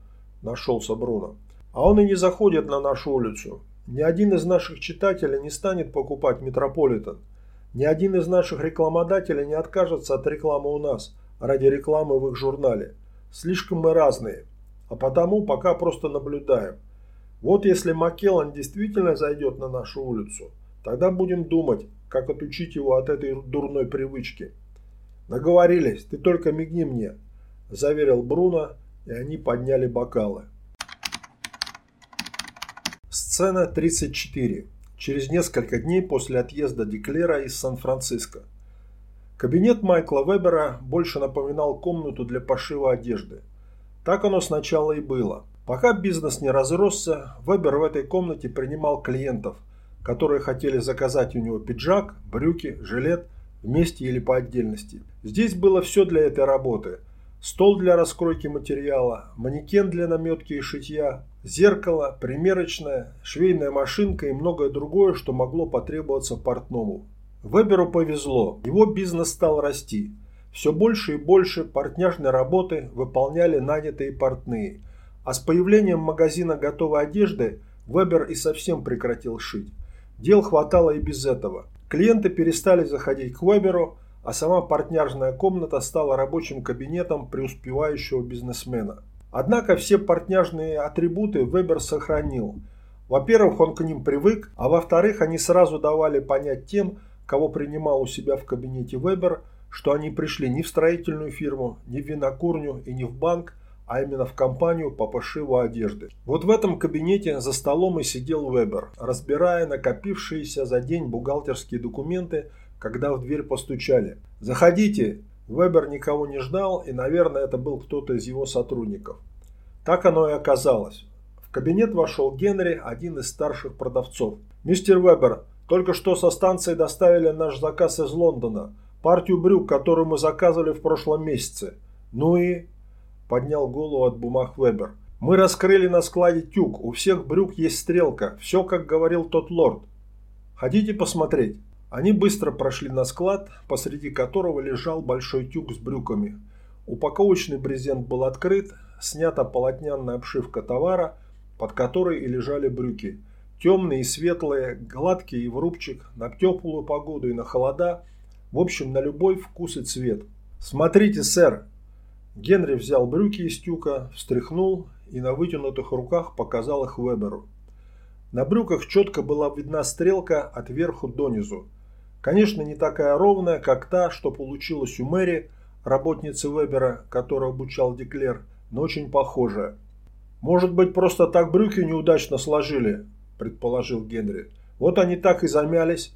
Нашелся Бруно. А он и не заходит на нашу улицу. Ни один из наших читателей не станет покупать Метрополитен. Ни один из наших рекламодателей не откажется от рекламы у нас ради рекламы в их журнале. Слишком мы разные. А потому пока просто наблюдаем. Вот если Маккеллан действительно зайдет на нашу улицу – Тогда будем думать, как отучить его от этой дурной привычки. Наговорились, ты только мигни мне, заверил Бруно, и они подняли бокалы. Сцена 34. Через несколько дней после отъезда Деклера из Сан-Франциско. Кабинет Майкла Вебера больше напоминал комнату для пошива одежды. Так оно сначала и было. Пока бизнес не разросся, Вебер в этой комнате принимал клиентов – которые хотели заказать у него пиджак, брюки, жилет вместе или по отдельности. Здесь было все для этой работы. Стол для раскройки материала, манекен для наметки и шитья, зеркало, примерочная, швейная машинка и многое другое, что могло потребоваться портному. Веберу повезло, его бизнес стал расти. Все больше и больше портняжной работы выполняли нанятые портные. А с появлением магазина готовой одежды Вебер и совсем прекратил шить. Дел хватало и без этого. Клиенты перестали заходить к Веберу, а сама партняжная комната стала рабочим кабинетом преуспевающего бизнесмена. Однако все партняжные атрибуты Вебер сохранил. Во-первых, он к ним привык, а во-вторых, они сразу давали понять тем, кого принимал у себя в кабинете Вебер, что они пришли не в строительную фирму, не в винокурню и не в банк, а именно в компанию по пошиву одежды. Вот в этом кабинете за столом и сидел Вебер, разбирая накопившиеся за день бухгалтерские документы, когда в дверь постучали. «Заходите!» Вебер никого не ждал, и, наверное, это был кто-то из его сотрудников. Так оно и оказалось. В кабинет вошел Генри, один из старших продавцов. «Мистер Вебер, только что со станции доставили наш заказ из Лондона. Партию брюк, которую мы заказывали в прошлом месяце. Ну и...» Поднял голову от бумаг Вебер. Мы раскрыли на складе тюк. У всех брюк есть стрелка. Все, как говорил тот лорд. Хотите посмотреть? Они быстро прошли на склад, посреди которого лежал большой тюк с брюками. Упаковочный брезент был открыт, снята полотняная обшивка товара, под которой и лежали брюки. Темные и светлые, гладкие и в рубчик, на теплую погоду и на холода, в общем, на любой вкус и цвет. «Смотрите, сэр, Генри взял брюки из тюка, встряхнул и на вытянутых руках показал их Веберу. На брюках четко была видна стрелка от верху до низу. Конечно, не такая ровная, как та, что получилась у Мэри, работницы Вебера, которую обучал Деклер, но очень похожее. «Может быть, просто так брюки неудачно сложили», – предположил Генри. «Вот они так и замялись».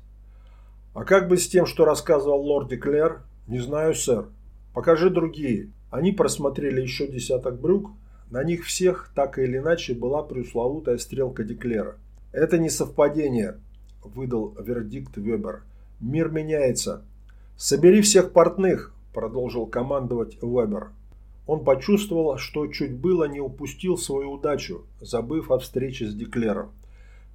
«А как бы с тем, что рассказывал лорд Деклер?» «Не знаю, сэр. Покажи другие». Они просмотрели еще десяток брюк. На них всех, так или иначе, была пресловутая стрелка Деклера. «Это не совпадение», – выдал вердикт Вебер. «Мир меняется». «Собери всех портных», – продолжил командовать Вебер. Он почувствовал, что чуть было не упустил свою удачу, забыв о встрече с Деклером.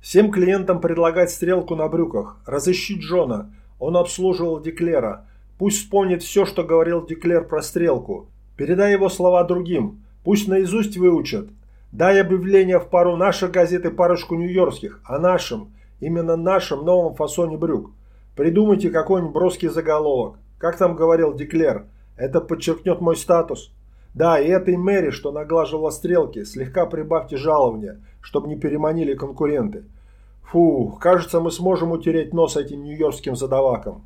«Всем клиентам предлагать стрелку на брюках. Разыщи Джона. Он обслуживал Деклера. Пусть вспомнит все, что говорил Деклер про стрелку. Передай его слова другим. Пусть наизусть выучат. Дай объявление в пару наших газет и парочку нью-йоркских о нашем, именно нашем новом фасоне брюк. Придумайте какой-нибудь броский заголовок. Как там говорил Деклер, это подчеркнет мой статус. Да, и этой Мэри, что наглаживала стрелки, слегка прибавьте жалования, чтобы не переманили конкуренты. Фу, кажется, мы сможем утереть нос этим нью-йоркским задавакам.